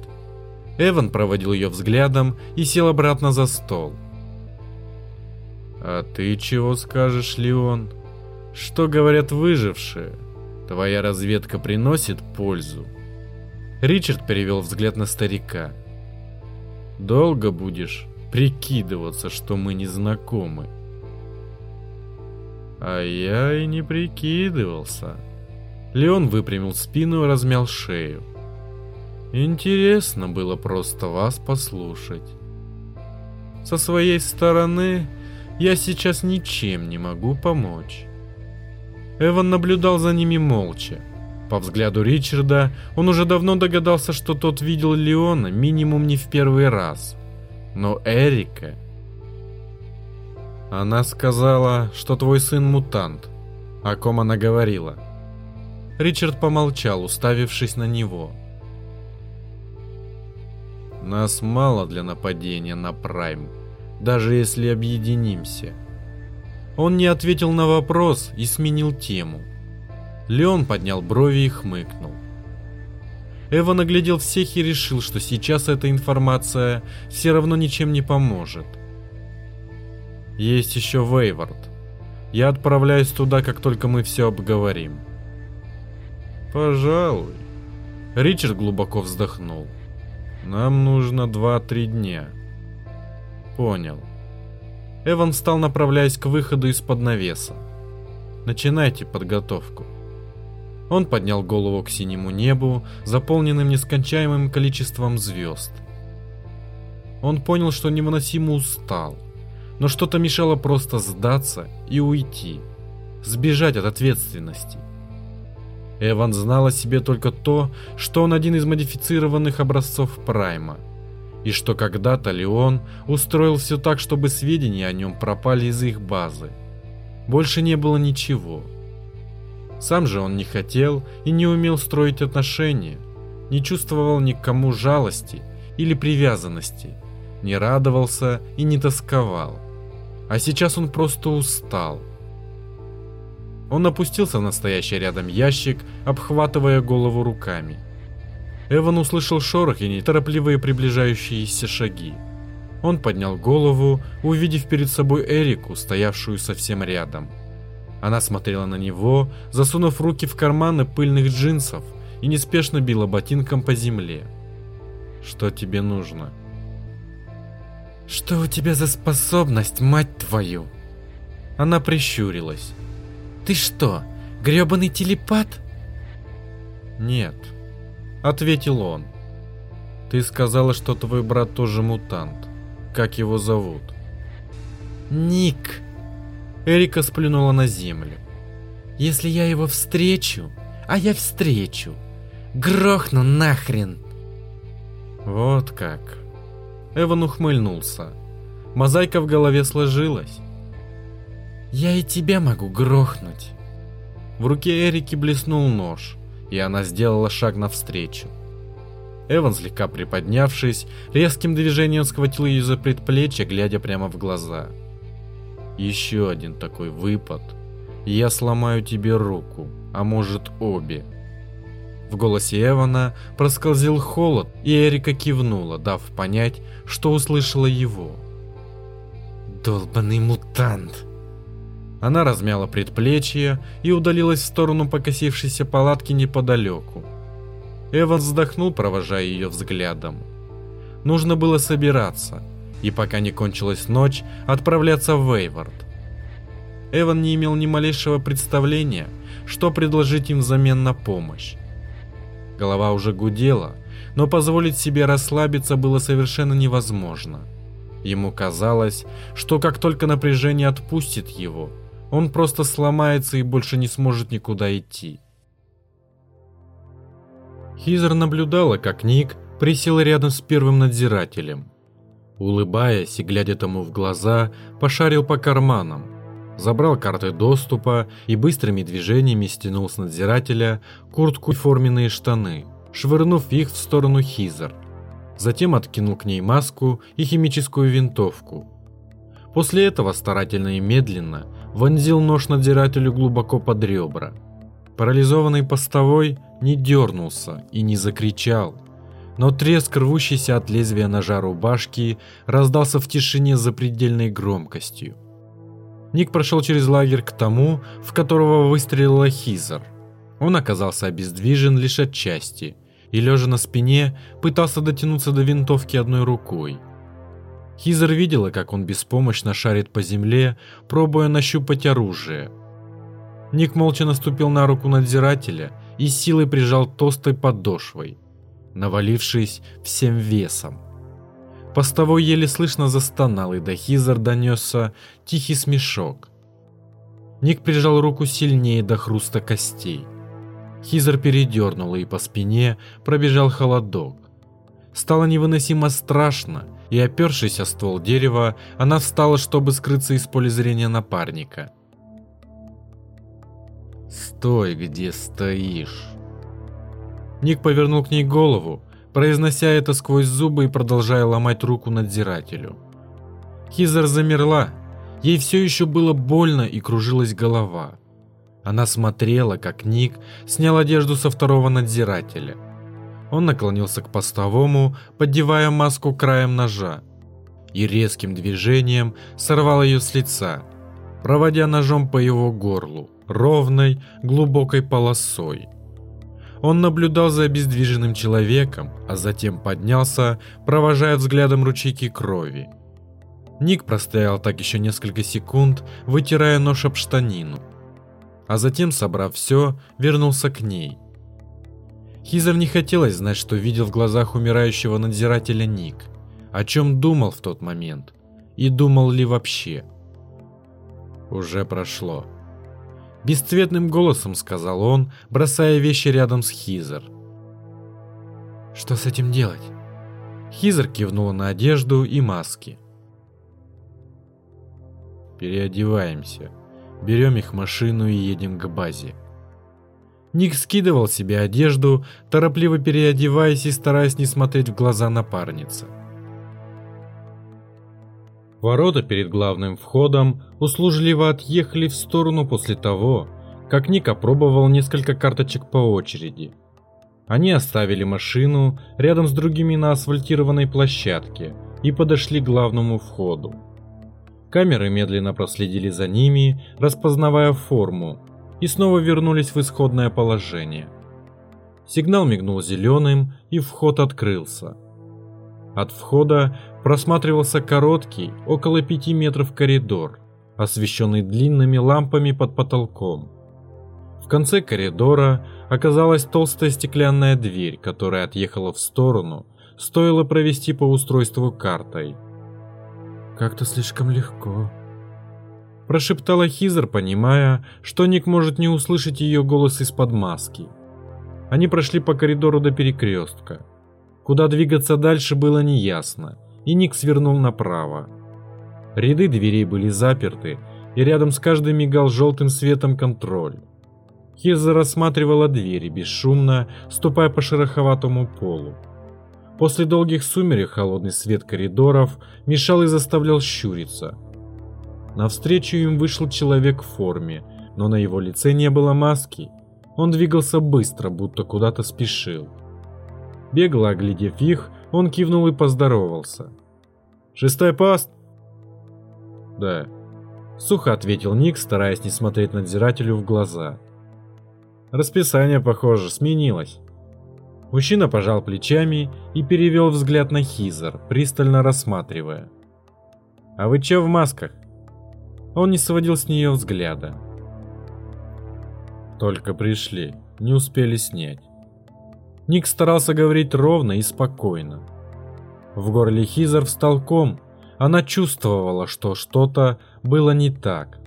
[SPEAKER 1] Эван проводил ее взглядом и сел обратно за стол. «А ты чего скажешь, Леон? Что говорят выжившие? Твоя разведка приносит пользу?» Ричард перевел взгляд на старика. «Долго будешь прикидываться, что мы не знакомы?» «А я и не прикидывался». Леон выпрямил спину и размял шею. «Интересно было просто вас послушать. Со своей стороны я сейчас ничем не могу помочь». Эван наблюдал за ними молча. По взгляду Ричарда, он уже давно догадался, что тот видел Леона минимум не в первый раз. Но Эрика... Она сказала, что твой сын мутант. О ком она говорила? Ричард помолчал, уставившись на него. Нас мало для нападения на Прайм, даже если объединимся. Он не ответил на вопрос и сменил тему. Леон поднял брови и хмыкнул. Эва наглядел всех и решил, что сейчас эта информация все равно ничем не поможет. Есть еще Вейвард. Я отправляюсь туда, как только мы все обговорим. Пожалуй. Ричард глубоко вздохнул. Нам нужно два-три дня. Понял. Эван встал, направляясь к выходу из-под навеса. Начинайте подготовку. Он поднял голову к синему небу, заполненным нескончаемым количеством звезд. Он понял, что невыносимо устал, но что-то мешало просто сдаться и уйти, сбежать от ответственности. Эван знал о себе только то, что он один из модифицированных образцов Прайма, и что когда-то Леон устроил все так, чтобы сведения о нем пропали из их базы. Больше не было ничего. Сам же он не хотел и не умел строить отношения, не чувствовал ни к кому жалости или привязанности, не радовался и не тосковал. А сейчас он просто устал. Он опустился в настоящий рядом ящик, обхватывая голову руками. Эван услышал шорох и неторопливые приближающиеся шаги. Он поднял голову, увидев перед собой Эрику, стоявшую совсем рядом. Она смотрела на него, засунув руки в карманы пыльных джинсов и неспешно била ботинком по земле. «Что тебе нужно?»
[SPEAKER 8] «Что у тебя за способность, мать твою?»
[SPEAKER 1] Она прищурилась.
[SPEAKER 8] «Ты что, грёбаный телепат?»
[SPEAKER 1] «Нет», — ответил он. «Ты сказала, что твой брат тоже мутант. Как его зовут?»
[SPEAKER 8] «Ник»,
[SPEAKER 1] Эрика сплюнула на землю.
[SPEAKER 8] «Если я его встречу, а я встречу, грохну нахрен!»
[SPEAKER 1] «Вот как!» Эван ухмыльнулся. Мозаика в голове сложилась.
[SPEAKER 8] «Я и тебя могу грохнуть!»
[SPEAKER 1] В руке Эрики блеснул нож, и она сделала шаг навстречу. Эван, слегка приподнявшись, резким движением схватил ее за предплечье, глядя прямо в глаза – еще один такой выпад, я сломаю тебе руку, а может обе. В голосе Эвана проскользил холод, и Эрика кивнула, дав понять, что услышала его.
[SPEAKER 8] «Долбанный мутант!»
[SPEAKER 1] Она размяла предплечье и удалилась в сторону покосившейся палатки неподалеку. Эван вздохнул, провожая ее взглядом. Нужно было собираться – и пока не кончилась ночь, отправляться в Вейвард. Эван не имел ни малейшего представления, что предложить им взамен на помощь. Голова уже гудела, но позволить себе расслабиться было совершенно невозможно. Ему казалось, что как только напряжение отпустит его, он просто сломается и больше не сможет никуда идти. Хизер наблюдала, как Ник присел рядом с первым надзирателем – Улыбаясь и глядя тому в глаза, пошарил по карманам, забрал карты доступа и быстрыми движениями стянул с надзирателя куртку и форменные штаны, швырнув их в сторону Хизер. Затем откинул к ней маску и химическую винтовку. После этого старательно и медленно вонзил нож надзирателю глубоко под ребра. Парализованный постовой не дернулся и не закричал, но треск рвущийся от лезвия ножа рубашки раздался в тишине за предельной громкостью. Ник прошел через лагерь к тому, в которого выстрелила Хизер. Он оказался обездвижен лишь отчасти и, лежа на спине, пытался дотянуться до винтовки одной рукой. Хизер видела, как он беспомощно шарит по земле, пробуя нащупать оружие. Ник молча наступил на руку надзирателя и силой прижал толстой подошвой навалившись всем весом. Постовой еле слышно застонал, и до Хизер донесся тихий смешок. Ник прижал руку сильнее до хруста костей. Хизер передернула, и по спине пробежал холодок. Стало невыносимо страшно, и, опершись о ствол дерева, она встала, чтобы скрыться из поля зрения напарника. «Стой, где стоишь!» Ник повернул к ней голову, произнося это сквозь зубы и продолжая ломать руку надзирателю. Хизер замерла. Ей все еще было больно и кружилась голова. Она смотрела, как Ник снял одежду со второго надзирателя. Он наклонился к постовому, поддевая маску краем ножа, и резким движением сорвал ее с лица, проводя ножом по его горлу, ровной, глубокой полосой. Он наблюдал за обездвиженным человеком, а затем поднялся, провожая взглядом ручейки крови. Ник простоял так еще несколько секунд, вытирая нож об штанину. А затем, собрав все, вернулся к ней. Хизер не хотелось знать, что видел в глазах умирающего надзирателя Ник, о чем думал в тот момент, и думал ли вообще. Уже прошло. Бесцветным голосом сказал он, бросая вещи рядом с Хизер. «Что с этим делать?» Хизер кивнула на одежду и маски. «Переодеваемся. Берем их машину и едем к базе». Ник скидывал себе одежду, торопливо переодеваясь и стараясь не смотреть в глаза напарницы. Ворота перед главным входом услужливо отъехали в сторону после того, как Ник опробовал несколько карточек по очереди. Они оставили машину рядом с другими на асфальтированной площадке и подошли к главному входу. Камеры медленно проследили за ними, распознавая форму, и снова вернулись в исходное положение. Сигнал мигнул зеленым, и вход открылся. От входа просматривался короткий, около пяти метров коридор, освещенный длинными лампами под потолком. В конце коридора оказалась толстая стеклянная дверь, которая отъехала в сторону, стоило провести по устройству картой. «Как-то слишком легко», – прошептала Хизер, понимая, что Ник может не услышать ее голос из-под маски. Они прошли по коридору до перекрестка. Куда двигаться дальше было неясно, и Ник свернул направо. Ряды дверей были заперты, и рядом с каждой мигал желтым светом контроль. Хиза рассматривала двери бесшумно, ступая по шероховатому полу. После долгих сумерек холодный свет коридоров мешал и заставлял щуриться. Навстречу им вышел человек в форме, но на его лице не было маски. Он двигался быстро, будто куда-то спешил. Бегло оглядев их, он кивнул и поздоровался. «Шестой пост?» «Да», — сухо ответил Ник, стараясь не смотреть надзирателю в глаза. «Расписание, похоже, сменилось». Мужчина пожал плечами и перевел взгляд на Хизер, пристально рассматривая. «А вы чё в масках?» Он не сводил с нее взгляда. «Только пришли, не успели снять». Ник старался говорить ровно и спокойно. В горле Хизер встал ком. Она чувствовала, что что-то было не так.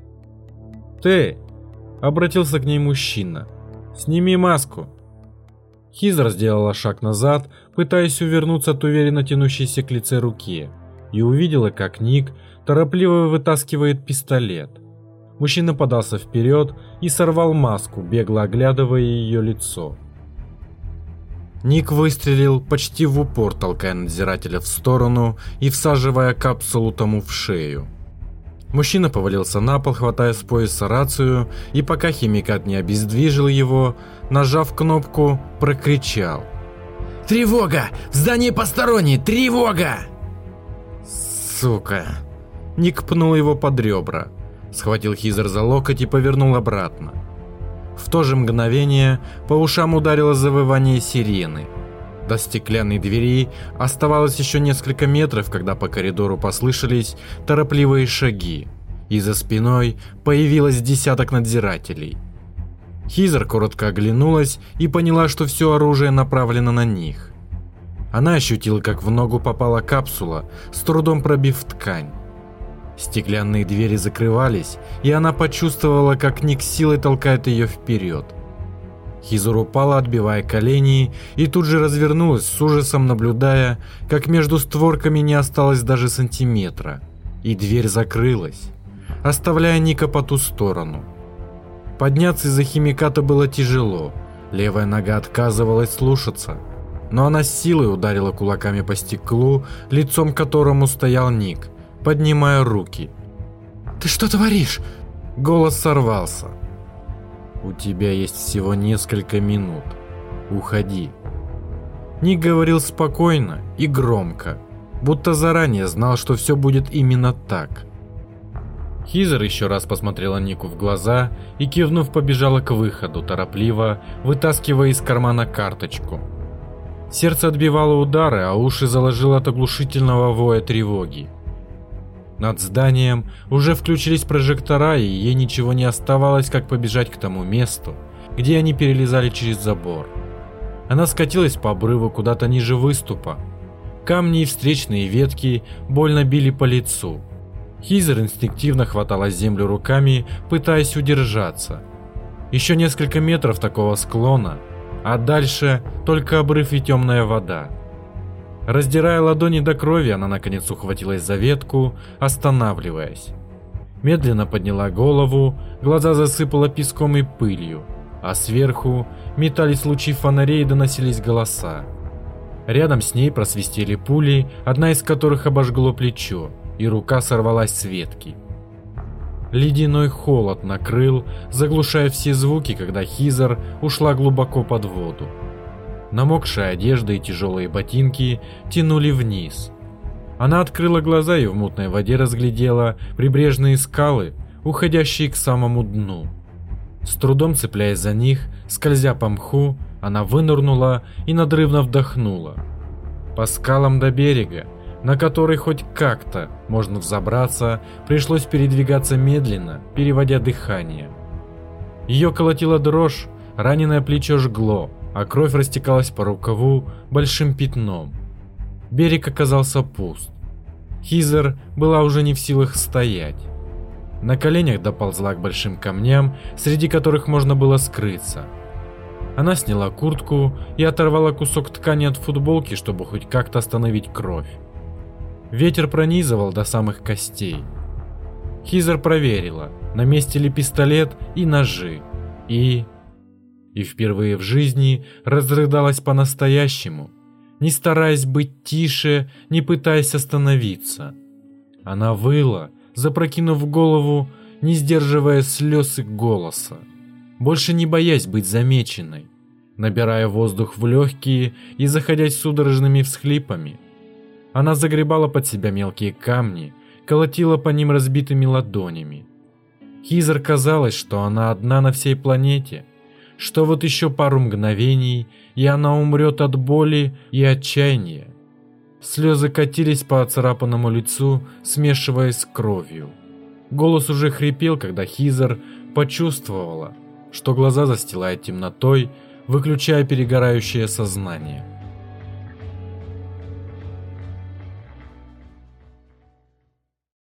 [SPEAKER 1] «Ты!» — обратился к ней мужчина. «Сними маску!» Хизер сделала шаг назад, пытаясь увернуться от уверенно тянущейся к лице руки. и увидела, как Ник торопливо вытаскивает пистолет. Мужчина подался вперед и сорвал маску, бегло оглядывая ее лицо. Ник выстрелил почти в упор, толкая надзирателя в сторону и всаживая капсулу тому в шею. Мужчина повалился на пол, хватая с пояса рацию, и пока химикат не обездвижил его, нажав кнопку, прокричал.
[SPEAKER 12] «Тревога! В здании посторонний! Тревога!»
[SPEAKER 1] «Сука!» Ник пнул его под ребра, схватил Хизер за локоть и повернул обратно. В то же мгновение по ушам ударило завывание сирены. До стеклянной двери оставалось еще несколько метров, когда по коридору послышались торопливые шаги, и за спиной появилось десяток надзирателей. Хизер коротко оглянулась и поняла, что все оружие направлено на них. Она ощутила, как в ногу попала капсула, с трудом пробив ткань. Стеклянные двери закрывались, и она почувствовала, как Ник силой толкает ее вперед. Хизур упала, отбивая колени, и тут же развернулась с ужасом, наблюдая, как между створками не осталось даже сантиметра, и дверь закрылась, оставляя Ника по ту сторону. Подняться из-за химиката было тяжело, левая нога отказывалась слушаться, но она с силой ударила кулаками по стеклу, лицом к которому стоял Ник, поднимая руки.
[SPEAKER 12] «Ты что творишь?»
[SPEAKER 1] Голос сорвался. «У тебя есть всего несколько минут. Уходи». Ник говорил спокойно и громко, будто заранее знал, что все будет именно так. Хизер еще раз посмотрела Нику в глаза и, кивнув, побежала к выходу, торопливо вытаскивая из кармана карточку. Сердце отбивало удары, а уши заложило от оглушительного воя тревоги. Над зданием уже включились прожектора, и ей ничего не оставалось, как побежать к тому месту, где они перелезали через забор. Она скатилась по обрыву куда-то ниже выступа. Камни и встречные ветки больно били по лицу. Хизер инстинктивно хватала землю руками, пытаясь удержаться. Еще несколько метров такого склона, а дальше только обрыв и темная вода. Раздирая ладони до крови, она наконец ухватилась за ветку, останавливаясь. Медленно подняла голову, глаза засыпала песком и пылью, а сверху метались лучи фонарей и доносились голоса. Рядом с ней просвистели пули, одна из которых обожгло плечо, и рука сорвалась с ветки. Ледяной холод накрыл, заглушая все звуки, когда Хизер ушла глубоко под воду. Намокшая одежда и тяжелые ботинки тянули вниз. Она открыла глаза и в мутной воде разглядела прибрежные скалы, уходящие к самому дну. С трудом цепляясь за них, скользя по мху, она вынырнула и надрывно вдохнула. По скалам до берега, на который хоть как-то можно взобраться, пришлось передвигаться медленно, переводя дыхание. Ее колотила дрожь, раненое плечо жгло, а кровь растекалась по рукаву большим пятном. Берег оказался пуст. Хизер была уже не в силах стоять. На коленях доползла к большим камням, среди которых можно было скрыться. Она сняла куртку и оторвала кусок ткани от футболки, чтобы хоть как-то остановить кровь. Ветер пронизывал до самых костей. Хизер проверила, на месте ли пистолет и ножи, и и впервые в жизни разрыдалась по-настоящему, не стараясь быть тише, не пытаясь остановиться. Она выла, запрокинув голову, не сдерживая слез и голоса, больше не боясь быть замеченной, набирая воздух в легкие и заходясь судорожными всхлипами. Она загребала под себя мелкие камни, колотила по ним разбитыми ладонями. Хизер казалось, что она одна на всей планете – что вот еще пару мгновений, и она умрет от боли и отчаяния. Слезы катились по оцарапанному лицу, смешиваясь с кровью. Голос уже хрипел, когда Хизер почувствовала, что глаза застилает темнотой, выключая перегорающее сознание.